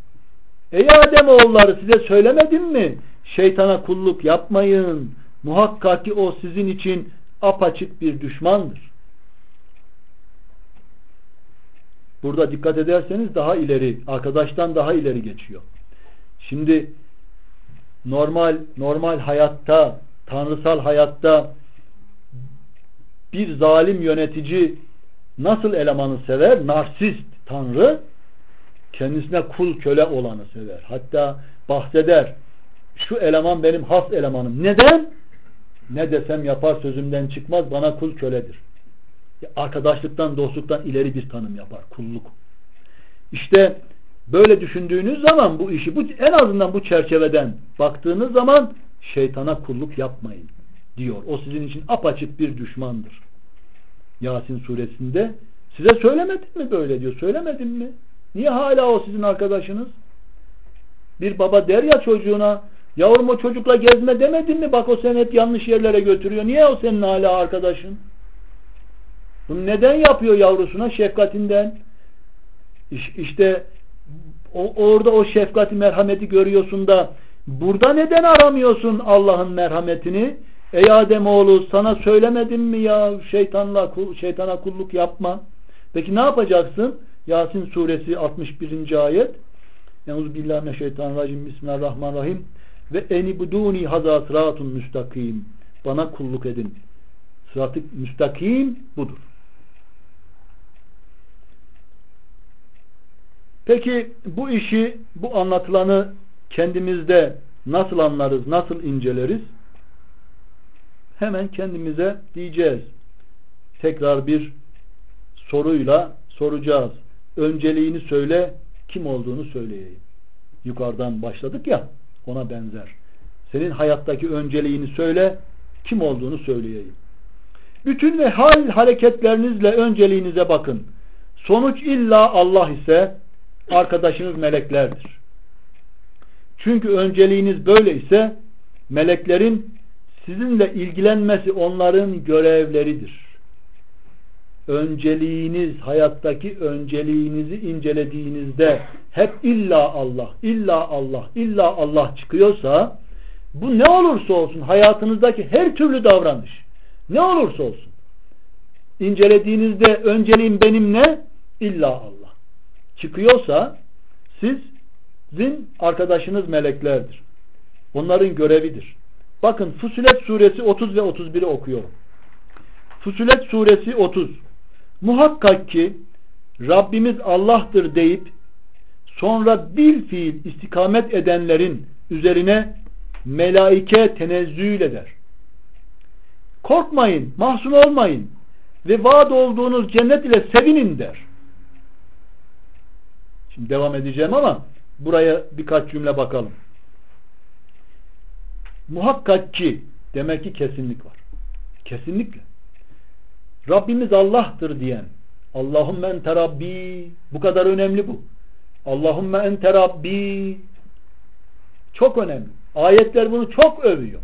Ey Adem oğulları size söylemedim mi? Şeytana kulluk yapmayın. Muhakkak ki o sizin için apaçık bir düşmandır. Burada dikkat ederseniz daha ileri, arkadaştan daha ileri geçiyor. Şimdi normal normal hayatta, tanrısal hayatta bir zalim yönetici nasıl elemanı sever? Narsist tanrı kendisine kul köle olanı sever. Hatta bahseder. Şu eleman benim has elemanım. Neden? Ne desem yapar sözümden çıkmaz bana kul köledir. Arkadaşlıktan dostluktan ileri bir tanım yapar. Kulluk. İşte böyle düşündüğünüz zaman bu işi bu en azından bu çerçeveden baktığınız zaman şeytana kulluk yapmayın diyor. O sizin için apaçık bir düşmandır. Yasin suresinde size söylemedim mi böyle diyor. Söylemedim mi? Niye hala o sizin arkadaşınız? Bir baba der ya çocuğuna yavrum o çocukla gezme demedin mi? Bak o seni hep yanlış yerlere götürüyor. Niye o senin hala arkadaşın? Bunu neden yapıyor yavrusuna? Şefkatinden. İşte o, orada o şefkati merhameti görüyorsun da burada neden aramıyorsun Allah'ın merhametini? Ey Ademoğlu sana söylemedim mi ya şeytanla şeytana kulluk yapma. Peki ne yapacaksın? Yasin suresi 61. ayet Euzubillahimineşşeytanirracim Bismillahirrahmanirrahim ve enibuduni haza sıratun müstakim bana kulluk edin sıratı müstakim budur peki bu işi bu anlatılanı kendimizde nasıl anlarız nasıl inceleriz hemen kendimize diyeceğiz tekrar bir soruyla soracağız önceliğini söyle kim olduğunu söyleyeyim. Yukarıdan başladık ya ona benzer. Senin hayattaki önceliğini söyle kim olduğunu söyleyeyim. Bütün ve hal hareketlerinizle önceliğinize bakın. Sonuç illa Allah ise arkadaşınız meleklerdir. Çünkü önceliğiniz böyle ise meleklerin sizinle ilgilenmesi onların görevleridir önceliğiniz, hayattaki önceliğinizi incelediğinizde hep illa Allah, illa Allah, illa Allah çıkıyorsa bu ne olursa olsun hayatınızdaki her türlü davranış ne olursa olsun incelediğinizde önceliğim benim ne? İlla Allah. Çıkıyorsa sizin arkadaşınız meleklerdir. Onların görevidir. Bakın Fusilet suresi 30 ve 31'i okuyorum. Fusilet suresi 30 Muhakkak ki Rabbimiz Allah'tır deyip sonra bil fiil istikamet edenlerin üzerine melaike tenezzül eder. Korkmayın, mahzun olmayın ve vaat olduğunuz cennet ile sevinin der. Şimdi devam edeceğim ama buraya birkaç cümle bakalım. Muhakkak ki demek ki kesinlik var. Kesinlikle. Rabbimiz Allah'tır diyen Allahümme ente Rabbi bu kadar önemli bu. Allahümme ente Rabbi çok önemli. Ayetler bunu çok övüyor.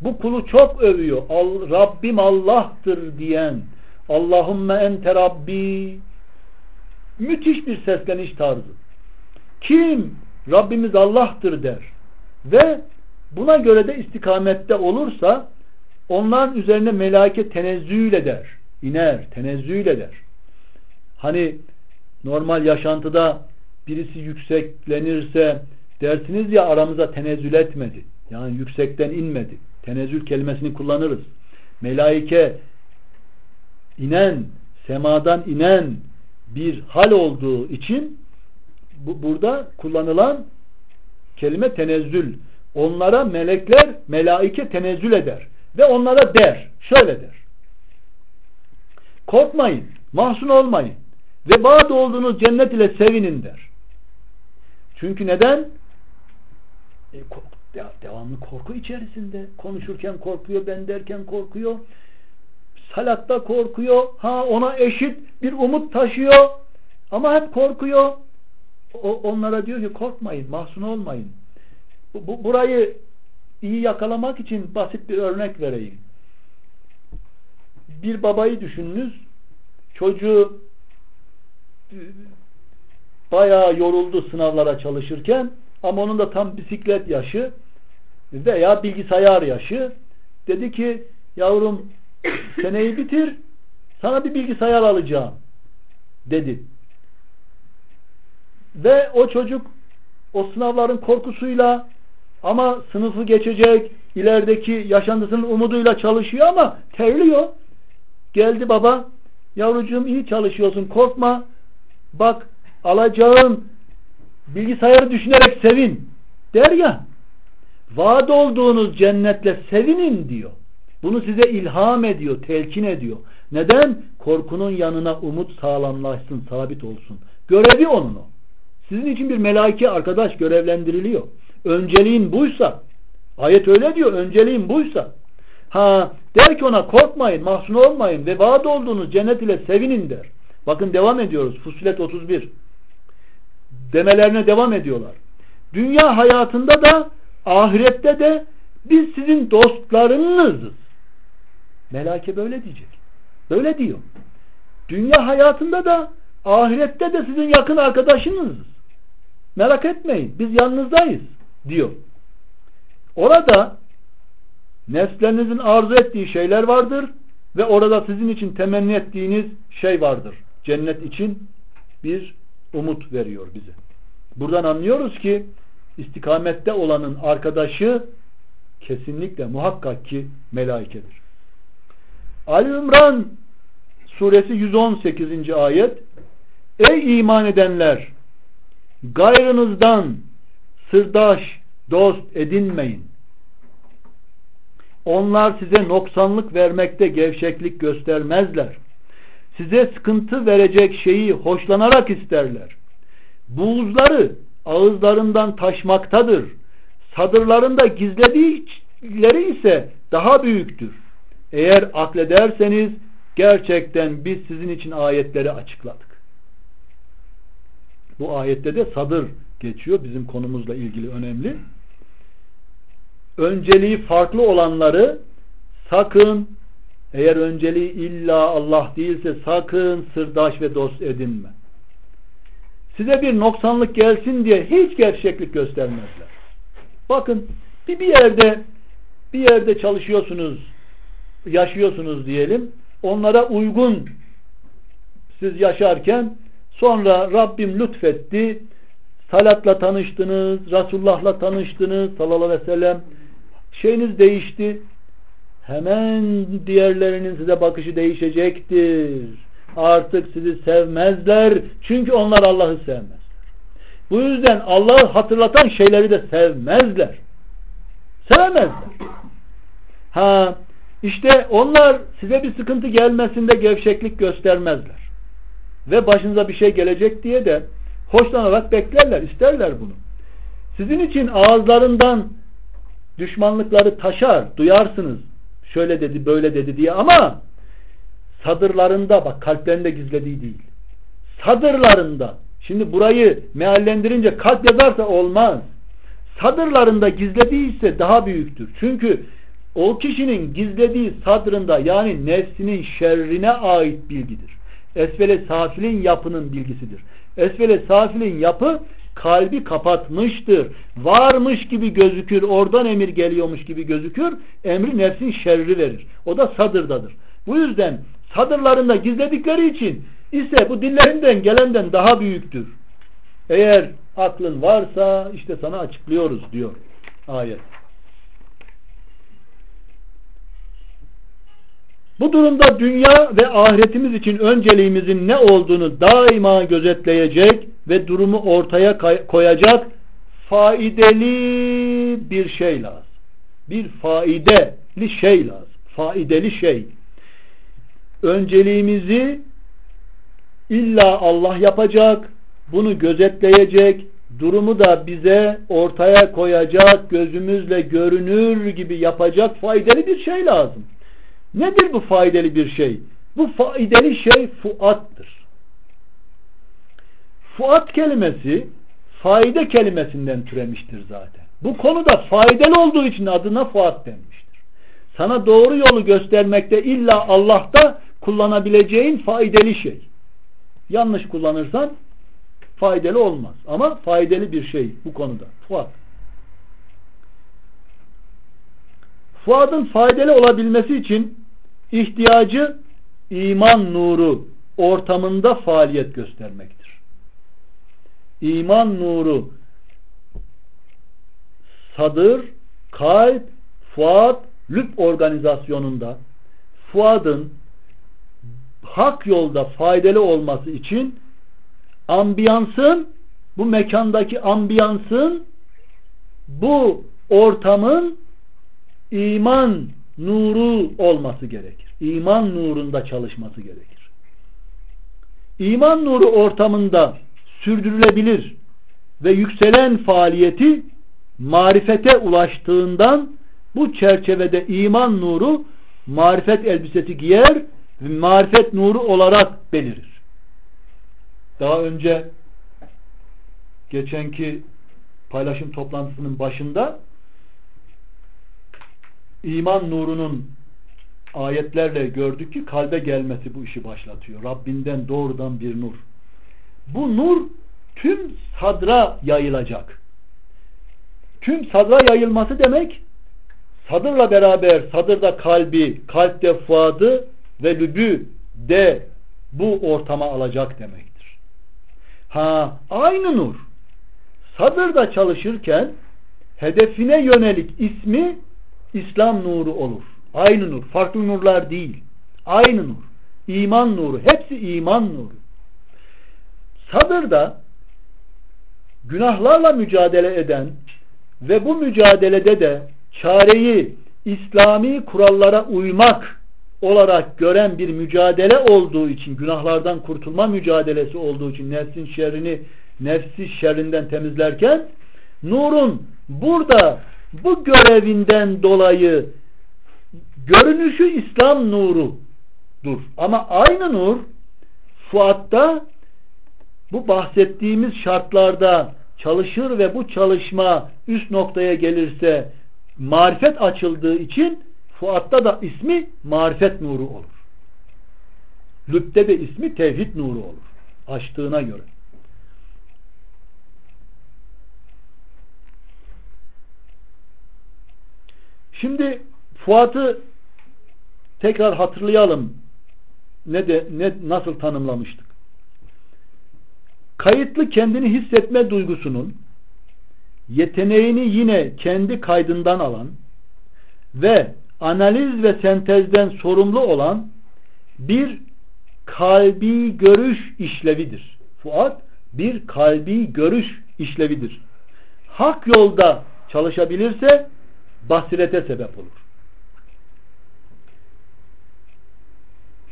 Bu kulu çok övüyor. Rabbim Allah'tır diyen Allahümme ente Rabbi müthiş bir sesleniş tarzı. Kim Rabbimiz Allah'tır der ve buna göre de istikamette olursa onların üzerine melaike tenezzül eder iner, tenezzül eder. Hani normal yaşantıda birisi yükseklenirse dersiniz ya aramıza tenezzül etmedi. Yani yüksekten inmedi. Tenezzül kelimesini kullanırız. Melaike inen, semadan inen bir hal olduğu için bu, burada kullanılan kelime tenezzül. Onlara melekler, melaike tenezzül eder. Ve onlara der, şöyle der. Korkmayın, mahzun olmayın ve vaat olduğunuz cennet ile sevinin der. Çünkü neden? E, devamlı korku içerisinde. Konuşurken korkuyor, ben derken korkuyor. Salatta korkuyor. Ha ona eşit bir umut taşıyor. Ama hep korkuyor. O, onlara diyor ki korkmayın, mahzun olmayın. Bu, bu, burayı iyi yakalamak için basit bir örnek vereyim. Bir babayı düşününüz. Çocuğu bayağı yoruldu sınavlara çalışırken ama onun da tam bisiklet yaşı veya bilgisayar yaşı dedi ki yavrum seneyi bitir sana bir bilgisayar alacağım dedi. Ve o çocuk o sınavların korkusuyla ama sınıfı geçecek ilerideki yaşantısının umuduyla çalışıyor ama terliyor. Geldi baba yavrucuğum iyi çalışıyorsun korkma bak alacağın bilgisayarı düşünerek sevin der ya vaat olduğunuz cennetle sevinin diyor. Bunu size ilham ediyor, telkin ediyor. Neden? Korkunun yanına umut sağlamlaşsın, sabit olsun. Görevi onun o. Sizin için bir melaike arkadaş görevlendiriliyor. Önceliğin buysa, ayet öyle diyor, önceliğin buysa, ha der ki ona korkmayın, mahzun olmayın ve vaat olduğunuz cennet ile sevinin der. Bakın devam ediyoruz. Fusilet 31. Demelerine devam ediyorlar. Dünya hayatında da ahirette de biz sizin dostlarınızız. Melake böyle diyecek. Böyle diyor. Dünya hayatında da ahirette de sizin yakın arkadaşınızız. Merak etmeyin. Biz yanınızdayız diyor. Orada nefslerinizin arzu ettiği şeyler vardır ve orada sizin için temenni ettiğiniz şey vardır. Cennet için bir umut veriyor bize. Buradan anlıyoruz ki istikamette olanın arkadaşı kesinlikle muhakkak ki melaikedir. Ali İmran suresi 118. ayet Ey iman edenler gayrınızdan sırdaş dost edinmeyin. Onlar size noksanlık vermekte gevşeklik göstermezler. Size sıkıntı verecek şeyi hoşlanarak isterler. Buğuzları ağızlarından taşmaktadır. Sadırlarında gizledikleri ise daha büyüktür. Eğer aklederseniz gerçekten biz sizin için ayetleri açıkladık. Bu ayette de sadır geçiyor. Bizim konumuzla ilgili önemli. Önceliği farklı olanları sakın eğer önceliği illa Allah değilse sakın sırdaş ve dost edinme. Size bir noksanlık gelsin diye hiç gevşeklik göstermezler. Bakın bir, bir yerde bir yerde çalışıyorsunuz yaşıyorsunuz diyelim. Onlara uygun siz yaşarken sonra Rabbim lütfetti. Salatla tanıştınız, Resulullah'la tanıştınız sallallahu aleyhi ve sellem. Şeyiniz değişti. Hemen diğerlerinin size bakışı değişecektir. Artık sizi sevmezler. Çünkü onlar Allah'ı sevmezler. Bu yüzden Allah'ı hatırlatan şeyleri de sevmezler. Sevmezler. Ha işte onlar size bir sıkıntı gelmesinde gevşeklik göstermezler. Ve başınıza bir şey gelecek diye de hoşlanarak beklerler, isterler bunu. Sizin için ağızlarından düşmanlıkları taşar, duyarsınız. Şöyle dedi, böyle dedi diye ama sadırlarında bak kalplerinde gizlediği değil. Sadırlarında şimdi burayı meallendirince kalp yazarsa olmaz. Sadırlarında gizlediği ise daha büyüktür. Çünkü o kişinin gizlediği sadrında yani nefsinin şerrine ait bilgidir. Esvele safilin yapının bilgisidir. Esvele safilin yapı kalbi kapatmıştır. Varmış gibi gözükür. Oradan emir geliyormuş gibi gözükür. Emri nefsin şerri verir. O da sadırdadır. Bu yüzden sadırlarında gizledikleri için ise bu dillerinden gelenden daha büyüktür. Eğer aklın varsa işte sana açıklıyoruz diyor ayet. Bu durumda dünya ve ahiretimiz için önceliğimizin ne olduğunu daima gözetleyecek ve durumu ortaya koyacak faideli bir şey lazım. Bir faideli şey lazım. Faideli şey. Önceliğimizi illa Allah yapacak, bunu gözetleyecek, durumu da bize ortaya koyacak, gözümüzle görünür gibi yapacak faydalı bir şey lazım. Nedir bu faydalı bir şey? Bu faydalı şey fuattır. Fuat kelimesi fayda kelimesinden türemiştir zaten. Bu konuda faydalı olduğu için adına fuat denmiştir. Sana doğru yolu göstermekte illa Allah'ta kullanabileceğin faydalı şey. Yanlış kullanırsan faydalı olmaz. Ama faydalı bir şey bu konuda. Fuat. Fuadın faydalı olabilmesi için ihtiyacı iman nuru ortamında faaliyet göstermektir. İman nuru sadır, kalp, fuat, lüb organizasyonunda fuadın hak yolda faydalı olması için ambiyansın bu mekandaki ambiyansın bu ortamın iman nuru olması gerekir. İman nurunda çalışması gerekir. İman nuru ortamında sürdürülebilir ve yükselen faaliyeti marifete ulaştığından bu çerçevede iman nuru marifet elbisesi giyer ve marifet nuru olarak belirir. Daha önce geçenki paylaşım toplantısının başında iman nurunun ayetlerle gördük ki kalbe gelmesi bu işi başlatıyor. Rabbinden doğrudan bir nur. Bu nur tüm sadra yayılacak. Tüm sadra yayılması demek sadırla beraber sadırda kalbi, kalpte fuadı ve lübü de bu ortama alacak demektir. Ha aynı nur sadırda çalışırken hedefine yönelik ismi İslam nuru olur. Aynı nur. Farklı nurlar değil. Aynı nur. İman nuru. Hepsi iman nuru. Sabırda günahlarla mücadele eden ve bu mücadelede de çareyi İslami kurallara uymak olarak gören bir mücadele olduğu için günahlardan kurtulma mücadelesi olduğu için nefsin şerrini nefsi şerrinden temizlerken nurun burada bu görevinden dolayı görünüşü İslam nurudur. Ama aynı nur fuatta bu bahsettiğimiz şartlarda çalışır ve bu çalışma üst noktaya gelirse marifet açıldığı için fuatta da ismi marifet nuru olur. Lübde de ismi tevhid nuru olur. Açtığına göre. Şimdi Fuat'ı tekrar hatırlayalım. Ne de ne nasıl tanımlamıştık? Kayıtlı kendini hissetme duygusunun yeteneğini yine kendi kaydından alan ve analiz ve sentezden sorumlu olan bir kalbi görüş işlevidir. Fuat bir kalbi görüş işlevidir. Hak yolda çalışabilirse basirete sebep olur.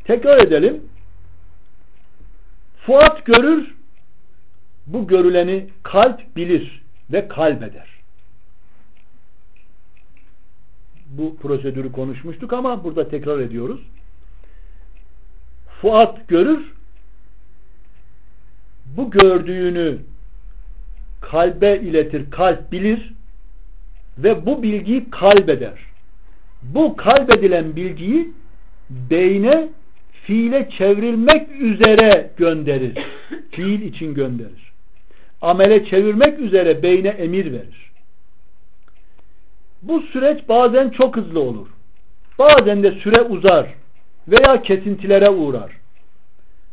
Tekrar edelim. Fuat görür, bu görüleni kalp bilir ve kalbeder. Bu prosedürü konuşmuştuk ama burada tekrar ediyoruz. Fuat görür, bu gördüğünü kalbe iletir, kalp bilir ve bu bilgiyi kalbeder. Bu kalbedilen bilgiyi beyne fiile çevrilmek üzere gönderir. Fiil için gönderir. Amele çevirmek üzere beyne emir verir. Bu süreç bazen çok hızlı olur. Bazen de süre uzar veya kesintilere uğrar.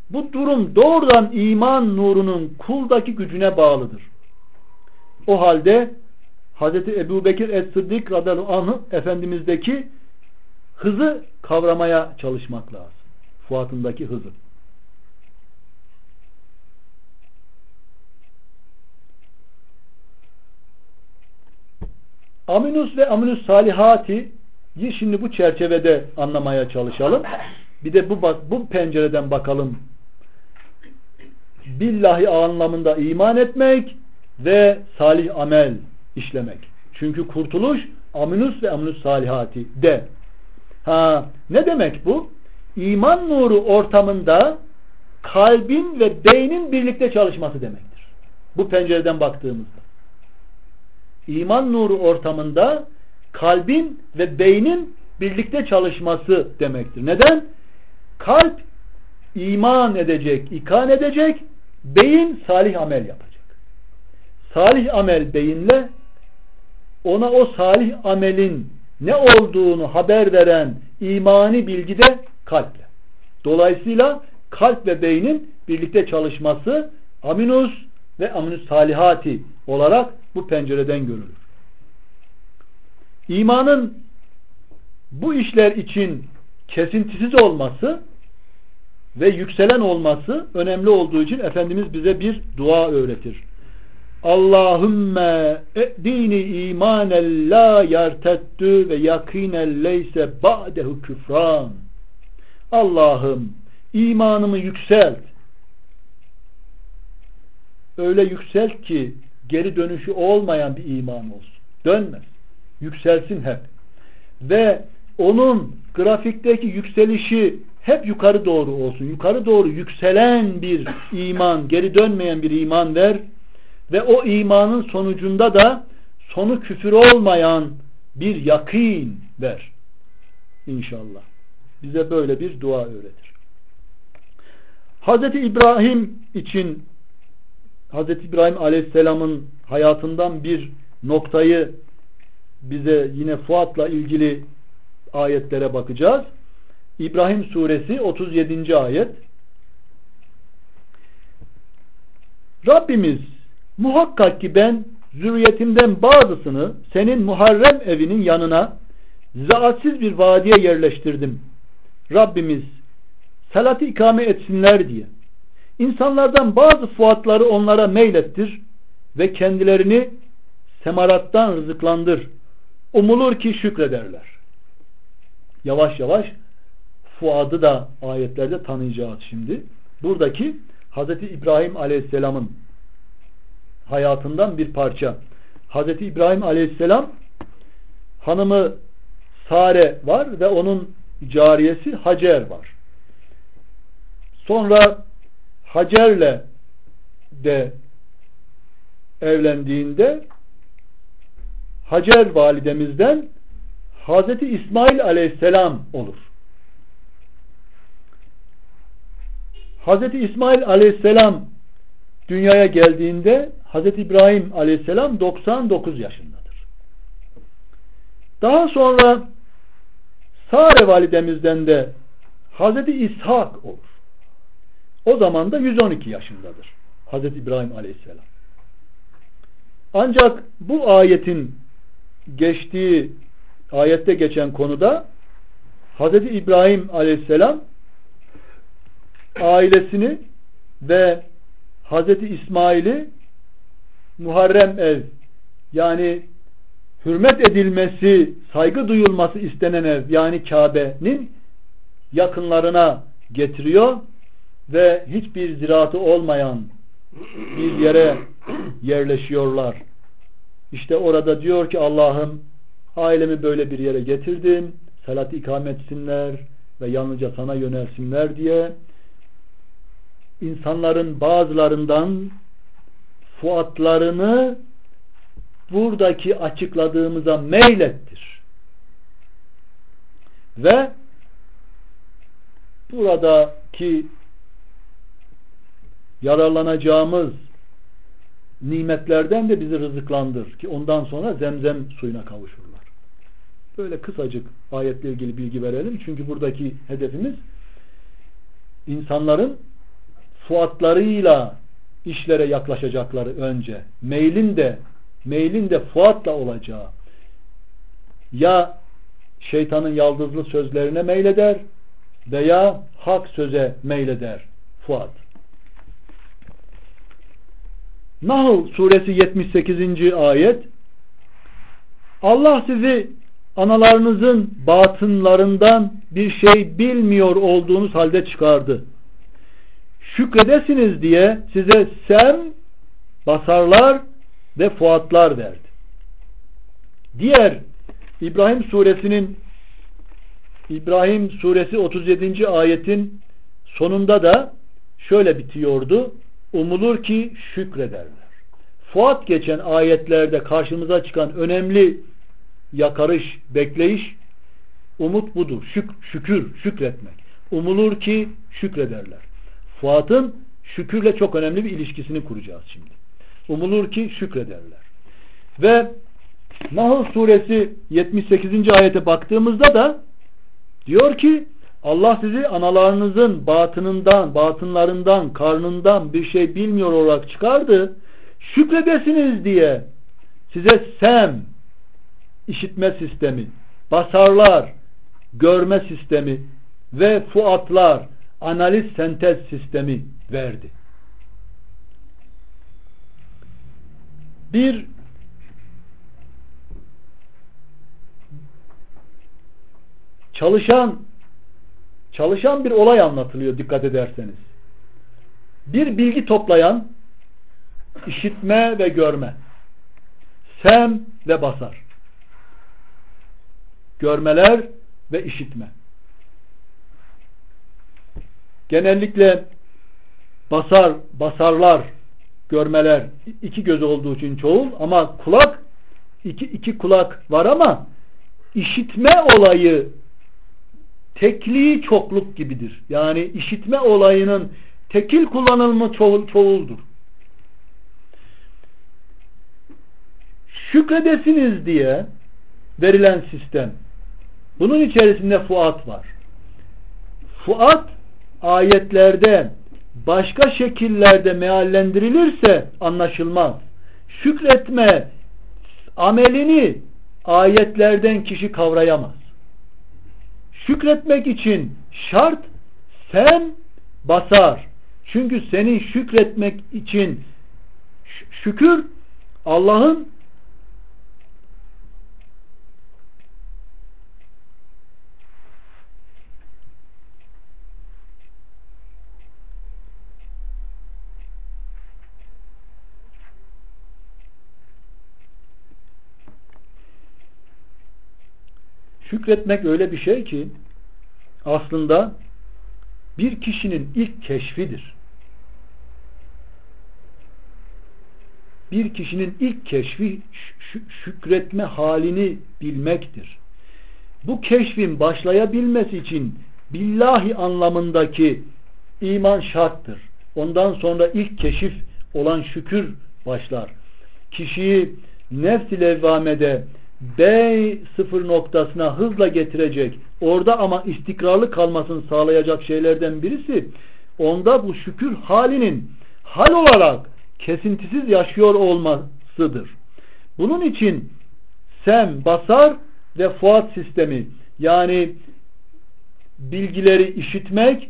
Bu durum doğrudan iman nurunun kuldaki gücüne bağlıdır. O halde Hz. Ebu Bekir Es-Sıddık radıyallahu Efendimiz'deki hızı kavramaya çalışmak lazım. Fuatındaki hızı. Aminus ve Aminus Salihati şimdi bu çerçevede anlamaya çalışalım. Bir de bu bu pencereden bakalım. Billahi anlamında iman etmek, ve salih amel işlemek. Çünkü kurtuluş aminus ve aminus salihati de. Ha, ne demek bu? İman nuru ortamında kalbin ve beynin birlikte çalışması demektir. Bu pencereden baktığımızda. İman nuru ortamında kalbin ve beynin birlikte çalışması demektir. Neden? Kalp iman edecek, ikan edecek, beyin salih amel yapacak. Salih amel beyinle ona o salih amelin ne olduğunu haber veren imani bilgi de kalple. Dolayısıyla kalp ve beynin birlikte çalışması aminus ve aminus salihati olarak bu pencereden görülür. İmanın bu işler için kesintisiz olması ve yükselen olması önemli olduğu için Efendimiz bize bir dua öğretir. Allahümme dini imanen la yartettü ve yakinen leyse ba'dehu küfran. Allah'ım imanımı yükselt. Öyle yükselt ki geri dönüşü olmayan bir iman olsun. Dönmez. Yükselsin hep. Ve onun grafikteki yükselişi hep yukarı doğru olsun. Yukarı doğru yükselen bir iman, geri dönmeyen bir iman ver ve o imanın sonucunda da sonu küfür olmayan bir yakin ver. İnşallah. Bize böyle bir dua öğretir. Hz. İbrahim için Hz. İbrahim Aleyhisselam'ın hayatından bir noktayı bize yine Fuat'la ilgili ayetlere bakacağız. İbrahim suresi 37. ayet Rabbimiz muhakkak ki ben zürriyetimden bazısını senin Muharrem evinin yanına zaatsiz bir vadiye yerleştirdim. Rabbimiz salatı ikame etsinler diye. İnsanlardan bazı fuatları onlara meylettir ve kendilerini semarattan rızıklandır. Umulur ki şükrederler. Yavaş yavaş Fuad'ı da ayetlerde tanıyacağız şimdi. Buradaki Hz. İbrahim Aleyhisselam'ın hayatından bir parça. Hz. İbrahim Aleyhisselam hanımı Sare var ve onun cariyesi Hacer var. Sonra Hacer'le de evlendiğinde Hacer validemizden Hazreti İsmail aleyhisselam olur. Hazreti İsmail aleyhisselam dünyaya geldiğinde Hazreti İbrahim aleyhisselam 99 yaşındadır. Daha sonra Sare validemizden de Hazreti İshak olur. O zaman da 112 yaşındadır. Hazreti İbrahim aleyhisselam. Ancak bu ayetin geçtiği ayette geçen konuda Hazreti İbrahim aleyhisselam ailesini ve Hazreti İsmail'i Muharrem ev yani hürmet edilmesi, saygı duyulması istenen ev yani Kabe'nin yakınlarına getiriyor ve hiçbir ziraatı olmayan bir yere yerleşiyorlar. İşte orada diyor ki Allah'ım ailemi böyle bir yere getirdim. Salat ikame etsinler ve yalnızca sana yönelsinler diye insanların bazılarından fuatlarını buradaki açıkladığımıza meylettir. Ve buradaki yararlanacağımız nimetlerden de bizi rızıklandır ki ondan sonra zemzem suyuna kavuşurlar. Böyle kısacık ayetle ilgili bilgi verelim. Çünkü buradaki hedefimiz insanların fuatlarıyla işlere yaklaşacakları önce. Meylin de meylin de fuatla olacağı. Ya şeytanın yaldızlı sözlerine meyleder veya hak söze meyleder. Fuat. Nahl suresi 78. ayet Allah sizi analarınızın batınlarından bir şey bilmiyor olduğunuz halde çıkardı. Şükredesiniz diye size sem, basarlar ve fuatlar verdi. Diğer İbrahim suresinin İbrahim suresi 37. ayetin sonunda da şöyle bitiyordu. Umulur ki şükrederler. Fuat geçen ayetlerde karşımıza çıkan önemli yakarış, bekleyiş umut budur. Şük, şükür, şükretmek. Umulur ki şükrederler. Fuat'ın şükürle çok önemli bir ilişkisini kuracağız şimdi. Umulur ki şükrederler. Ve Nahl suresi 78. ayete baktığımızda da diyor ki Allah sizi analarınızın batınından, batınlarından, karnından bir şey bilmiyor olarak çıkardı. Şükredesiniz diye size sem, işitme sistemi, basarlar, görme sistemi ve fuatlar, analiz sentez sistemi verdi. Bir çalışan çalışan bir olay anlatılıyor dikkat ederseniz. Bir bilgi toplayan işitme ve görme sem ve basar görmeler ve işitme genellikle basar basarlar görmeler iki göz olduğu için çoğul ama kulak iki, iki kulak var ama işitme olayı tekli çokluk gibidir. Yani işitme olayının tekil kullanılma çoğul, çoğuldur. Şükredesiniz diye verilen sistem. Bunun içerisinde fuat var. Fuat ayetlerde başka şekillerde meallendirilirse anlaşılmaz. Şükretme amelini ayetlerden kişi kavrayamaz. Şükretmek için şart sen basar. Çünkü senin şükretmek için şükür Allah'ın Şükretmek öyle bir şey ki aslında bir kişinin ilk keşfidir. Bir kişinin ilk keşfi şükretme halini bilmektir. Bu keşfin başlayabilmesi için billahi anlamındaki iman şarttır. Ondan sonra ilk keşif olan şükür başlar. Kişiyi nefs-i levvamede B sıfır noktasına hızla getirecek orada ama istikrarlı kalmasını sağlayacak şeylerden birisi onda bu şükür halinin hal olarak kesintisiz yaşıyor olmasıdır. Bunun için sem, basar ve fuat sistemi yani bilgileri işitmek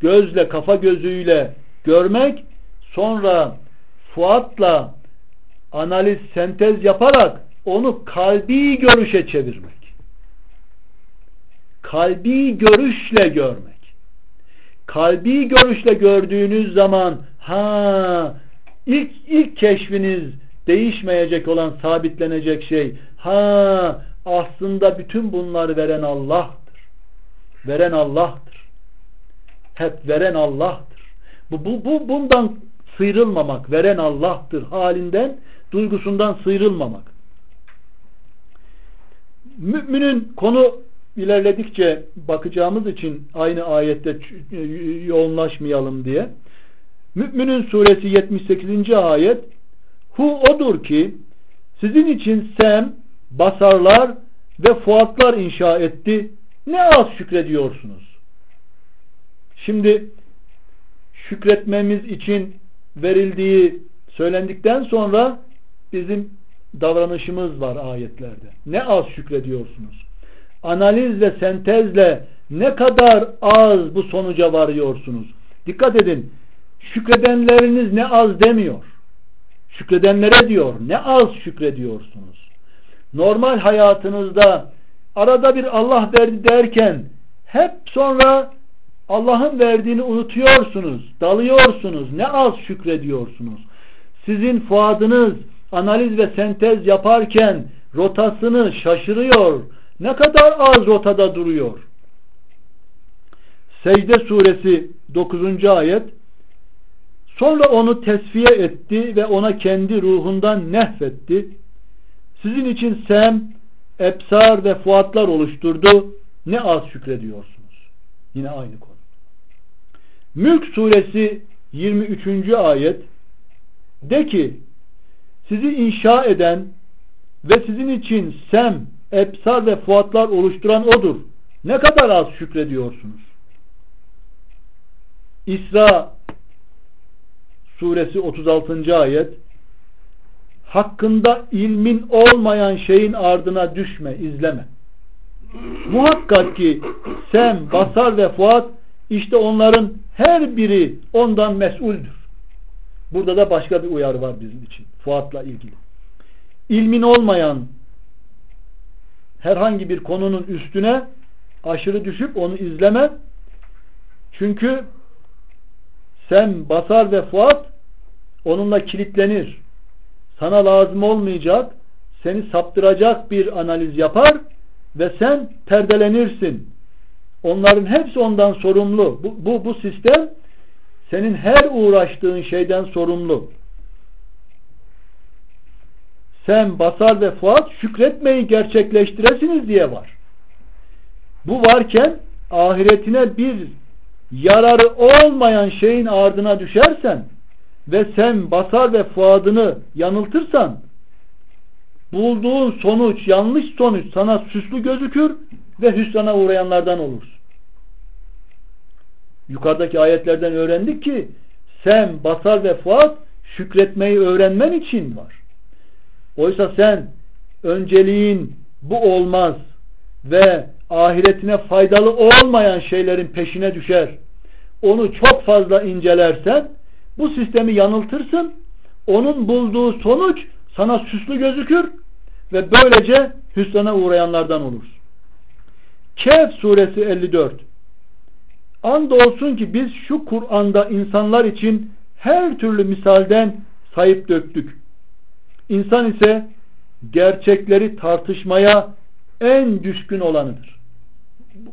gözle kafa gözüyle görmek sonra fuatla analiz sentez yaparak onu kalbi görüşe çevirmek. Kalbi görüşle görmek. Kalbi görüşle gördüğünüz zaman ha ilk ilk keşfiniz değişmeyecek olan sabitlenecek şey ha aslında bütün bunları veren Allah'tır. Veren Allah'tır. Hep veren Allah'tır. Bu, bu, bu bundan sıyrılmamak, veren Allah'tır halinden, duygusundan sıyrılmamak müminin konu ilerledikçe bakacağımız için aynı ayette yoğunlaşmayalım diye Müminin suresi 78. ayet Hu odur ki sizin için sem, basarlar ve fuatlar inşa etti. Ne az şükrediyorsunuz. Şimdi şükretmemiz için verildiği söylendikten sonra bizim davranışımız var ayetlerde. Ne az şükrediyorsunuz. Analiz ve sentezle ne kadar az bu sonuca varıyorsunuz. Dikkat edin. Şükredenleriniz ne az demiyor. Şükredenlere diyor. Ne az şükrediyorsunuz. Normal hayatınızda arada bir Allah verdi derken hep sonra Allah'ın verdiğini unutuyorsunuz. Dalıyorsunuz. Ne az şükrediyorsunuz. Sizin fuadınız analiz ve sentez yaparken rotasını şaşırıyor. Ne kadar az rotada duruyor. Secde suresi 9. ayet Sonra onu tesfiye etti ve ona kendi ruhundan nehvetti. Sizin için sem, epsar ve fuatlar oluşturdu. Ne az şükrediyorsunuz. Yine aynı konu. Mülk suresi 23. ayet de ki sizi inşa eden ve sizin için sem, epsar ve fuatlar oluşturan odur. Ne kadar az şükrediyorsunuz. İsra suresi 36. ayet hakkında ilmin olmayan şeyin ardına düşme, izleme. Muhakkak ki sen, basar ve fuat işte onların her biri ondan mesuldür. Burada da başka bir uyarı var bizim için. Fuatla ilgili. İlmin olmayan herhangi bir konunun üstüne aşırı düşüp onu izleme. Çünkü sen basar ve fuat onunla kilitlenir. Sana lazım olmayacak, seni saptıracak bir analiz yapar ve sen perdelenirsin. Onların hepsi ondan sorumlu. Bu, bu, bu sistem senin her uğraştığın şeyden sorumlu. Sen basar ve fuat şükretmeyi gerçekleştiresiniz diye var. Bu varken ahiretine bir yararı olmayan şeyin ardına düşersen ve sen basar ve fuadını yanıltırsan bulduğun sonuç yanlış sonuç sana süslü gözükür ve hüsrana uğrayanlardan olursun. Yukarıdaki ayetlerden öğrendik ki sen basar ve fuat şükretmeyi öğrenmen için var. Oysa sen önceliğin bu olmaz ve ahiretine faydalı olmayan şeylerin peşine düşer. Onu çok fazla incelersen bu sistemi yanıltırsın. Onun bulduğu sonuç sana süslü gözükür ve böylece hüsrana uğrayanlardan olursun. Kehf suresi 54 Andolsun ki biz şu Kur'an'da insanlar için her türlü misalden sayıp döktük. İnsan ise gerçekleri tartışmaya en düşkün olanıdır.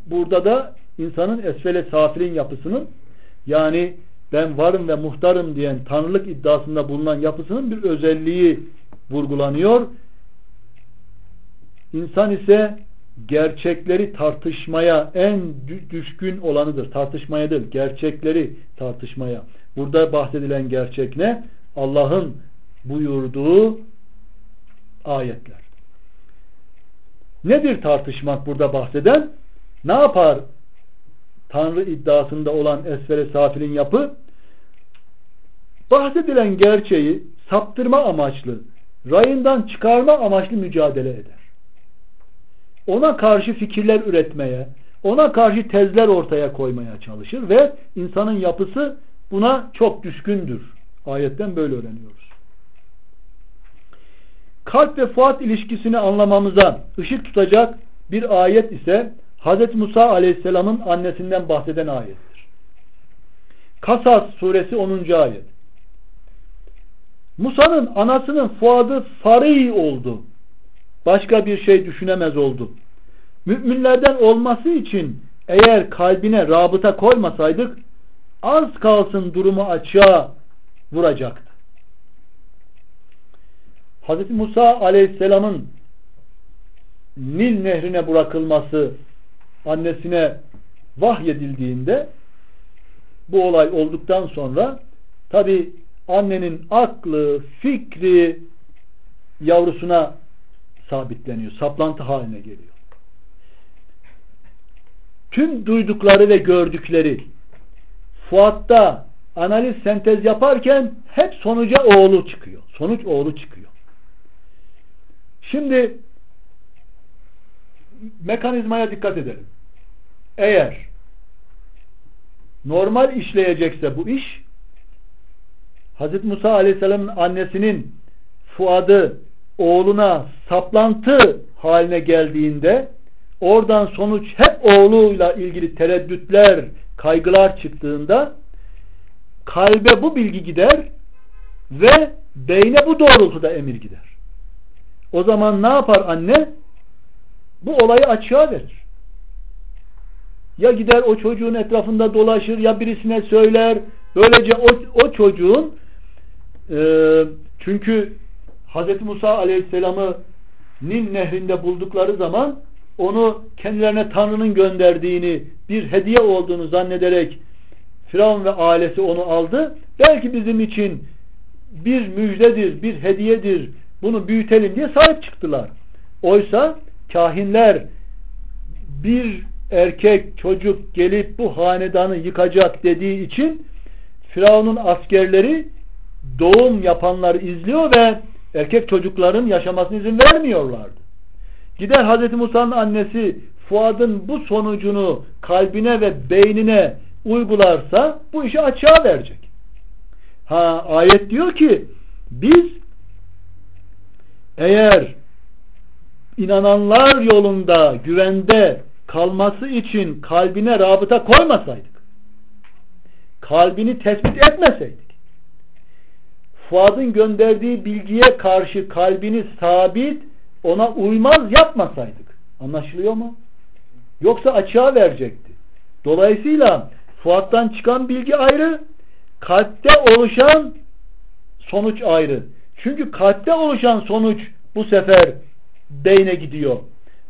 Burada da insanın esfele safilin yapısının yani ben varım ve muhtarım diyen tanrılık iddiasında bulunan yapısının bir özelliği vurgulanıyor. İnsan ise gerçekleri tartışmaya en düşkün olanıdır. Tartışmaya değil, gerçekleri tartışmaya. Burada bahsedilen gerçek ne? Allah'ın buyurduğu ayetler. Nedir tartışmak burada bahseden? Ne yapar Tanrı iddiasında olan esfere safilin yapı? Bahsedilen gerçeği saptırma amaçlı, rayından çıkarma amaçlı mücadele eder. Ona karşı fikirler üretmeye, ona karşı tezler ortaya koymaya çalışır ve insanın yapısı buna çok düşkündür. Ayetten böyle öğreniyoruz. Kalp ve fuat ilişkisini anlamamıza ışık tutacak bir ayet ise Hz. Musa aleyhisselamın annesinden bahseden ayettir. Kasas suresi 10. ayet. Musa'nın anasının fuadı fari oldu. Başka bir şey düşünemez oldu. Müminlerden olması için eğer kalbine rabıta koymasaydık az kalsın durumu açığa vuracaktı. Hz. Musa aleyhisselamın Nil nehrine bırakılması annesine vahyedildiğinde bu olay olduktan sonra tabi annenin aklı, fikri yavrusuna sabitleniyor. Saplantı haline geliyor. Tüm duydukları ve gördükleri Fuat'ta analiz sentez yaparken hep sonuca oğlu çıkıyor. Sonuç oğlu çıkıyor. Şimdi mekanizmaya dikkat edelim. Eğer normal işleyecekse bu iş Hz. Musa Aleyhisselam'ın annesinin Fuad'ı oğluna saplantı haline geldiğinde oradan sonuç hep oğluyla ilgili tereddütler, kaygılar çıktığında kalbe bu bilgi gider ve beyne bu doğrultuda emir gider. O zaman ne yapar anne? Bu olayı açığa verir. Ya gider o çocuğun etrafında dolaşır ya birisine söyler. Böylece o, o çocuğun e, çünkü Hz. Musa Aleyhisselam'ı Nil nehrinde buldukları zaman onu kendilerine Tanrı'nın gönderdiğini bir hediye olduğunu zannederek Firavun ve ailesi onu aldı. Belki bizim için bir müjdedir, bir hediyedir. Bunu büyütelim diye sahip çıktılar. Oysa kahinler bir erkek çocuk gelip bu hanedanı yıkacak dediği için Firavun'un askerleri doğum yapanları izliyor ve erkek çocukların yaşamasına izin vermiyorlardı. Gider Hz. Musa'nın annesi Fuad'ın bu sonucunu kalbine ve beynine uygularsa bu işi açığa verecek. Ha ayet diyor ki biz eğer inananlar yolunda güvende kalması için kalbine rabıta koymasaydık kalbini tespit etmeseydik Fuad'ın gönderdiği bilgiye karşı kalbini sabit ona uymaz yapmasaydık anlaşılıyor mu? Yoksa açığa verecekti. Dolayısıyla Fuat'tan çıkan bilgi ayrı kalpte oluşan sonuç ayrı. Çünkü kalpte oluşan sonuç bu sefer beyne gidiyor.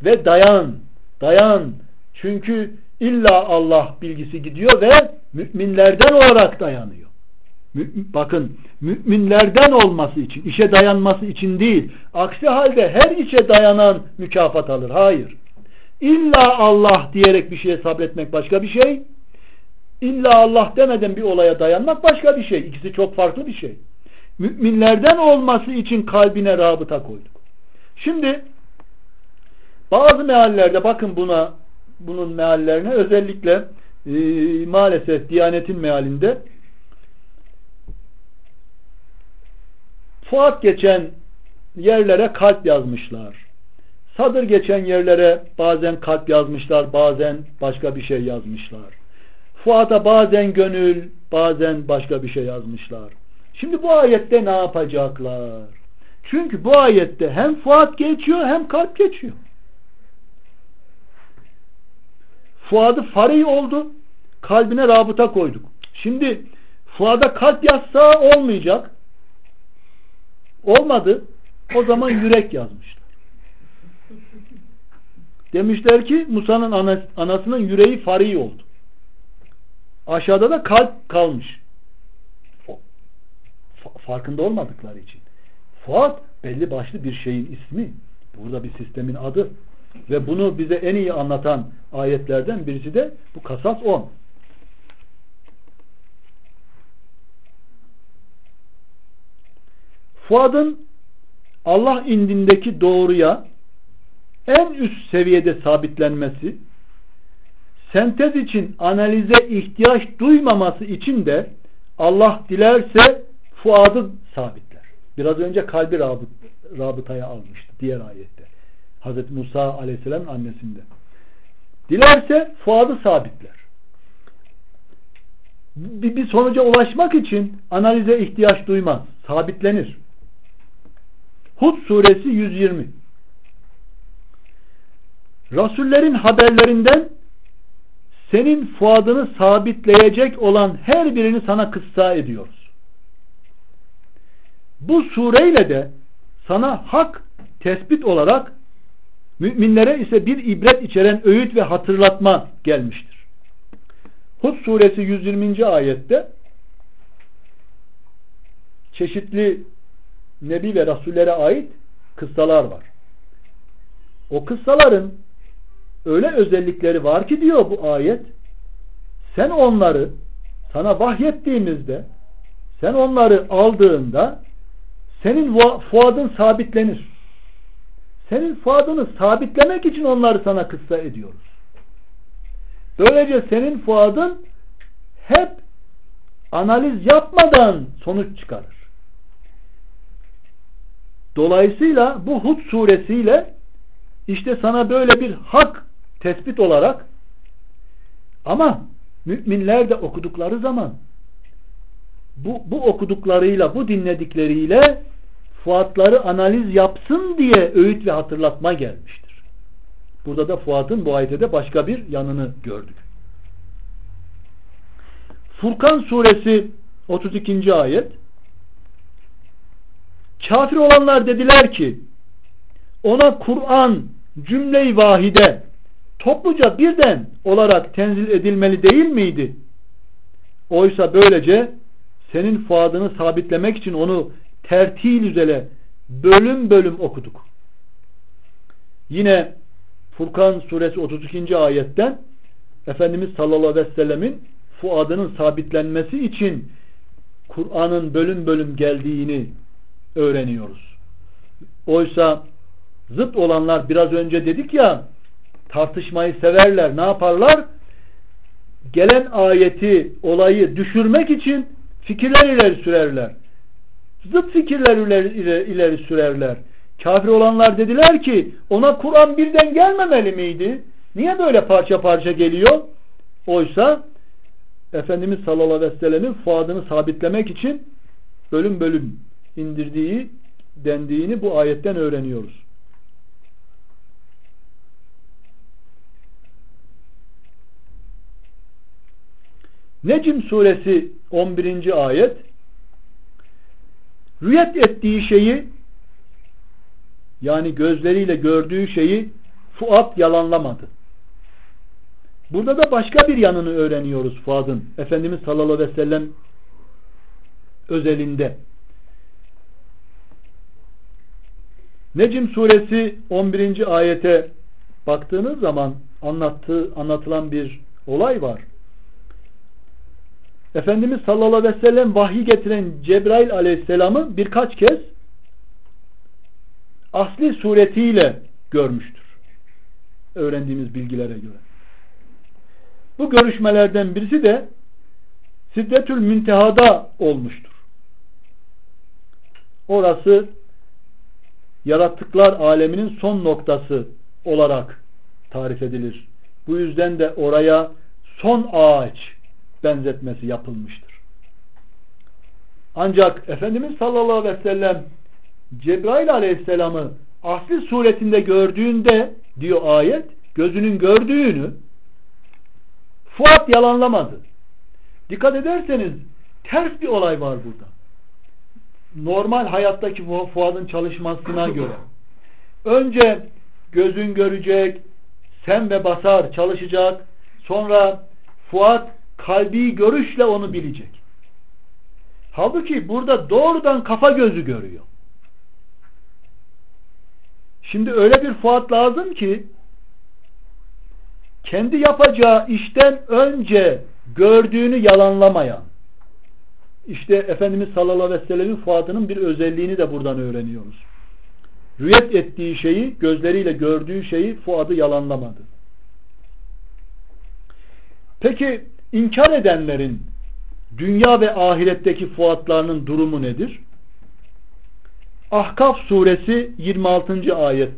Ve dayan, dayan. Çünkü illa Allah bilgisi gidiyor ve müminlerden olarak dayanıyor. Bakın müminlerden olması için, işe dayanması için değil. Aksi halde her işe dayanan mükafat alır. Hayır. İlla Allah diyerek bir şeye sabretmek başka bir şey. İlla Allah demeden bir olaya dayanmak başka bir şey. İkisi çok farklı bir şey. Müminlerden olması için kalbine rabıta koyduk. Şimdi bazı meallerde bakın buna bunun meallerine özellikle e, maalesef Diyanet'in mealinde Fuat geçen yerlere kalp yazmışlar. Sadır geçen yerlere bazen kalp yazmışlar, bazen başka bir şey yazmışlar. Fuat'a bazen gönül, bazen başka bir şey yazmışlar. Şimdi bu ayette ne yapacaklar? Çünkü bu ayette hem Fuat geçiyor hem kalp geçiyor. Fuad'ı fari oldu. Kalbine rabıta koyduk. Şimdi Fuad'a kalp yazsa olmayacak. Olmadı. O zaman yürek yazmışlar. Demişler ki Musa'nın anasının yüreği fari oldu. Aşağıda da kalp kalmış. Farkında olmadıkları için. Fuat belli başlı bir şeyin ismi. Burada bir sistemin adı. Ve bunu bize en iyi anlatan ayetlerden birisi de bu Kasas 10. Fuad'ın Allah indindeki doğruya en üst seviyede sabitlenmesi sentez için analize ihtiyaç duymaması için de Allah dilerse fuadı sabitler. Biraz önce kalbi rabıt, rabıtaya almıştı diğer ayette. Hazreti Musa aleyhisselam annesinde. Dilerse fuadı sabitler. Bir, bir sonuca ulaşmak için analize ihtiyaç duymaz. Sabitlenir. Hud suresi 120 Rasullerin haberlerinden senin fuadını sabitleyecek olan her birini sana kıssa ediyoruz. Bu sureyle de sana hak tespit olarak müminlere ise bir ibret içeren öğüt ve hatırlatma gelmiştir. Hud suresi 120. ayette çeşitli nebi ve rasullere ait kıssalar var. O kıssaların öyle özellikleri var ki diyor bu ayet sen onları sana vahyettiğimizde sen onları aldığında senin fuadın sabitlenir. Senin fuadını sabitlemek için onları sana kıssa ediyoruz. Böylece senin fuadın hep analiz yapmadan sonuç çıkarır. Dolayısıyla bu Hud suresiyle işte sana böyle bir hak tespit olarak ama müminler de okudukları zaman bu, bu okuduklarıyla, bu dinledikleriyle Fuatları analiz yapsın diye öğüt ve hatırlatma gelmiştir. Burada da Fuat'ın bu ayette de başka bir yanını gördük. Furkan suresi 32. ayet Kafir olanlar dediler ki ona Kur'an cümle-i vahide topluca birden olarak tenzil edilmeli değil miydi? Oysa böylece senin fuadını sabitlemek için onu tertil üzere bölüm bölüm okuduk. Yine Furkan suresi 32. ayetten Efendimiz sallallahu aleyhi ve sellemin fuadının sabitlenmesi için Kur'an'ın bölüm bölüm geldiğini öğreniyoruz. Oysa zıt olanlar biraz önce dedik ya tartışmayı severler. Ne yaparlar? Gelen ayeti, olayı düşürmek için fikirler ileri sürerler. Zıt fikirler ileri, ileri, sürerler. Kafir olanlar dediler ki ona Kur'an birden gelmemeli miydi? Niye böyle parça parça geliyor? Oysa Efendimiz sallallahu aleyhi ve sellemin fuadını sabitlemek için bölüm bölüm indirdiği dendiğini bu ayetten öğreniyoruz. Necim suresi 11. ayet rüyet ettiği şeyi yani gözleriyle gördüğü şeyi Fuat yalanlamadı. Burada da başka bir yanını öğreniyoruz Fuad'ın. Efendimiz sallallahu aleyhi ve sellem özelinde. Necim suresi 11. ayete baktığınız zaman anlattığı, anlatılan bir olay var. Efendimiz sallallahu aleyhi ve sellem vahiy getiren Cebrail aleyhisselamı birkaç kez asli suretiyle görmüştür. Öğrendiğimiz bilgilere göre. Bu görüşmelerden birisi de Siddetül Münteha'da olmuştur. Orası yarattıklar aleminin son noktası olarak tarif edilir. Bu yüzden de oraya son ağaç benzetmesi yapılmıştır. Ancak Efendimiz sallallahu aleyhi ve sellem Cebrail aleyhisselamı asli suretinde gördüğünde diyor ayet gözünün gördüğünü Fuat yalanlamadı. Dikkat ederseniz ters bir olay var burada. Normal hayattaki Fuat'ın çalışmasına göre. Önce gözün görecek, sen ve basar çalışacak. Sonra Fuat kalbi görüşle onu bilecek. Halbuki burada doğrudan kafa gözü görüyor. Şimdi öyle bir Fuat lazım ki kendi yapacağı işten önce gördüğünü yalanlamayan işte Efendimiz sallallahu aleyhi ve sellemin Fuat'ının bir özelliğini de buradan öğreniyoruz. Rüyet ettiği şeyi, gözleriyle gördüğü şeyi Fuad'ı yalanlamadı. Peki inkar edenlerin dünya ve ahiretteki fuatlarının durumu nedir? Ahkaf suresi 26. ayet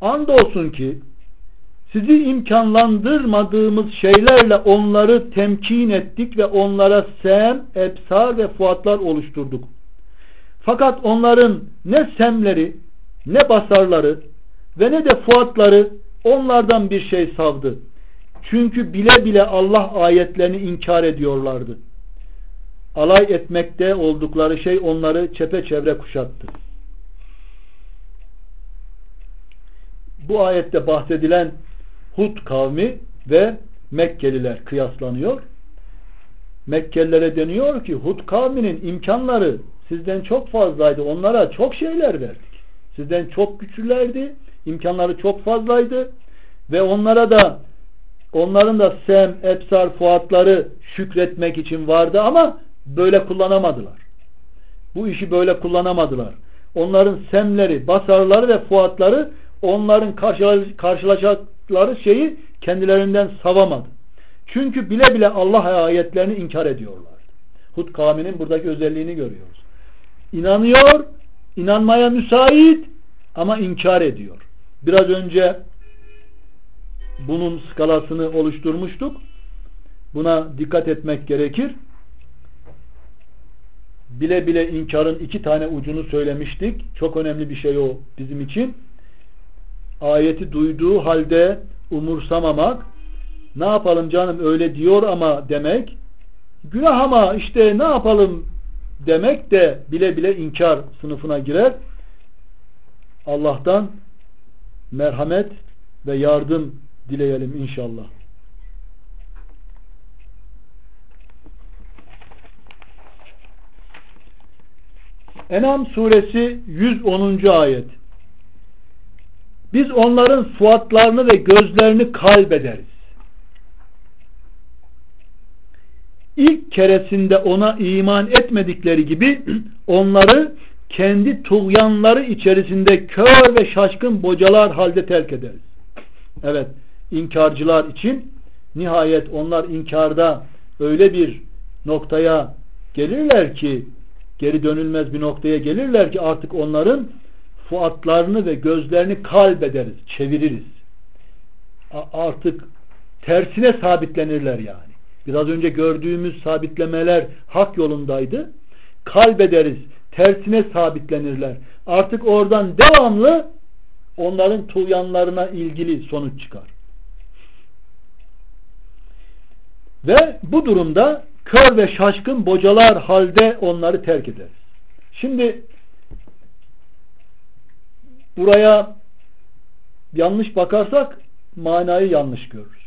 Andolsun ki sizi imkanlandırmadığımız şeylerle onları temkin ettik ve onlara sem, ebsar ve fuatlar oluşturduk. Fakat onların ne semleri, ne basarları ve ne de fuatları onlardan bir şey savdı. Çünkü bile bile Allah ayetlerini inkar ediyorlardı. Alay etmekte oldukları şey onları çepeçevre kuşattı. Bu ayette bahsedilen Hud kavmi ve Mekkeliler kıyaslanıyor. Mekkelilere deniyor ki Hud kavminin imkanları sizden çok fazlaydı. Onlara çok şeyler verdik. Sizden çok güçlülerdi. imkanları çok fazlaydı. Ve onlara da onların da sem, epsar, fuatları şükretmek için vardı ama böyle kullanamadılar. Bu işi böyle kullanamadılar. Onların semleri, basarları ve fuatları onların karşılaşacakları şeyi kendilerinden savamadı. Çünkü bile bile Allah ayetlerini inkar ediyorlardı. Hud kavminin buradaki özelliğini görüyoruz. İnanıyor, inanmaya müsait ama inkar ediyor. Biraz önce bunun skalasını oluşturmuştuk. buna dikkat etmek gerekir. Bile bile inkarın iki tane ucunu söylemiştik. Çok önemli bir şey o bizim için. Ayeti duyduğu halde umursamamak, ne yapalım canım öyle diyor ama demek, günah ama işte ne yapalım demek de bile bile inkar sınıfına girer. Allah'tan merhamet ve yardım dileyelim inşallah. Enam suresi 110. ayet. Biz onların suatlarını ve gözlerini kalbederiz. İlk keresinde ona iman etmedikleri gibi onları kendi tuğyanları içerisinde kör ve şaşkın bocalar halde terk ederiz. Evet, inkarcılar için nihayet onlar inkarda öyle bir noktaya gelirler ki geri dönülmez bir noktaya gelirler ki artık onların fuatlarını ve gözlerini kalbederiz, çeviririz. Artık tersine sabitlenirler yani. Biraz önce gördüğümüz sabitlemeler hak yolundaydı. Kalbederiz, tersine sabitlenirler. Artık oradan devamlı onların tuğyanlarına ilgili sonuç çıkar. Ve bu durumda kör ve şaşkın bocalar halde onları terk ederiz. Şimdi buraya yanlış bakarsak manayı yanlış görürüz.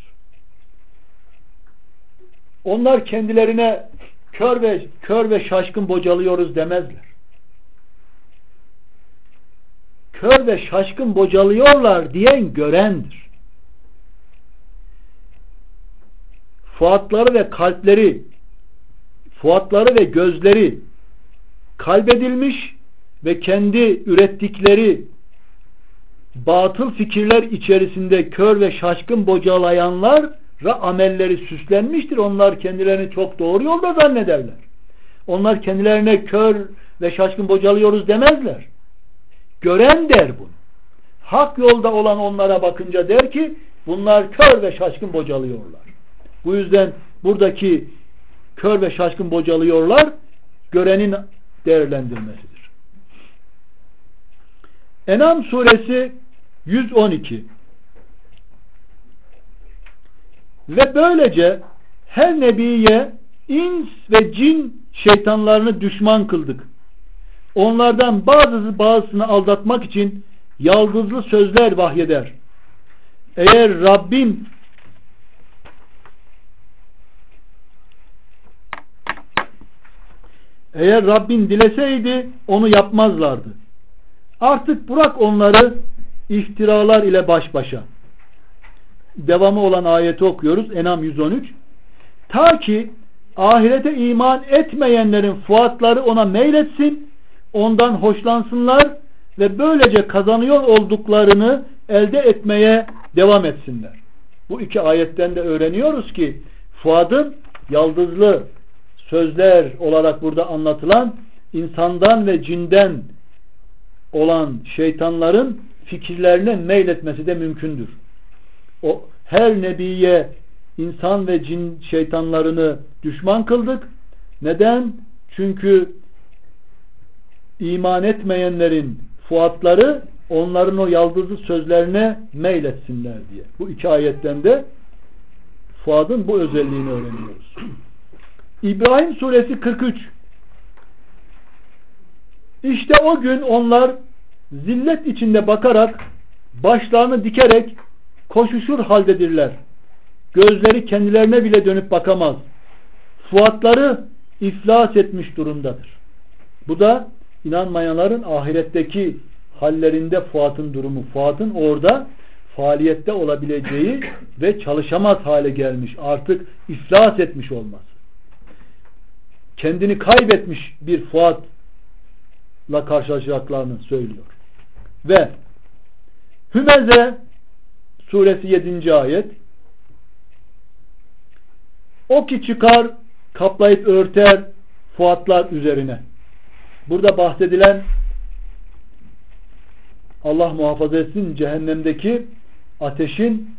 Onlar kendilerine kör ve kör ve şaşkın bocalıyoruz demezler. Kör ve şaşkın bocalıyorlar diyen görendir. Fuatları ve kalpleri fuatları ve gözleri kalbedilmiş ve kendi ürettikleri batıl fikirler içerisinde kör ve şaşkın bocalayanlar amelleri süslenmiştir. Onlar kendilerini çok doğru yolda zannederler. Onlar kendilerine kör ve şaşkın bocalıyoruz demezler. Gören der bunu. Hak yolda olan onlara bakınca der ki bunlar kör ve şaşkın bocalıyorlar. Bu yüzden buradaki kör ve şaşkın bocalıyorlar görenin değerlendirmesidir. Enam suresi 112 ve böylece her nebiye ins ve cin şeytanlarını düşman kıldık. Onlardan bazısı bazısını aldatmak için yaldızlı sözler vahyeder. Eğer Rabbin eğer Rabbin dileseydi onu yapmazlardı. Artık bırak onları iftiralar ile baş başa. Devamı olan ayeti okuyoruz. Enam 113. Ta ki ahirete iman etmeyenlerin fuatları ona meyletsin, ondan hoşlansınlar ve böylece kazanıyor olduklarını elde etmeye devam etsinler. Bu iki ayetten de öğreniyoruz ki fuadın yaldızlı sözler olarak burada anlatılan insandan ve cinden olan şeytanların fikirlerine meyletmesi de mümkündür. O her nebiye insan ve cin şeytanlarını düşman kıldık. Neden? Çünkü iman etmeyenlerin fuatları onların o yaldızlı sözlerine meyletsinler diye. Bu iki ayetten de fuadın bu özelliğini öğreniyoruz. İbrahim suresi 43 İşte o gün onlar zillet içinde bakarak başlarını dikerek koşuşur haldedirler. Gözleri kendilerine bile dönüp bakamaz. Fuatları iflas etmiş durumdadır. Bu da inanmayanların ahiretteki hallerinde Fuat'ın durumu. Fuat'ın orada faaliyette olabileceği ve çalışamaz hale gelmiş. Artık iflas etmiş olması. Kendini kaybetmiş bir Fuat'la karşılaşacaklarını söylüyor. Ve Hümeze suresi 7. ayet o ki çıkar kaplayıp örter fuatlar üzerine. Burada bahsedilen Allah muhafaza etsin cehennemdeki ateşin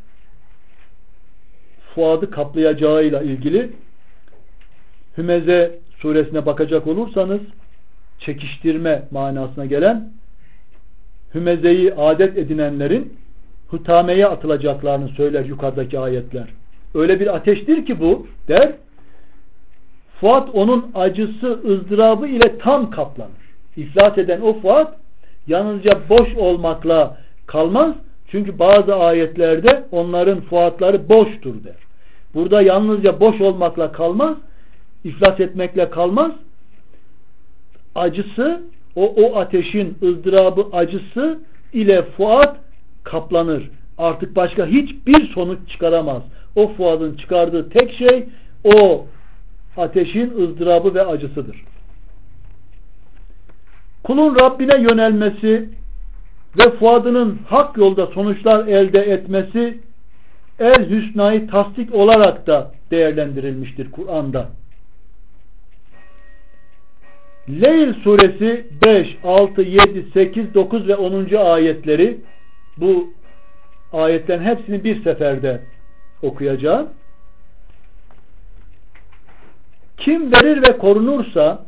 Fuad'ı kaplayacağıyla ilgili Hümeze suresine bakacak olursanız çekiştirme manasına gelen Hümeze'yi adet edinenlerin hütameye atılacaklarını söyler yukarıdaki ayetler. Öyle bir ateştir ki bu der. Fuat onun acısı, ızdırabı ile tam kaplanır. İflas eden o Fuat yalnızca boş olmakla kalmaz. Çünkü bazı ayetlerde onların fuatları boştur der. Burada yalnızca boş olmakla kalmaz, iflas etmekle kalmaz. Acısı, o, o ateşin ızdırabı acısı ile fuat kaplanır. Artık başka hiçbir sonuç çıkaramaz. O fuadın çıkardığı tek şey o ateşin ızdırabı ve acısıdır. Kulun Rabbine yönelmesi ve fuadının hak yolda sonuçlar elde etmesi el hüsnayı tasdik olarak da değerlendirilmiştir Kur'an'da. Leyl suresi 5, 6, 7, 8, 9 ve 10. ayetleri bu ayetlerin hepsini bir seferde okuyacağım. Kim verir ve korunursa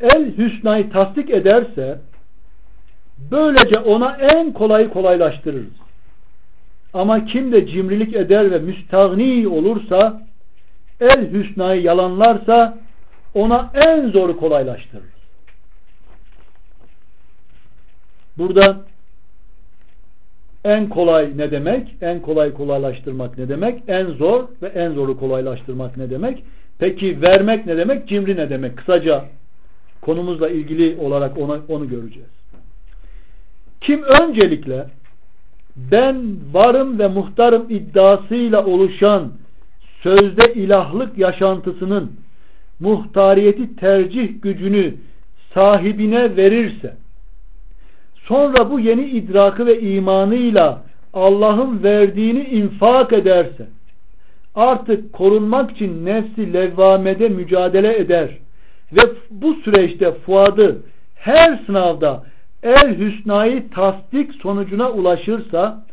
el hüsnayı tasdik ederse böylece ona en kolayı kolaylaştırırız. Ama kim de cimrilik eder ve müstahni olursa el hüsnayı yalanlarsa ona en zoru kolaylaştırır. Burada en kolay ne demek? En kolay kolaylaştırmak ne demek? En zor ve en zoru kolaylaştırmak ne demek? Peki vermek ne demek? Cimri ne demek? Kısaca konumuzla ilgili olarak ona, onu göreceğiz. Kim öncelikle ben varım ve muhtarım iddiasıyla oluşan sözde ilahlık yaşantısının muhtariyeti tercih gücünü sahibine verirse sonra bu yeni idrakı ve imanıyla Allah'ın verdiğini infak ederse artık korunmak için nefsi levvamede mücadele eder ve bu süreçte fuadı her sınavda el hüsnayı tasdik sonucuna ulaşırsa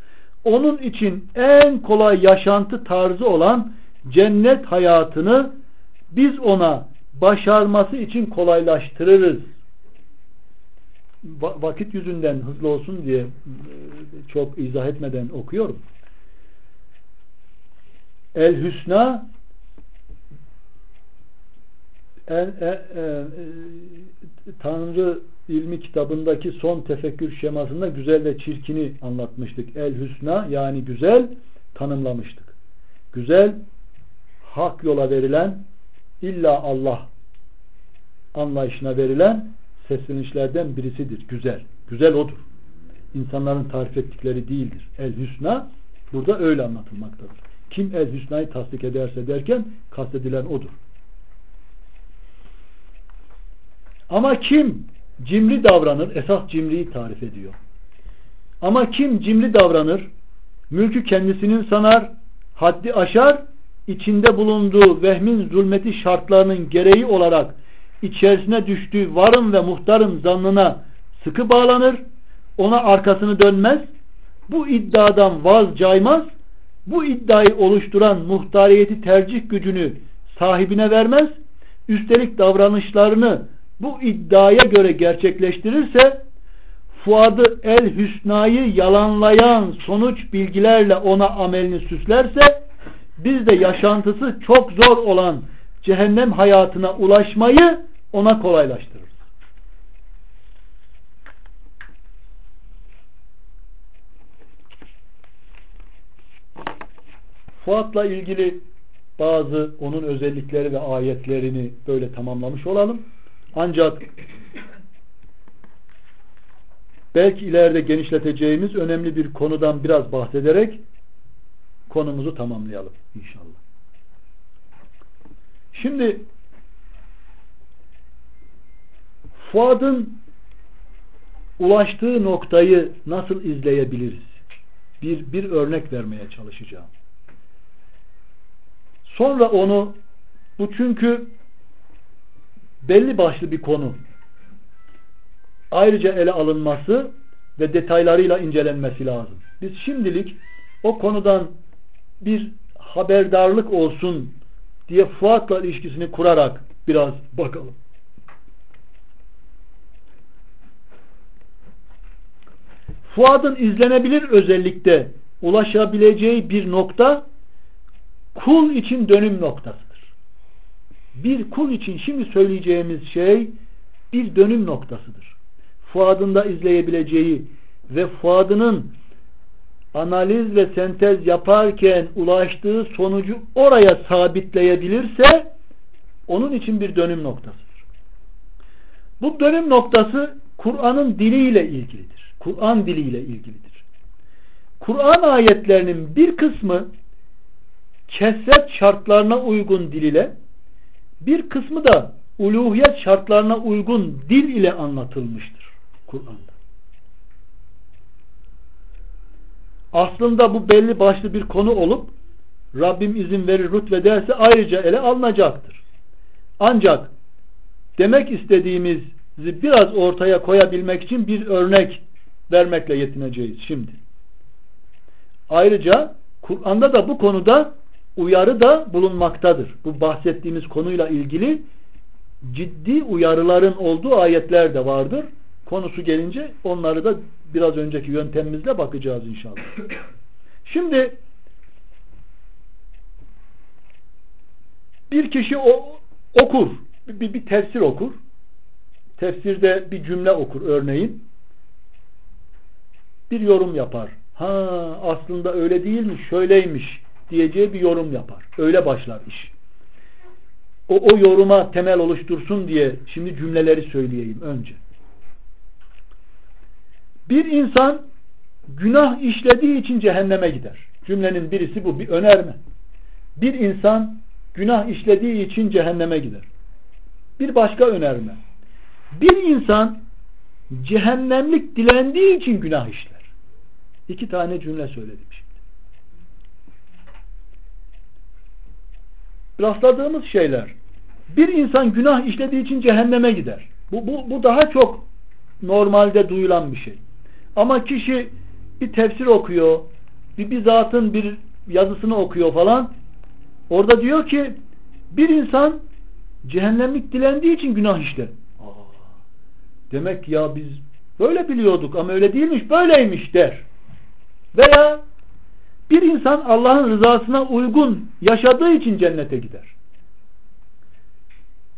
onun için en kolay yaşantı tarzı olan cennet hayatını biz ona başarması için kolaylaştırırız. Vakit yüzünden hızlı olsun diye e, çok izah etmeden okuyorum. El Hüsna e, e, e, Tanrı ilmi kitabındaki son tefekkür şemasında güzel ve çirkini anlatmıştık. El Hüsna yani güzel tanımlamıştık. Güzel hak yola verilen illa Allah anlayışına verilen seslenişlerden birisidir. Güzel. Güzel odur. İnsanların tarif ettikleri değildir. El Hüsna burada öyle anlatılmaktadır. Kim El Hüsna'yı tasdik ederse derken kastedilen odur. Ama kim cimri davranır, esas cimriyi tarif ediyor. Ama kim cimri davranır, mülkü kendisinin sanar, haddi aşar, içinde bulunduğu vehmin zulmeti şartlarının gereği olarak içerisine düştüğü varım ve muhtarım zannına sıkı bağlanır, ona arkasını dönmez, bu iddiadan vaz caymaz, bu iddiayı oluşturan muhtariyeti tercih gücünü sahibine vermez, üstelik davranışlarını bu iddiaya göre gerçekleştirirse Fuad'ı el hüsnayı yalanlayan sonuç bilgilerle ona amelini süslerse biz de yaşantısı çok zor olan cehennem hayatına ulaşmayı ona kolaylaştırırız. Fuat'la ilgili bazı onun özellikleri ve ayetlerini böyle tamamlamış olalım. Ancak belki ileride genişleteceğimiz önemli bir konudan biraz bahsederek konumuzu tamamlayalım inşallah. Şimdi Fuad'ın ulaştığı noktayı nasıl izleyebiliriz? Bir, bir örnek vermeye çalışacağım. Sonra onu bu çünkü belli başlı bir konu ayrıca ele alınması ve detaylarıyla incelenmesi lazım. Biz şimdilik o konudan bir haberdarlık olsun diye Fuat'la ilişkisini kurarak biraz bakalım. Fuad'ın izlenebilir özellikte ulaşabileceği bir nokta kul için dönüm noktasıdır. Bir kul için şimdi söyleyeceğimiz şey bir dönüm noktasıdır. Fuad'ında izleyebileceği ve Fuad'ının analiz ve sentez yaparken ulaştığı sonucu oraya sabitleyebilirse onun için bir dönüm noktasıdır. Bu dönüm noktası Kur'an'ın diliyle ilgilidir. Kur'an diliyle ilgilidir. Kur'an ayetlerinin bir kısmı kesret şartlarına uygun dil ile bir kısmı da uluhiyet şartlarına uygun dil ile anlatılmıştır Kur'an'da. Aslında bu belli başlı bir konu olup Rabbim izin verir rütbederse ayrıca ele alınacaktır. Ancak demek istediğimizi biraz ortaya koyabilmek için bir örnek vermekle yetineceğiz şimdi. Ayrıca Kur'an'da da bu konuda uyarı da bulunmaktadır. Bu bahsettiğimiz konuyla ilgili ciddi uyarıların olduğu ayetler de vardır. Konusu gelince onları da biraz önceki yöntemimizle bakacağız inşallah. Şimdi bir kişi o, okur. Bir, bir tefsir okur. Tefsirde bir cümle okur örneğin. Bir yorum yapar. Ha aslında öyle değilmiş, şöyleymiş diyeceği bir yorum yapar. Öyle başlar iş. O, o yoruma temel oluştursun diye şimdi cümleleri söyleyeyim önce. Bir insan günah işlediği için cehenneme gider. Cümlenin birisi bu. Bir önerme. Bir insan günah işlediği için cehenneme gider. Bir başka önerme. Bir insan cehennemlik dilendiği için günah işler. İki tane cümle söyledim şimdi. Rastladığımız şeyler. Bir insan günah işlediği için cehenneme gider. Bu, bu, bu daha çok normalde duyulan bir şey. Ama kişi bir tefsir okuyor, bir, bir zatın bir yazısını okuyor falan. Orada diyor ki bir insan cehennemlik dilendiği için günah işler. Demek ya biz böyle biliyorduk ama öyle değilmiş, böyleymiş der. Veya bir insan Allah'ın rızasına uygun yaşadığı için cennete gider.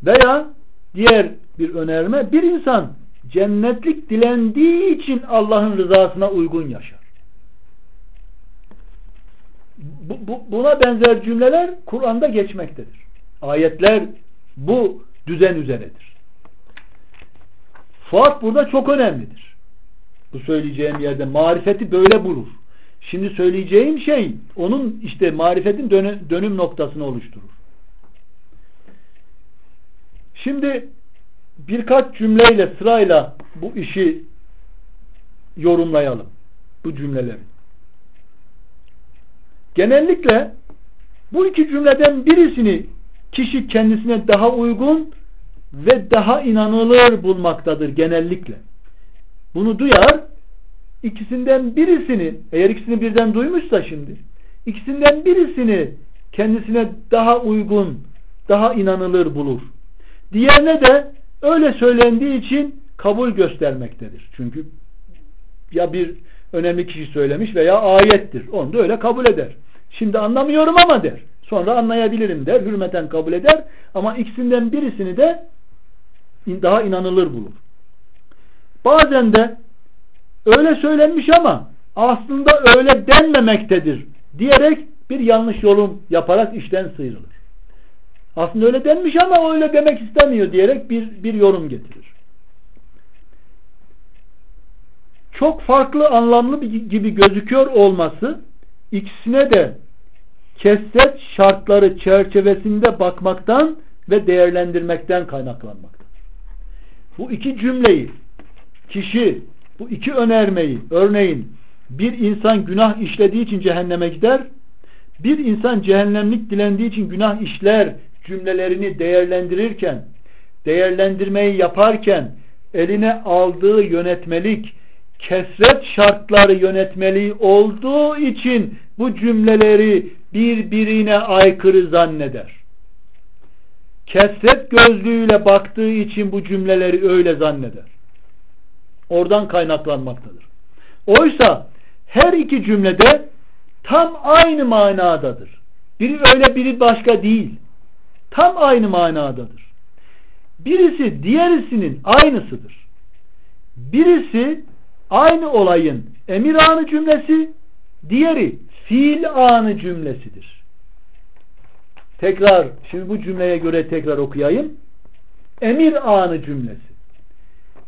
Veya diğer bir önerme bir insan cennetlik dilendiği için Allah'ın rızasına uygun yaşar. Bu, bu, buna benzer cümleler Kur'an'da geçmektedir. Ayetler bu düzen üzeredir. Fuat burada çok önemlidir. Bu söyleyeceğim yerde marifeti böyle bulur. Şimdi söyleyeceğim şey onun işte marifetin dönüm noktasını oluşturur. Şimdi birkaç cümleyle sırayla bu işi yorumlayalım. Bu cümleleri. Genellikle bu iki cümleden birisini kişi kendisine daha uygun ve daha inanılır bulmaktadır genellikle. Bunu duyar ikisinden birisini eğer ikisini birden duymuşsa şimdi ikisinden birisini kendisine daha uygun daha inanılır bulur. Diğerine de öyle söylendiği için kabul göstermektedir. Çünkü ya bir önemli kişi söylemiş veya ayettir. Onu da öyle kabul eder. Şimdi anlamıyorum ama der. Sonra anlayabilirim der. Hürmeten kabul eder. Ama ikisinden birisini de daha inanılır bulur. Bazen de öyle söylenmiş ama aslında öyle denmemektedir diyerek bir yanlış yorum yaparak işten sıyrılır. Aslında öyle denmiş ama öyle demek istemiyor diyerek bir, bir yorum getirir. Çok farklı anlamlı gibi gözüküyor olması ikisine de kesret şartları çerçevesinde bakmaktan ve değerlendirmekten kaynaklanmaktadır. Bu iki cümleyi kişi bu iki önermeyi örneğin bir insan günah işlediği için cehenneme gider bir insan cehennemlik dilendiği için günah işler cümlelerini değerlendirirken değerlendirmeyi yaparken eline aldığı yönetmelik kesret şartları yönetmeli olduğu için bu cümleleri birbirine aykırı zanneder. Kesret gözlüğüyle baktığı için bu cümleleri öyle zanneder. Oradan kaynaklanmaktadır. Oysa her iki cümlede tam aynı manadadır. Biri öyle biri başka değil. Tam aynı manadadır. Birisi diğerisinin aynısıdır. Birisi aynı olayın emir anı cümlesi, diğeri fiil anı cümlesidir. Tekrar, şimdi bu cümleye göre tekrar okuyayım. Emir anı cümlesi.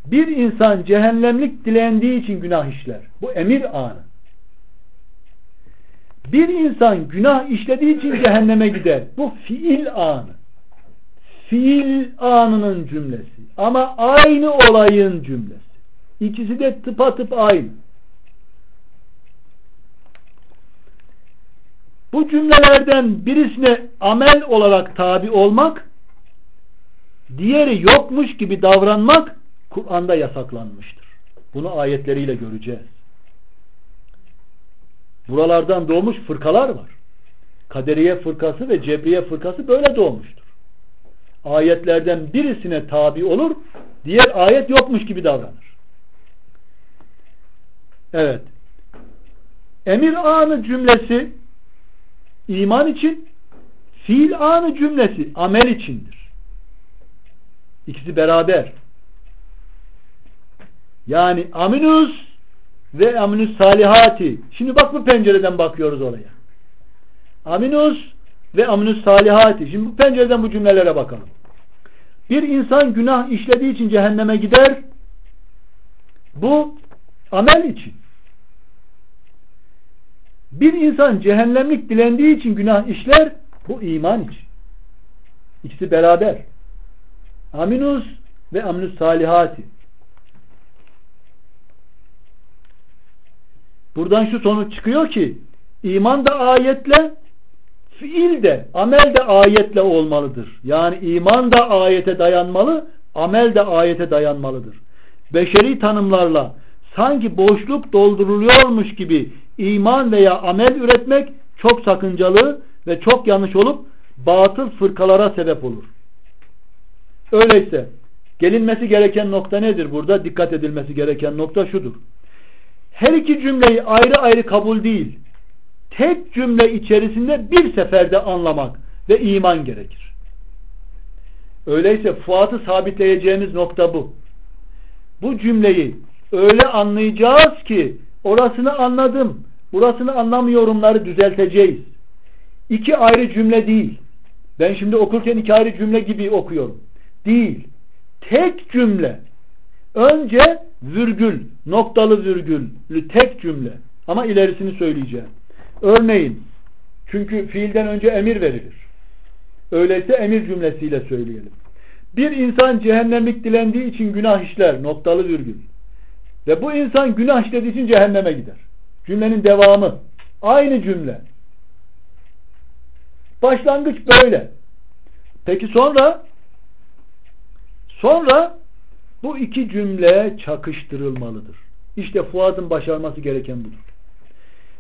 Bir insan cehennemlik dilendiği için günah işler. Bu emir anı. Bir insan günah işlediği için cehenneme gider. Bu fiil anı. Fiil anının cümlesi. Ama aynı olayın cümlesi. İkisi de tıpatıp aynı. Bu cümlelerden birisine amel olarak tabi olmak, diğeri yokmuş gibi davranmak Kur'an'da yasaklanmıştır. Bunu ayetleriyle göreceğiz. Buralardan doğmuş fırkalar var. Kaderiye fırkası ve Cebriye fırkası böyle doğmuştur. Ayetlerden birisine tabi olur, diğer ayet yokmuş gibi davranır. Evet. Emir anı cümlesi iman için, fiil anı cümlesi amel içindir. İkisi beraber. Yani aminus ve aminus salihati. Şimdi bak bu pencereden bakıyoruz oraya. Aminus ve aminus salihati. Şimdi bu pencereden bu cümlelere bakalım. Bir insan günah işlediği için cehenneme gider. Bu amel için. Bir insan cehennemlik dilendiği için günah işler. Bu iman için. İkisi beraber. Aminus ve aminus salihati. Buradan şu sonuç çıkıyor ki iman da ayetle fiil de amel de ayetle olmalıdır. Yani iman da ayete dayanmalı amel de ayete dayanmalıdır. Beşeri tanımlarla sanki boşluk dolduruluyormuş gibi iman veya amel üretmek çok sakıncalı ve çok yanlış olup batıl fırkalara sebep olur. Öyleyse gelinmesi gereken nokta nedir burada? Dikkat edilmesi gereken nokta şudur her iki cümleyi ayrı ayrı kabul değil, tek cümle içerisinde bir seferde anlamak ve iman gerekir. Öyleyse Fuat'ı sabitleyeceğimiz nokta bu. Bu cümleyi öyle anlayacağız ki orasını anladım, burasını anlamıyorumları düzelteceğiz. İki ayrı cümle değil. Ben şimdi okurken iki ayrı cümle gibi okuyorum. Değil. Tek cümle. Önce virgül, noktalı virgüllü tek cümle. Ama ilerisini söyleyeceğim. Örneğin, çünkü fiilden önce emir verilir. Öyleyse emir cümlesiyle söyleyelim. Bir insan cehennemlik dilendiği için günah işler, noktalı virgül. Ve bu insan günah işlediği için cehenneme gider. Cümlenin devamı. Aynı cümle. Başlangıç böyle. Peki sonra sonra bu iki cümle çakıştırılmalıdır. İşte Fuad'ın başarması gereken budur.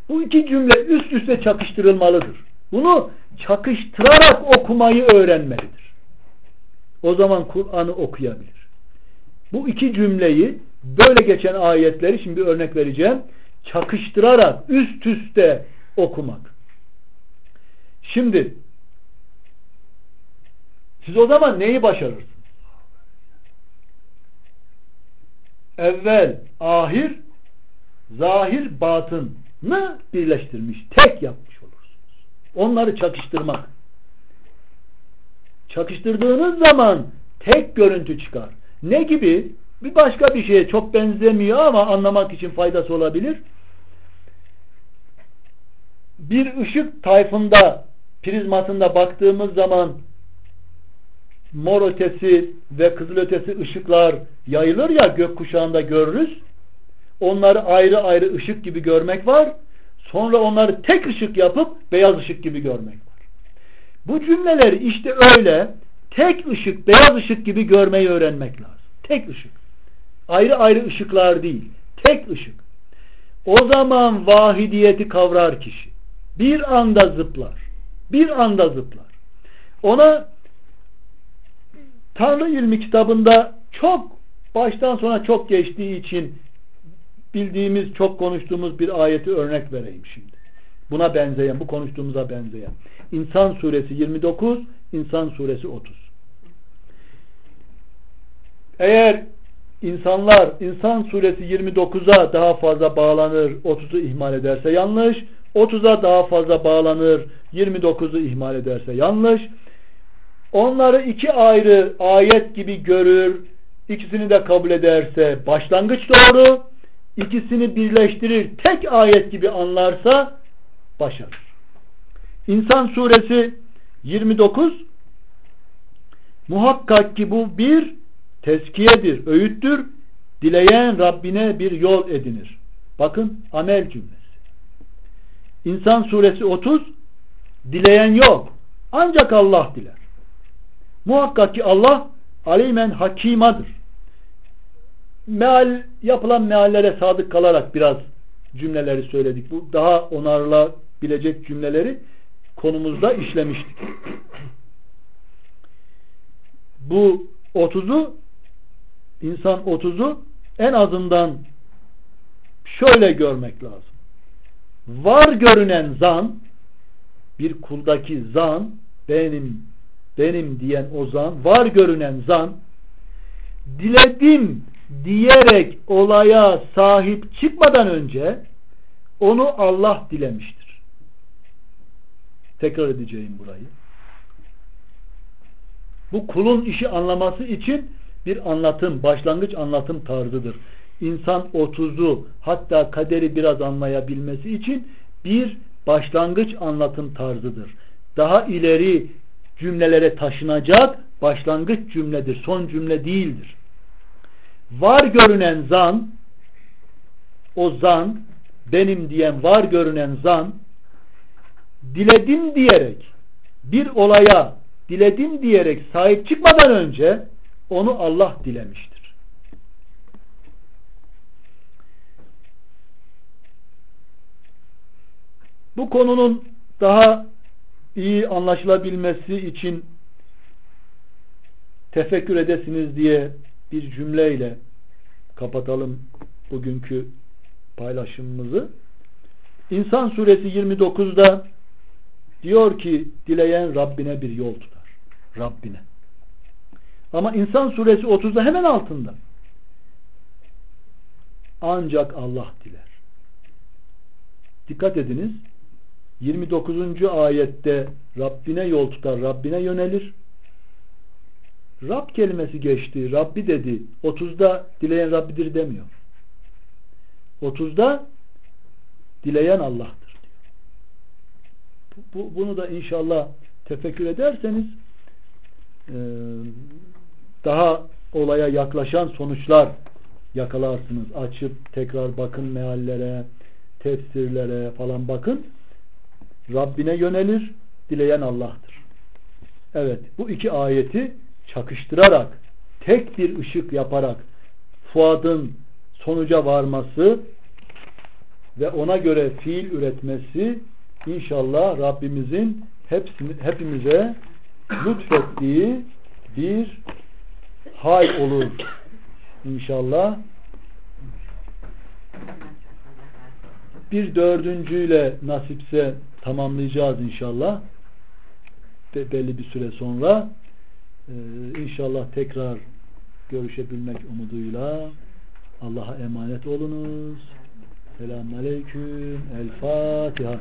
Bu iki cümle üst üste çakıştırılmalıdır. Bunu çakıştırarak okumayı öğrenmelidir. O zaman Kur'an'ı okuyabilir. Bu iki cümleyi böyle geçen ayetleri şimdi bir örnek vereceğim. Çakıştırarak üst üste okumak. Şimdi siz o zaman neyi başarırsınız? Evvel, ahir, zahir, batını birleştirmiş. Tek yapmış olursunuz. Onları çakıştırmak. Çakıştırdığınız zaman tek görüntü çıkar. Ne gibi? Bir başka bir şeye çok benzemiyor ama anlamak için faydası olabilir. Bir ışık tayfında prizmasında baktığımız zaman mor ötesi ve kızıl ötesi ışıklar yayılır ya gökkuşağında görürüz. Onları ayrı ayrı ışık gibi görmek var. Sonra onları tek ışık yapıp beyaz ışık gibi görmek var. Bu cümleleri işte öyle tek ışık, beyaz ışık gibi görmeyi öğrenmek lazım. Tek ışık. Ayrı ayrı ışıklar değil. Tek ışık. O zaman vahidiyeti kavrar kişi. Bir anda zıplar. Bir anda zıplar. Ona Tanrı ilmi kitabında çok baştan sona çok geçtiği için bildiğimiz, çok konuştuğumuz bir ayeti örnek vereyim şimdi. Buna benzeyen, bu konuştuğumuza benzeyen. İnsan suresi 29, İnsan suresi 30. Eğer insanlar İnsan suresi 29'a daha fazla bağlanır, 30'u ihmal ederse yanlış. 30'a daha fazla bağlanır, 29'u ihmal ederse yanlış. Onları iki ayrı ayet gibi görür, ikisini de kabul ederse başlangıç doğru, ikisini birleştirir, tek ayet gibi anlarsa başarır. İnsan suresi 29 muhakkak ki bu bir tezkiyedir, öğüttür. Dileyen Rabbine bir yol edinir. Bakın amel cümlesi. İnsan suresi 30 dileyen yok. Ancak Allah diler. Muhakkak ki Allah alimen hakimadır. Meal, yapılan meallere sadık kalarak biraz cümleleri söyledik. Bu daha onarılabilecek cümleleri konumuzda işlemiştik. Bu 30'u insan 30'u en azından şöyle görmek lazım. Var görünen zan bir kuldaki zan benim benim diyen o zan var görünen zan diledim diyerek olaya sahip çıkmadan önce onu Allah dilemiştir. Tekrar edeceğim burayı. Bu kulun işi anlaması için bir anlatım, başlangıç anlatım tarzıdır. İnsan 30'u hatta kaderi biraz anlayabilmesi için bir başlangıç anlatım tarzıdır. Daha ileri cümlelere taşınacak başlangıç cümledir. Son cümle değildir. Var görünen zan o zan benim diyen var görünen zan diledim diyerek bir olaya diledim diyerek sahip çıkmadan önce onu Allah dilemiştir. Bu konunun daha iyi anlaşılabilmesi için tefekkür edesiniz diye bir cümleyle kapatalım bugünkü paylaşımımızı. İnsan suresi 29'da diyor ki dileyen Rabbine bir yol tutar. Rabbine. Ama İnsan suresi 30'da hemen altında. Ancak Allah diler. Dikkat ediniz. 29. ayette Rabbine yol tutar, Rabbine yönelir. Rab kelimesi geçti, Rabbi dedi. 30'da dileyen Rabbidir demiyor. 30'da dileyen Allah'tır diyor. Bu, bunu da inşallah tefekkür ederseniz daha olaya yaklaşan sonuçlar yakalarsınız. Açıp tekrar bakın meallere, tefsirlere falan bakın. Rabbine yönelir, dileyen Allah'tır. Evet, bu iki ayeti çakıştırarak, tek bir ışık yaparak Fuad'ın sonuca varması ve ona göre fiil üretmesi inşallah Rabbimizin hepsini, hepimize lütfettiği bir hal olur. İnşallah bir dördüncüyle nasipse tamamlayacağız inşallah. Be belli bir süre sonra ee, inşallah tekrar görüşebilmek umuduyla Allah'a emanet olunuz. Selamun Aleyküm. El Fatiha.